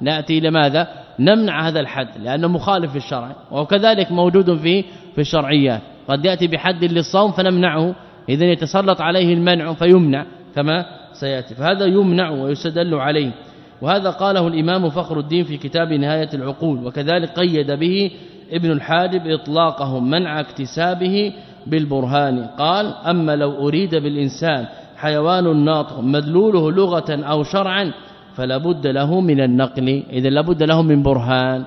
S2: نأتي لماذا؟ نمنع هذا الحد لأنه مخالف في الشرع وكذلك موجود في في الشرعيات. قد يأتي بحد للصوم فنمنعه اذا يتسلط عليه المنع فيمنع كما سيأتي. فهذا يمنع ويستدل عليه. وهذا قاله الإمام فخر الدين في كتاب نهاية العقول وكذلك قيد به ابن الحاجب إطلاقه منع اكتسابه بالبرهان. قال أما لو أريد بالإنسان حيوان ناطق مدلوله لغة أو شرعا فلا بد له من النقل. اذا لابد له من برهان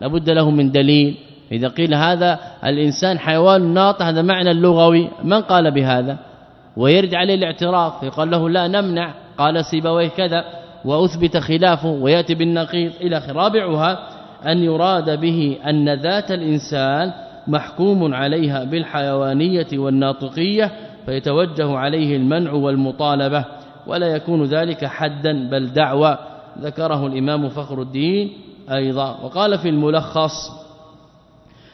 S2: لابد له من دليل. إذا قيل هذا الإنسان حيوان ناطق هذا معنى اللغوي من قال بهذا؟ ويرد عليه الاعتراف يقال له لا نمنع قال سيبويه كذا وأثبت خلافه ويأتي بالنقيض. إلى رابعها أن يراد به أن ذات الإنسان محكوم عليها بالحيوانية والناطقية فيتوجه عليه المنع والمطالبة ولا يكون ذلك حدا بل دعوة ذكره الإمام فخر الدين أيضا. وقال في الملخص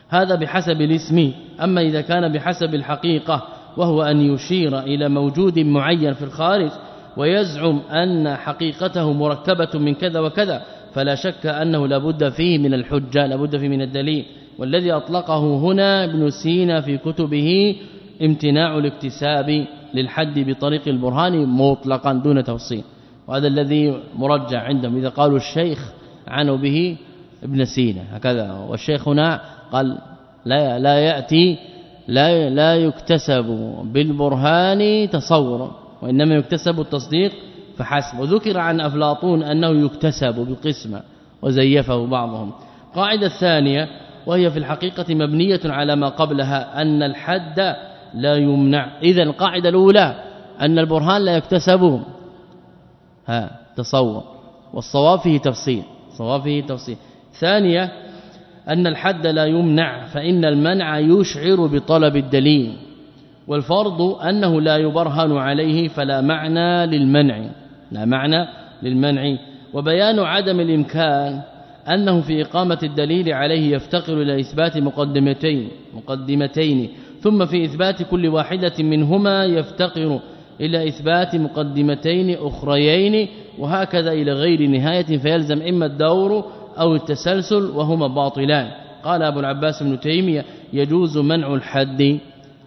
S2: هذا بحسب الاسم أما إذا كان بحسب الحقيقة وهو أن يشير إلى موجود معين في الخارج ويزعم أن حقيقته مركبة من كذا وكذا فلا شك أنه لابد فيه من الحجة لابد فيه من الدليل. والذي أطلقه هنا ابن سينا في كتبه امتناع الاكتساب للحد بطريق البرهان مطلقا دون توصيل. وهذا الذي مرجع عندهم. إذا قالوا الشيخ عنوا به ابن سينا هكذا. والشيخ هنا قال لا لا يأتي لا لا يكتسب بالبرهان تصور وإنما يكتسب التصديق فحسب. وذكر عن أفلاطون أنه يكتسب بالقسمة وزيفه بعضهم. قاعدة الثانية وهي في الحقيقة مبنية على ما قبلها أن الحد لا يمنع. اذا القاعدة الأولى أن البرهان لا يكتسب. ها تصور. والصواب فيه تفصيل. صواب فيه تفصيل. ثانية أن الحد لا يمنع فإن المنع يشعر بطلب الدليل. والفرض أنه لا يبرهن عليه فلا معنى للمنع. لا معنى للمنع. وبيان عدم الإمكان أنه في إقامة الدليل عليه يفتقر إلى إثبات مقدمتين مقدمتين. ثم في إثبات كل واحدة منهما يفتقر إلى إثبات مقدمتين أخريين وهكذا إلى غير نهاية فيلزم إما الدور أو التسلسل وهما باطلان. قال أبو العباس بن تيمية يجوز منع الحد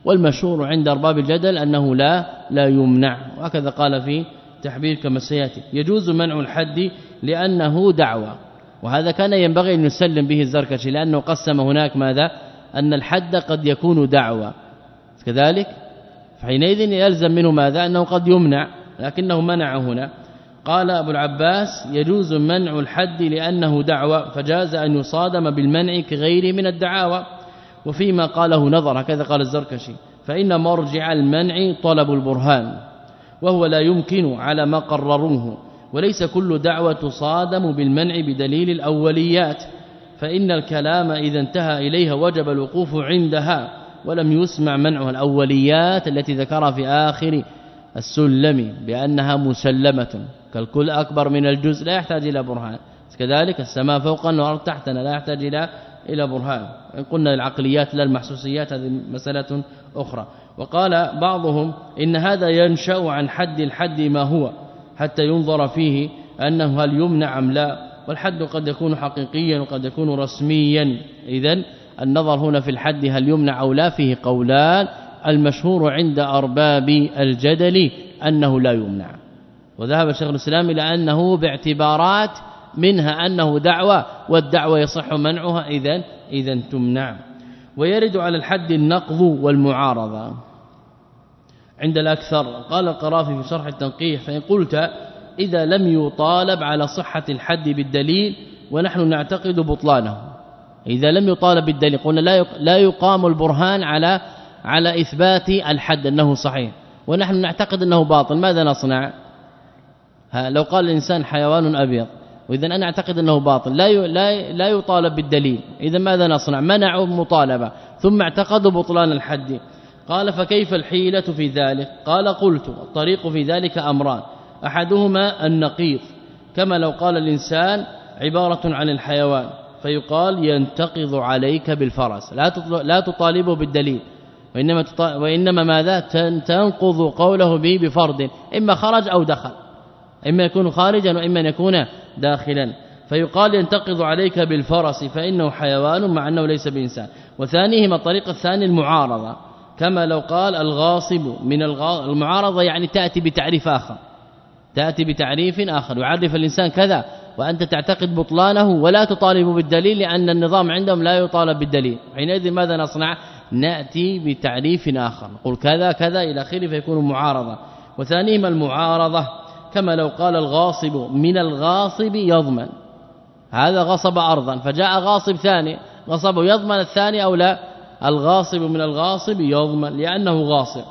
S2: والمشهور عند أرباب الجدل أنه لا لا يمنع. وهكذا قال في تحبير كما سيأتي. يجوز منع الحد لأنه دعوة. وهذا كان ينبغي أن نسلم به الزركشي لأنه قسم هناك ماذا؟ أن الحد قد يكون دعوة. كذلك فحينئذ يلزم منه ماذا؟ أنه قد يمنع لكنه منع هنا. قال أبو العباس يجوز منع الحد لأنه دعوة فجاز أن يصادم بالمنع كغيره من الدعاوى. وفيما قاله نظر هكذا قال الزركشي فإن مرجع المنع طلب البرهان وهو لا يمكن على ما قرروه وليس كل دعوة تصادم بالمنع بدليل الأوليات. فإن الكلام إذا انتهى إليها وجب الوقوف عندها ولم يسمع منعها الأوليات التي ذكرها في آخر السلم بأنها مسلمة. كالكل أكبر من الجزء لا يحتاج إلى برهان. كذلك السماء فوقنا والأرض تحتنا لا يحتاج إلى إلى برهان. إن قلنا العقليات لا المحسوسيات هذه مسألة أخرى. وقال بعضهم إن هذا ينشأ عن حد الحد ما هو حتى ينظر فيه أنه هل يمنع أم لا. والحد قد يكون حقيقيا وقد يكون رسميا. اذا النظر هنا في الحد هل يمنع أو لا فيه قولان. المشهور عند أرباب الجدل أنه لا يمنع. وذهب شيخ الإسلام إلى أنه باعتبارات منها أنه دعوة والدعوة يصح منعها. اذا اذا تمنع. ويرد على الحد النقض والمعارضة. عند الأكثر قال القرافي في شرح التنقيح فإن قلت إذا لم يطالب على صحة الحد بالدليل ونحن نعتقد بطلانه. إذا لم يطالب بالدليل قلنا لا لا يقام البرهان على على إثبات الحد أنه صحيح. ونحن نعتقد أنه باطل. ماذا نصنع؟ لو قال الإنسان حيوان أبيض وإذا أنا أعتقد أنه باطل لا لا لا يطالب بالدليل. إذا ماذا نصنع؟ منعوا مطالبة. ثم اعتقدوا بطلان الحد. قال فكيف الحيلة في ذلك؟ قال قلت الطريق في ذلك أمران. أحدهما النقيض كما لو قال الإنسان عبارة عن الحيوان فيقال ينتقض عليك بالفرس لا لا تطالبه بالدليل وإنما وإنما ماذا؟ تنقض قوله به بفرض إما خرج أو دخل إما يكون خارجا وإما أن يكون داخلا فيقال ينتقض عليك بالفرس فإنه حيوان مع أنه ليس بإنسان. وثانيهما الطريق الثاني المعارضة كما لو قال الغاصب من المعارضة يعني تأتي بتعريف آخر. تأتي بتعريف آخر. يعرف الإنسان كذا وأنت تعتقد بطلانه ولا تطالب بالدليل لأن النظام عندهم لا يطالب بالدليل. حينئذ ماذا نصنع؟ نأتي بتعريف آخر. نقول كذا كذا إلى آخره فيكون معارضة. وثانيهما المعارضة. كما لو قال الغاصب من الغاصب يضمن. هذا غصب ارضا. فجاء غاصب ثاني. غصب يضمن الثاني أو لا؟ الغاصب من الغاصب يضمن لأنه غاصب.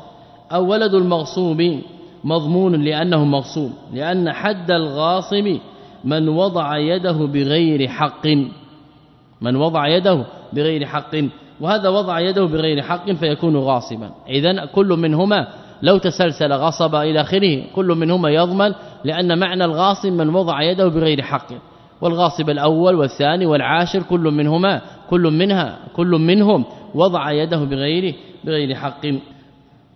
S2: أو ولد المغصوب مضمون لأنه مغصوب لأن حد الغاصب من وضع يده بغير حق. من وضع يده بغير حق وهذا وضع يده بغير حق فيكون غاصبا. إذا كل منهما لو تسلسل غصب إلى آخره كل منهما يضمن لأن معنى الغاصب من وضع يده بغير حق. والغاصب الأول والثاني والعاشر كل منهما كل منها كل منهم وضع يده بغير بغير حق.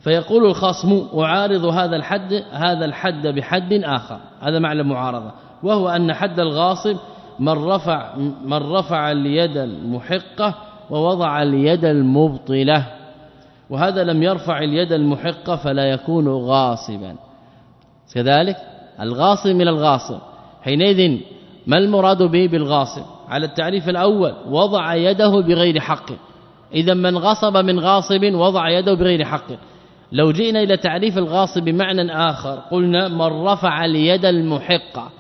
S2: فيقول الخصم أعارض هذا الحد هذا الحد بحد آخر. هذا معنى المعارضة. وهو أن حد الغاصب من رفع من رفع اليد المحقة ووضع اليد المبطلة. وهذا لم يرفع اليد المحقة فلا يكون غاصبا. كذلك الغاصب من الغاصب. حينئذ ما المراد به بالغاصب؟ على التعريف الأول وضع يده بغير حق. إذا من غصب من غاصب وضع يده بغير حق. لو جئنا إلى تعريف الغاصب بمعنى آخر قلنا من رفع اليد المحقه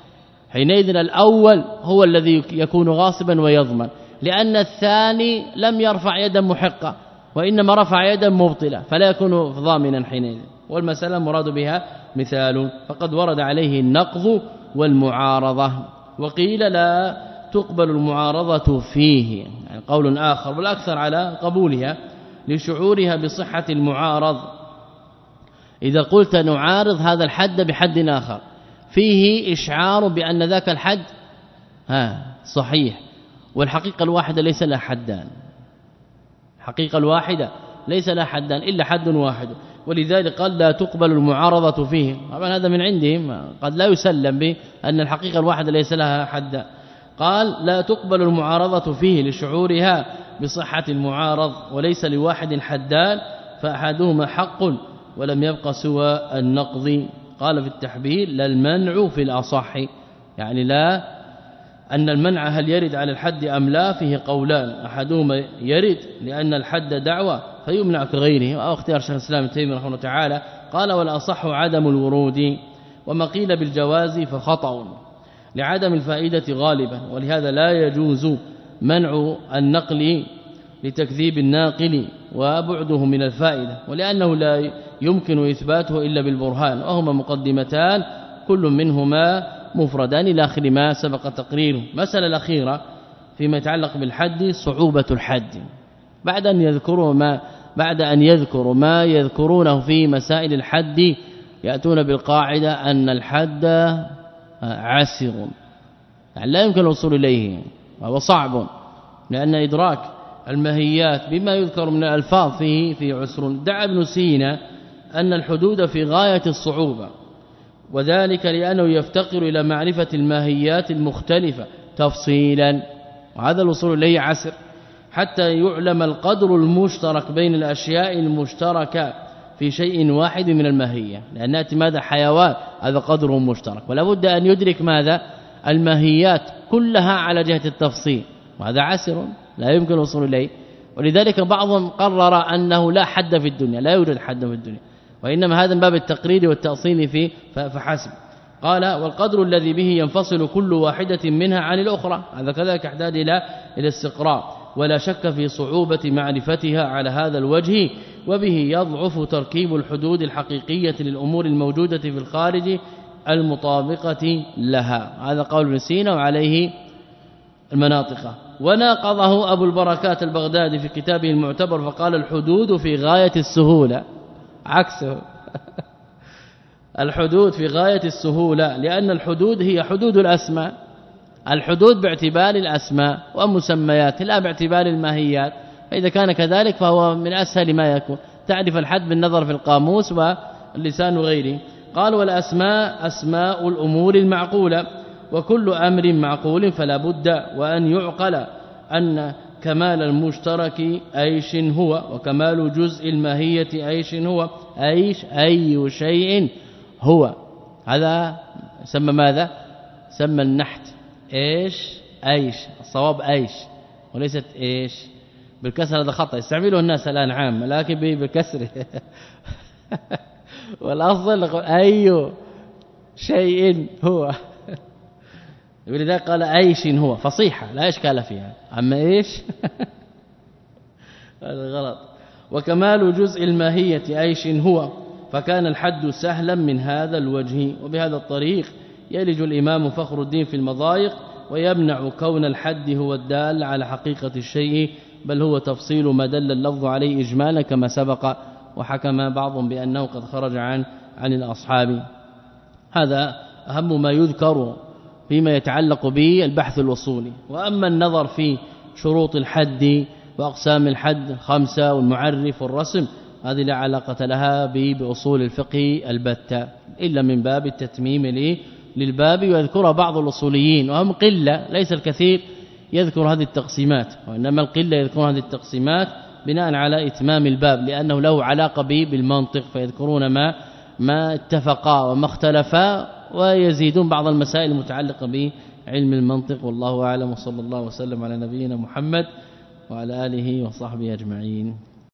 S2: حينئذ الأول هو الذي يكون غاصبا ويضمن لأن الثاني لم يرفع يدا محقه وإنما رفع يدا مبطله فلا يكون ضامنا حينئذ. والمسألة مراد بها مثال فقد ورد عليه النقض والمعارضة. وقيل لا تقبل المعارضة فيه يعني قول آخر والأكثر على قبولها لشعورها بصحة المعارض. إذا قلت نعارض هذا الحد بحد آخر. فيه إشعار بأن ذاك الحد ها صحيح. والحقيقة الواحدة ليس لها حدان. الحقيقة الواحدة ليس لها حدان إلا حد واحد. ولذلك قال لا تقبل المعارضة فيه. طبعا هذا من عندهم. قد لا يسلم به أن الحقيقة الواحدة ليس لها حد. قال لا تقبل المعارضة فيه لشعورها بصحة المعارض وليس لواحد حدان فأحدهما حق. ولم يبق سوى النقض. قال في التحبيل لا المنع في الأصح. يعني لا أن المنع هل يرد على الحد أم لا فيه قولان. أحدهما يرد لأن الحد دعوة فيمنع كغيره أو اختيار شيخ الإسلام ابن تيمية رحمه الله تعالى قال والأصح عدم الورود. وما قيل بالجواز فخطأ لعدم الفائدة غالبا. ولهذا لا يجوز منع النقل لتكذيب الناقل. وبعده من الفائدة ولأنه لا يمكن إثباته إلا بالبرهان وهما مقدمتان كل منهما مفردان إلى آخر ما سبق تقريره. مسألة الأخيرة فيما يتعلق بالحد صعوبة الحد. بعد أن يذكروا ما بعد أن يذكروا ما يذكرونه في مسائل الحد يأتون بالقاعدة أن الحد عسر يعني لا يمكن الوصول إليه وهو صعب لأن إدراك المهيات بما يذكر من الألفاظ فيه في عسر. دعا ابن سينا أن الحدود في غاية الصعوبة وذلك لأنه يفتقر إلى معرفة الماهيات المختلفة تفصيلا وهذا الوصول إليه عسر حتى يعلم القدر المشترك بين الأشياء المشتركة في شيء واحد من الماهية. لأن ماذا؟ حيوان هذا قدر مشترك. ولا بد أن يدرك ماذا؟ الماهيات كلها على جهة التفصيل وهذا عسر. لا يمكن الوصول إليه. ولذلك بعضهم قرر أنه لا حد في الدنيا لا يوجد حد في الدنيا. وإنما هذا من باب التقرير والتأصيل في فحسب. قال والقدر الذي به ينفصل كل واحدة منها عن الأخرى. هذا كذلك يحتاج إلى إلى استقراء. ولا شك في صعوبة معرفتها على هذا الوجه وبه يضعف تركيب الحدود الحقيقية للأمور الموجودة في الخارج المطابقة لها. هذا قول ابن سينا وعليه المناطق. وناقضه أبو البركات البغدادي في كتابه المعتبر فقال الحدود في غاية السهولة. عكسه الحدود في غاية السهولة لأن الحدود هي حدود الأسماء. الحدود باعتبار الأسماء ومسميات لا باعتبار الماهيات. فإذا كان كذلك فهو من أسهل ما يكون. تعرف الحد بالنظر في القاموس واللسان وغيره. قال والأسماء أسماء الأمور المعقولة. وكل أمر معقول فلا بد وأن يعقل أن كمال المشترك إيش هو وكمال جزء الماهية إيش هو إيش أي شيء هو. هذا سمى ماذا؟ سمى النحت. إيش إيش الصواب إيش وليست إيش بالكسر هذا خطأ. يستعمله الناس الآن عام لكن بالكسر. والأصل أي شيء هو. ولذلك قال أيش هو؟ فصيحة لا إشكال فيها. أما إيش؟ هذا غلط. وكمال جزء الماهية أيش هو؟ فكان الحد سهلا من هذا الوجه. وبهذا الطريق يلج الإمام فخر الدين في المضايق ويمنع كون الحد هو الدال على حقيقة الشيء بل هو تفصيل ما دل اللفظ عليه اجمالا كما سبق وحكم بعضهم بأنه قد خرج عن عن الأصحاب. هذا أهم ما يذكر فيما يتعلق به البحث الوصولي. وأما النظر في شروط الحد وأقسام الحد الخمسة والمعرف والرسم هذه لا علاقة لها بأصول الفقه البتة إلا من باب التتميم للباب ويذكرها بعض الأصوليين وهم قلة ليس الكثير يذكر هذه التقسيمات وإنما القلة يذكر هذه التقسيمات بناء على إتمام الباب لأنه له علاقة به بالمنطق فيذكرون ما ما اتفقا وما اختلفا ويزيدون بعض المسائل المتعلقة بعلم المنطق. والله أعلم. وصلى الله وسلم على نبينا محمد وعلى آله وصحبه أجمعين.